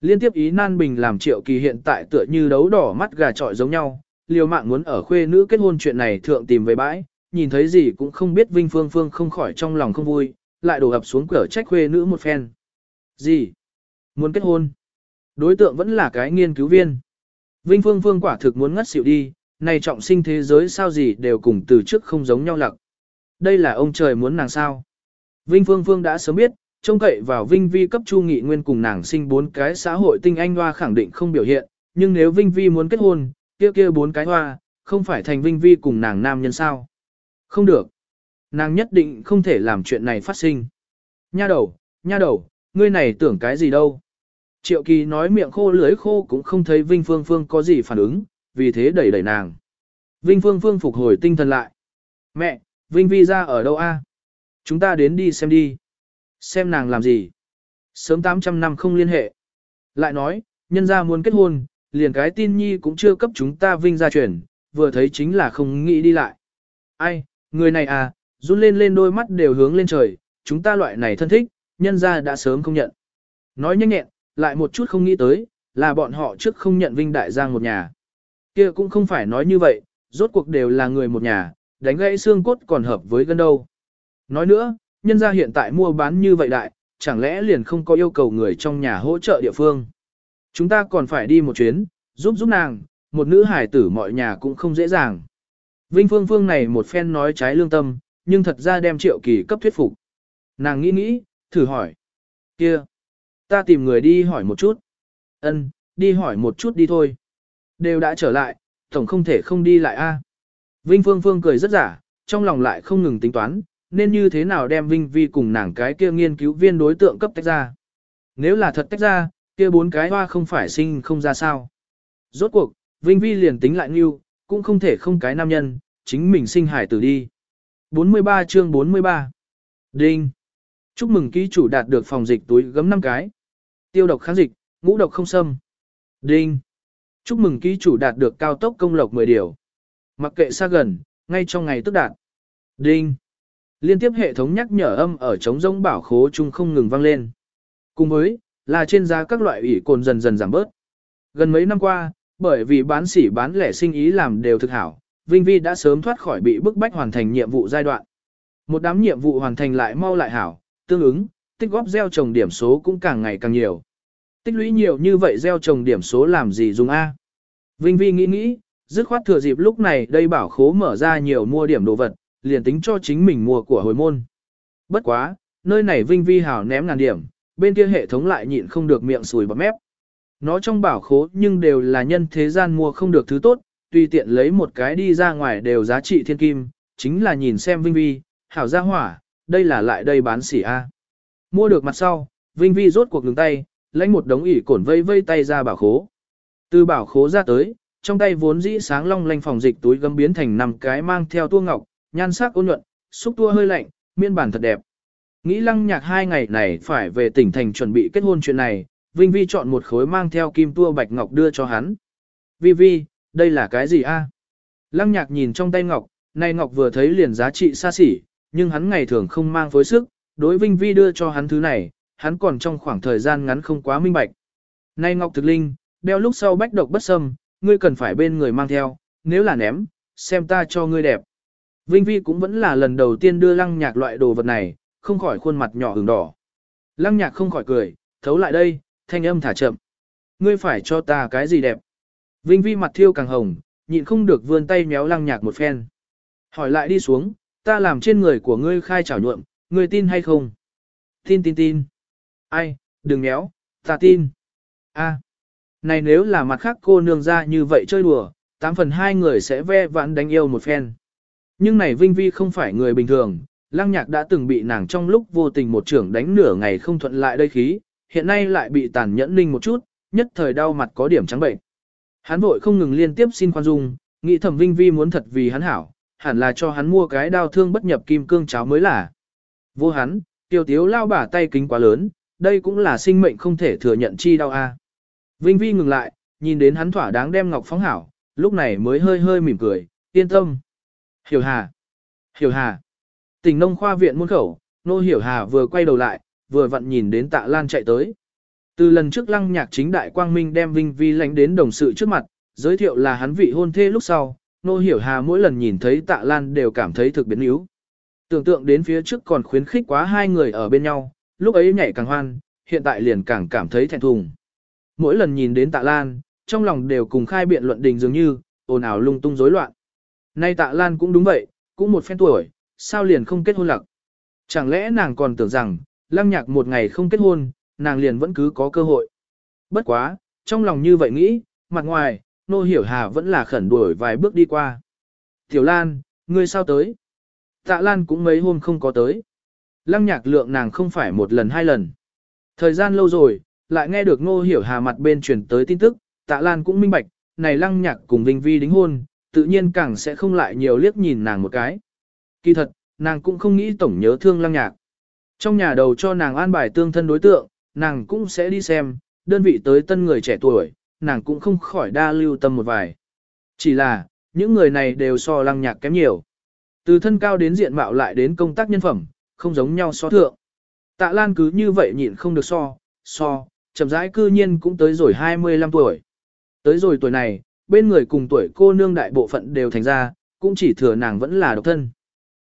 Liên tiếp ý nan bình làm triệu kỳ hiện tại tựa như đấu đỏ mắt gà trọi giống nhau, liều mạng muốn ở khuê nữ kết hôn chuyện này thượng tìm về bãi, nhìn thấy gì cũng không biết Vinh Phương Phương không khỏi trong lòng không vui, lại đổ ập xuống cửa trách khuê nữ một phen. Gì? Muốn kết hôn? Đối tượng vẫn là cái nghiên cứu viên. Vinh Phương Phương quả thực muốn ngất xỉu đi, này trọng sinh thế giới sao gì đều cùng từ trước không giống nhau lặc. Đây là ông trời muốn nàng sao. Vinh Phương Phương đã sớm biết, trông cậy vào Vinh Vi cấp Chu Nghị Nguyên cùng nàng sinh bốn cái xã hội tinh anh hoa khẳng định không biểu hiện, nhưng nếu Vinh Vi muốn kết hôn, kia kia bốn cái hoa, không phải thành Vinh Vi cùng nàng nam nhân sao. Không được. Nàng nhất định không thể làm chuyện này phát sinh. Nha đầu, nha đầu, ngươi này tưởng cái gì đâu. Triệu kỳ nói miệng khô lưới khô cũng không thấy Vinh Phương Phương có gì phản ứng, vì thế đẩy đẩy nàng. Vinh Phương Phương phục hồi tinh thần lại. Mẹ, Vinh Vi ra ở đâu a? Chúng ta đến đi xem đi. Xem nàng làm gì? Sớm 800 năm không liên hệ. Lại nói, nhân gia muốn kết hôn, liền cái tin nhi cũng chưa cấp chúng ta Vinh ra chuyển vừa thấy chính là không nghĩ đi lại. Ai, người này à, run lên lên đôi mắt đều hướng lên trời, chúng ta loại này thân thích, nhân gia đã sớm không nhận. Nói nhanh nhẹn, lại một chút không nghĩ tới, là bọn họ trước không nhận Vinh Đại Giang một nhà kia cũng không phải nói như vậy, rốt cuộc đều là người một nhà, đánh gãy xương cốt còn hợp với gân đâu. Nói nữa, nhân gia hiện tại mua bán như vậy đại, chẳng lẽ liền không có yêu cầu người trong nhà hỗ trợ địa phương. Chúng ta còn phải đi một chuyến, giúp giúp nàng, một nữ hải tử mọi nhà cũng không dễ dàng. Vinh Phương Phương này một phen nói trái lương tâm, nhưng thật ra đem triệu kỳ cấp thuyết phục. Nàng nghĩ nghĩ, thử hỏi. kia, ta tìm người đi hỏi một chút. ân đi hỏi một chút đi thôi. Đều đã trở lại, tổng không thể không đi lại a. Vinh Phương Phương cười rất giả, trong lòng lại không ngừng tính toán, nên như thế nào đem Vinh Vi cùng nàng cái kia nghiên cứu viên đối tượng cấp tách ra. Nếu là thật tách ra, kia bốn cái hoa không phải sinh không ra sao. Rốt cuộc, Vinh Vi liền tính lại như, cũng không thể không cái nam nhân, chính mình sinh hải tử đi. 43 chương 43 Đinh Chúc mừng ký chủ đạt được phòng dịch túi gấm 5 cái. Tiêu độc kháng dịch, ngũ độc không xâm. Đinh Chúc mừng ký chủ đạt được cao tốc công lộc 10 điều. Mặc kệ xa gần, ngay trong ngày tức đạt. Đinh Liên tiếp hệ thống nhắc nhở âm ở trống rỗng bảo khố chung không ngừng vang lên. Cùng với, là trên giá các loại ủy cồn dần dần giảm bớt. Gần mấy năm qua, bởi vì bán sỉ bán lẻ sinh ý làm đều thực hảo, Vinh Vi đã sớm thoát khỏi bị bức bách hoàn thành nhiệm vụ giai đoạn. Một đám nhiệm vụ hoàn thành lại mau lại hảo, tương ứng, tích góp gieo trồng điểm số cũng càng ngày càng nhiều. Tích lũy nhiều như vậy gieo trồng điểm số làm gì dùng A. Vinh Vi nghĩ nghĩ, dứt khoát thừa dịp lúc này đây bảo khố mở ra nhiều mua điểm đồ vật, liền tính cho chính mình mua của hồi môn. Bất quá, nơi này Vinh Vi hảo ném ngàn điểm, bên kia hệ thống lại nhịn không được miệng sùi bắp mép. Nó trong bảo khố nhưng đều là nhân thế gian mua không được thứ tốt, tùy tiện lấy một cái đi ra ngoài đều giá trị thiên kim, chính là nhìn xem Vinh Vi, hảo gia hỏa, đây là lại đây bán xỉ A. Mua được mặt sau, Vinh Vi rốt cuộc ngừng tay, lãnh một đống ỉ cổn vây vây tay ra bảo khố. Từ bảo khố ra tới, trong tay vốn dĩ sáng long lanh phòng dịch túi gấm biến thành năm cái mang theo tua ngọc, nhan sắc ôn nhuận, xúc tua hơi lạnh, miên bản thật đẹp. Nghĩ lăng nhạc hai ngày này phải về tỉnh thành chuẩn bị kết hôn chuyện này, Vinh Vi chọn một khối mang theo kim tua bạch ngọc đưa cho hắn. Vi Vi, đây là cái gì a? Lăng nhạc nhìn trong tay ngọc, này ngọc vừa thấy liền giá trị xa xỉ, nhưng hắn ngày thường không mang phối sức, đối Vinh Vi đưa cho hắn thứ này, hắn còn trong khoảng thời gian ngắn không quá minh bạch. Này ngọc thực linh, đeo lúc sau bách độc bất xâm, ngươi cần phải bên người mang theo, nếu là ném, xem ta cho ngươi đẹp. Vinh Vi cũng vẫn là lần đầu tiên đưa lăng nhạc loại đồ vật này, không khỏi khuôn mặt nhỏ ửng đỏ. Lăng nhạc không khỏi cười, thấu lại đây, thanh âm thả chậm. Ngươi phải cho ta cái gì đẹp? Vinh Vi mặt thiêu càng hồng, nhịn không được vươn tay méo lăng nhạc một phen. Hỏi lại đi xuống, ta làm trên người của ngươi khai trảo nhuộm, ngươi tin hay không? Tin tin tin. Ai, đừng méo, ta tin. A, này nếu là mặt khác cô nương ra như vậy chơi đùa, tám phần hai người sẽ ve vãn đánh yêu một phen. Nhưng này Vinh Vi không phải người bình thường, lăng nhạc đã từng bị nàng trong lúc vô tình một trưởng đánh nửa ngày không thuận lại đây khí, hiện nay lại bị tàn nhẫn ninh một chút, nhất thời đau mặt có điểm trắng bệnh. Hắn vội không ngừng liên tiếp xin khoan dung, nghĩ thẩm Vinh Vi muốn thật vì hắn hảo, hẳn là cho hắn mua cái đao thương bất nhập kim cương cháo mới là. Vô hắn, tiêu tiếu lao bả tay kính quá lớn, đây cũng là sinh mệnh không thể thừa nhận chi đau a. Vinh Vi ngừng lại, nhìn đến hắn thỏa đáng đem ngọc phóng hảo, lúc này mới hơi hơi mỉm cười, yên tâm. Hiểu hà. Hiểu hà. Tỉnh nông khoa viện muôn khẩu, nô hiểu hà vừa quay đầu lại, vừa vặn nhìn đến tạ lan chạy tới. Từ lần trước lăng nhạc chính đại quang minh đem Vinh Vi lánh đến đồng sự trước mặt, giới thiệu là hắn vị hôn thê lúc sau, nô hiểu hà mỗi lần nhìn thấy tạ lan đều cảm thấy thực biến yếu. Tưởng tượng đến phía trước còn khuyến khích quá hai người ở bên nhau, lúc ấy nhảy càng hoan, hiện tại liền càng cảm thấy thẹn thùng. Mỗi lần nhìn đến tạ lan, trong lòng đều cùng khai biện luận đình dường như, ồn ào lung tung rối loạn. Nay tạ lan cũng đúng vậy, cũng một phen tuổi, sao liền không kết hôn lặc. Chẳng lẽ nàng còn tưởng rằng, lăng nhạc một ngày không kết hôn, nàng liền vẫn cứ có cơ hội. Bất quá, trong lòng như vậy nghĩ, mặt ngoài, nô hiểu hà vẫn là khẩn đuổi vài bước đi qua. Tiểu Lan, ngươi sao tới? Tạ Lan cũng mấy hôm không có tới. Lăng nhạc lượng nàng không phải một lần hai lần. Thời gian lâu rồi, lại nghe được Ngô hiểu hà mặt bên truyền tới tin tức, tạ Lan cũng minh bạch, này lăng nhạc cùng Vinh Vi đính hôn, tự nhiên càng sẽ không lại nhiều liếc nhìn nàng một cái. Kỳ thật, nàng cũng không nghĩ tổng nhớ thương lăng nhạc. Trong nhà đầu cho nàng an bài tương thân đối tượng, nàng cũng sẽ đi xem, đơn vị tới tân người trẻ tuổi, nàng cũng không khỏi đa lưu tâm một vài. Chỉ là, những người này đều so lăng nhạc kém nhiều. Từ thân cao đến diện mạo lại đến công tác nhân phẩm, không giống nhau so thượng. Tạ Lan cứ như vậy nhịn không được so, so, chậm rãi cư nhiên cũng tới rồi 25 tuổi. Tới rồi tuổi này, bên người cùng tuổi cô nương đại bộ phận đều thành ra, cũng chỉ thừa nàng vẫn là độc thân.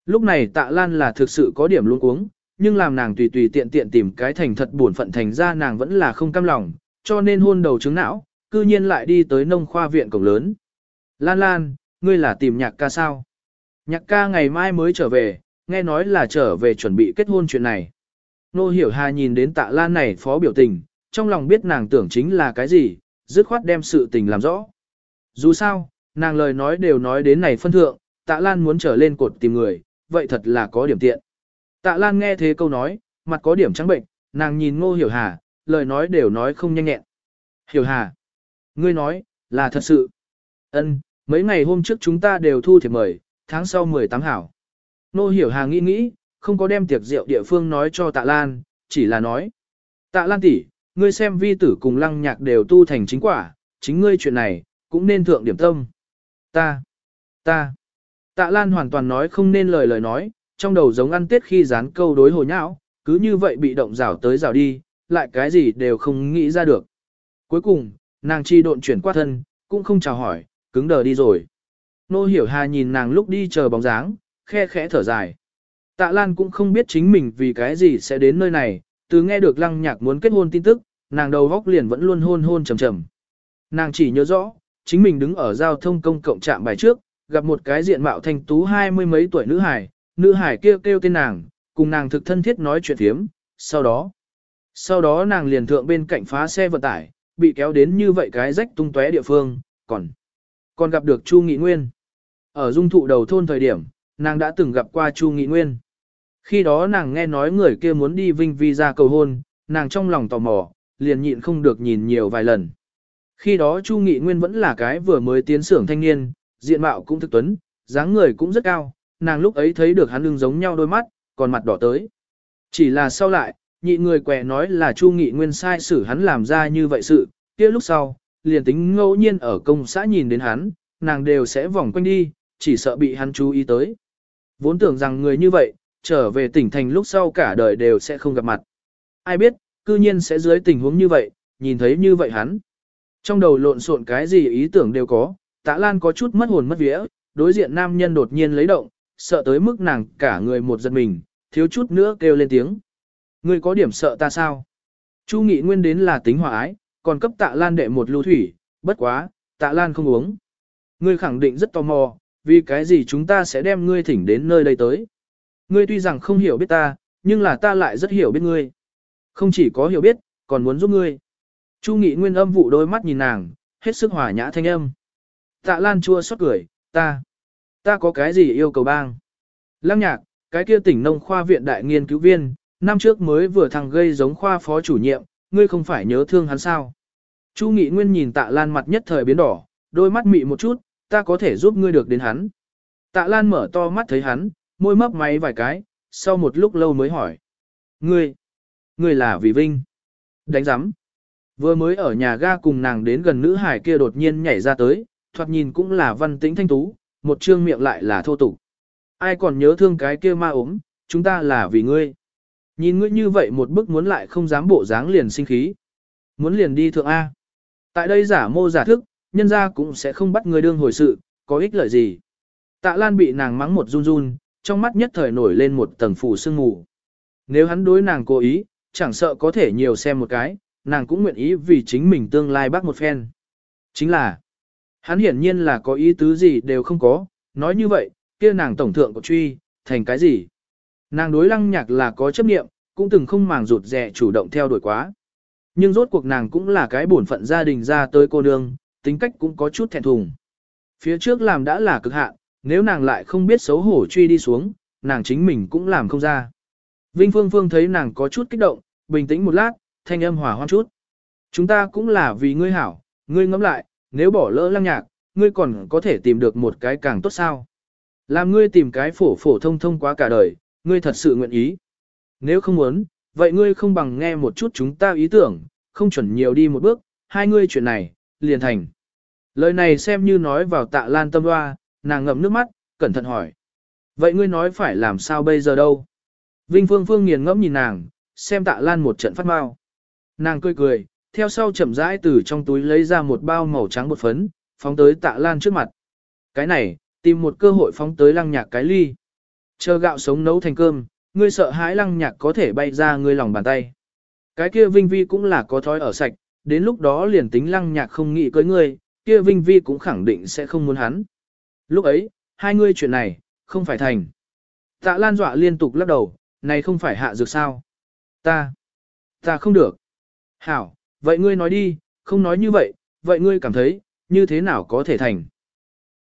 Lúc này tạ lan là thực sự có điểm luôn uống, nhưng làm nàng tùy tùy tiện tiện tìm cái thành thật buồn phận thành ra nàng vẫn là không cam lòng, cho nên hôn đầu chứng não, cư nhiên lại đi tới nông khoa viện cổng lớn. Lan Lan, ngươi là tìm nhạc ca sao? Nhạc ca ngày mai mới trở về, nghe nói là trở về chuẩn bị kết hôn chuyện này. Nô hiểu hà nhìn đến tạ Lan này phó biểu tình, trong lòng biết nàng tưởng chính là cái gì, dứt khoát đem sự tình làm rõ. Dù sao, nàng lời nói đều nói đến này phân thượng, tạ Lan muốn trở lên cột tìm người, vậy thật là có điểm tiện. Tạ Lan nghe thế câu nói, mặt có điểm trắng bệnh, nàng nhìn ngô hiểu hà, lời nói đều nói không nhanh nhẹn. Hiểu hà, ngươi nói, là thật sự. Ân, mấy ngày hôm trước chúng ta đều thu thiệp mời, tháng sau 18 hảo. Nô hiểu hà nghĩ nghĩ, không có đem tiệc rượu địa phương nói cho tạ Lan, chỉ là nói. Tạ Lan tỷ, ngươi xem vi tử cùng lăng nhạc đều tu thành chính quả, chính ngươi chuyện này, cũng nên thượng điểm tâm. Ta, ta, tạ Lan hoàn toàn nói không nên lời lời nói, trong đầu giống ăn tết khi dán câu đối hồ nhão, cứ như vậy bị động rào tới rào đi, lại cái gì đều không nghĩ ra được. Cuối cùng, nàng chi độn chuyển qua thân, cũng không chào hỏi, cứng đờ đi rồi. Nô hiểu hà nhìn nàng lúc đi chờ bóng dáng, khe khẽ thở dài. Tạ Lan cũng không biết chính mình vì cái gì sẽ đến nơi này, từ nghe được lăng nhạc muốn kết hôn tin tức, nàng đầu góc liền vẫn luôn hôn hôn trầm trầm. Nàng chỉ nhớ rõ, chính mình đứng ở giao thông công cộng trạm bài trước, gặp một cái diện mạo thanh tú hai mươi mấy tuổi nữ hải, nữ hải kêu kêu tên nàng, cùng nàng thực thân thiết nói chuyện thiếm, sau đó, sau đó nàng liền thượng bên cạnh phá xe vận tải, bị kéo đến như vậy cái rách tung tóe địa phương, còn, còn gặp được Chu Nghị Nguyên. Ở dung thụ đầu thôn thời điểm, nàng đã từng gặp qua Chu Nghị Nguyên. Khi đó nàng nghe nói người kia muốn đi Vinh Vi ra cầu hôn, nàng trong lòng tò mò, liền nhịn không được nhìn nhiều vài lần. Khi đó Chu Nghị Nguyên vẫn là cái vừa mới tiến xưởng thanh niên, diện mạo cũng thực tuấn, dáng người cũng rất cao, nàng lúc ấy thấy được hắn lưng giống nhau đôi mắt, còn mặt đỏ tới. Chỉ là sau lại, nhị người quẻ nói là Chu Nghị Nguyên sai xử hắn làm ra như vậy sự, kia lúc sau, liền tính ngẫu nhiên ở công xã nhìn đến hắn, nàng đều sẽ vòng quanh đi, chỉ sợ bị hắn chú ý tới. Vốn tưởng rằng người như vậy, trở về tỉnh thành lúc sau cả đời đều sẽ không gặp mặt. Ai biết, cư nhiên sẽ dưới tình huống như vậy, nhìn thấy như vậy hắn. Trong đầu lộn xộn cái gì ý tưởng đều có, tạ lan có chút mất hồn mất vía, đối diện nam nhân đột nhiên lấy động, sợ tới mức nàng cả người một giật mình, thiếu chút nữa kêu lên tiếng. Ngươi có điểm sợ ta sao? Chu Nghị Nguyên đến là tính hòa ái, còn cấp tạ lan đệ một lưu thủy, bất quá, tạ lan không uống. Ngươi khẳng định rất tò mò, vì cái gì chúng ta sẽ đem ngươi thỉnh đến nơi đây tới. Ngươi tuy rằng không hiểu biết ta, nhưng là ta lại rất hiểu biết ngươi. Không chỉ có hiểu biết, còn muốn giúp ngươi. Chu Nghị Nguyên âm vụ đôi mắt nhìn nàng, hết sức hòa nhã thanh âm. Tạ Lan chua xót cười, ta, ta có cái gì yêu cầu bang. Lăng nhạc, cái kia tỉnh nông khoa viện đại nghiên cứu viên, năm trước mới vừa thằng gây giống khoa phó chủ nhiệm, ngươi không phải nhớ thương hắn sao. Chu Nghị Nguyên nhìn tạ Lan mặt nhất thời biến đỏ, đôi mắt mị một chút, ta có thể giúp ngươi được đến hắn. Tạ Lan mở to mắt thấy hắn, môi mấp máy vài cái, sau một lúc lâu mới hỏi. Ngươi, ngươi là Vì Vinh. Đánh giám. Vừa mới ở nhà ga cùng nàng đến gần nữ hải kia đột nhiên nhảy ra tới, thoạt nhìn cũng là văn tĩnh thanh tú, một trương miệng lại là thô tục. Ai còn nhớ thương cái kia ma ốm, chúng ta là vì ngươi. Nhìn ngươi như vậy một bức muốn lại không dám bộ dáng liền sinh khí. Muốn liền đi thượng A. Tại đây giả mô giả thức, nhân ra cũng sẽ không bắt người đương hồi sự, có ích lợi gì. Tạ Lan bị nàng mắng một run run, trong mắt nhất thời nổi lên một tầng phủ sương mù. Nếu hắn đối nàng cố ý, chẳng sợ có thể nhiều xem một cái, nàng cũng nguyện ý vì chính mình tương lai bác một phen. Chính là, hắn hiển nhiên là có ý tứ gì đều không có, nói như vậy, kia nàng tổng thượng của truy, thành cái gì. Nàng đối lăng nhạc là có chấp nghiệm, cũng từng không màng rụt rẻ chủ động theo đuổi quá. Nhưng rốt cuộc nàng cũng là cái bổn phận gia đình ra tới cô nương, tính cách cũng có chút thẹn thùng. Phía trước làm đã là cực hạn, nếu nàng lại không biết xấu hổ truy đi xuống, nàng chính mình cũng làm không ra. Vinh Phương Phương thấy nàng có chút kích động, bình tĩnh một lát, thanh âm hòa hoan chút. Chúng ta cũng là vì ngươi hảo, ngươi ngẫm lại, nếu bỏ lỡ lăng nhạc, ngươi còn có thể tìm được một cái càng tốt sao. Làm ngươi tìm cái phổ phổ thông thông quá cả đời, ngươi thật sự nguyện ý. Nếu không muốn, vậy ngươi không bằng nghe một chút chúng ta ý tưởng, không chuẩn nhiều đi một bước, hai ngươi chuyện này, liền thành. Lời này xem như nói vào tạ lan tâm hoa, nàng ngậm nước mắt, cẩn thận hỏi. Vậy ngươi nói phải làm sao bây giờ đâu? Vinh Phương Phương nghiền ngẫm nhìn nàng, xem tạ lan một trận phát mau. Nàng cười cười, theo sau chậm rãi từ trong túi lấy ra một bao màu trắng bột phấn, phóng tới tạ lan trước mặt. Cái này, tìm một cơ hội phóng tới lăng nhạc cái ly. Chờ gạo sống nấu thành cơm, ngươi sợ hãi lăng nhạc có thể bay ra ngươi lòng bàn tay. Cái kia vinh vi cũng là có thói ở sạch, đến lúc đó liền tính lăng nhạc không nghĩ cưới ngươi, kia Vinh Vi cũng khẳng định sẽ không muốn hắn. Lúc ấy, hai ngươi chuyện này, không phải thành. Tạ Lan dọa liên tục lắc đầu, này không phải hạ dược sao. Ta, ta không được. Hảo, vậy ngươi nói đi, không nói như vậy, vậy ngươi cảm thấy, như thế nào có thể thành.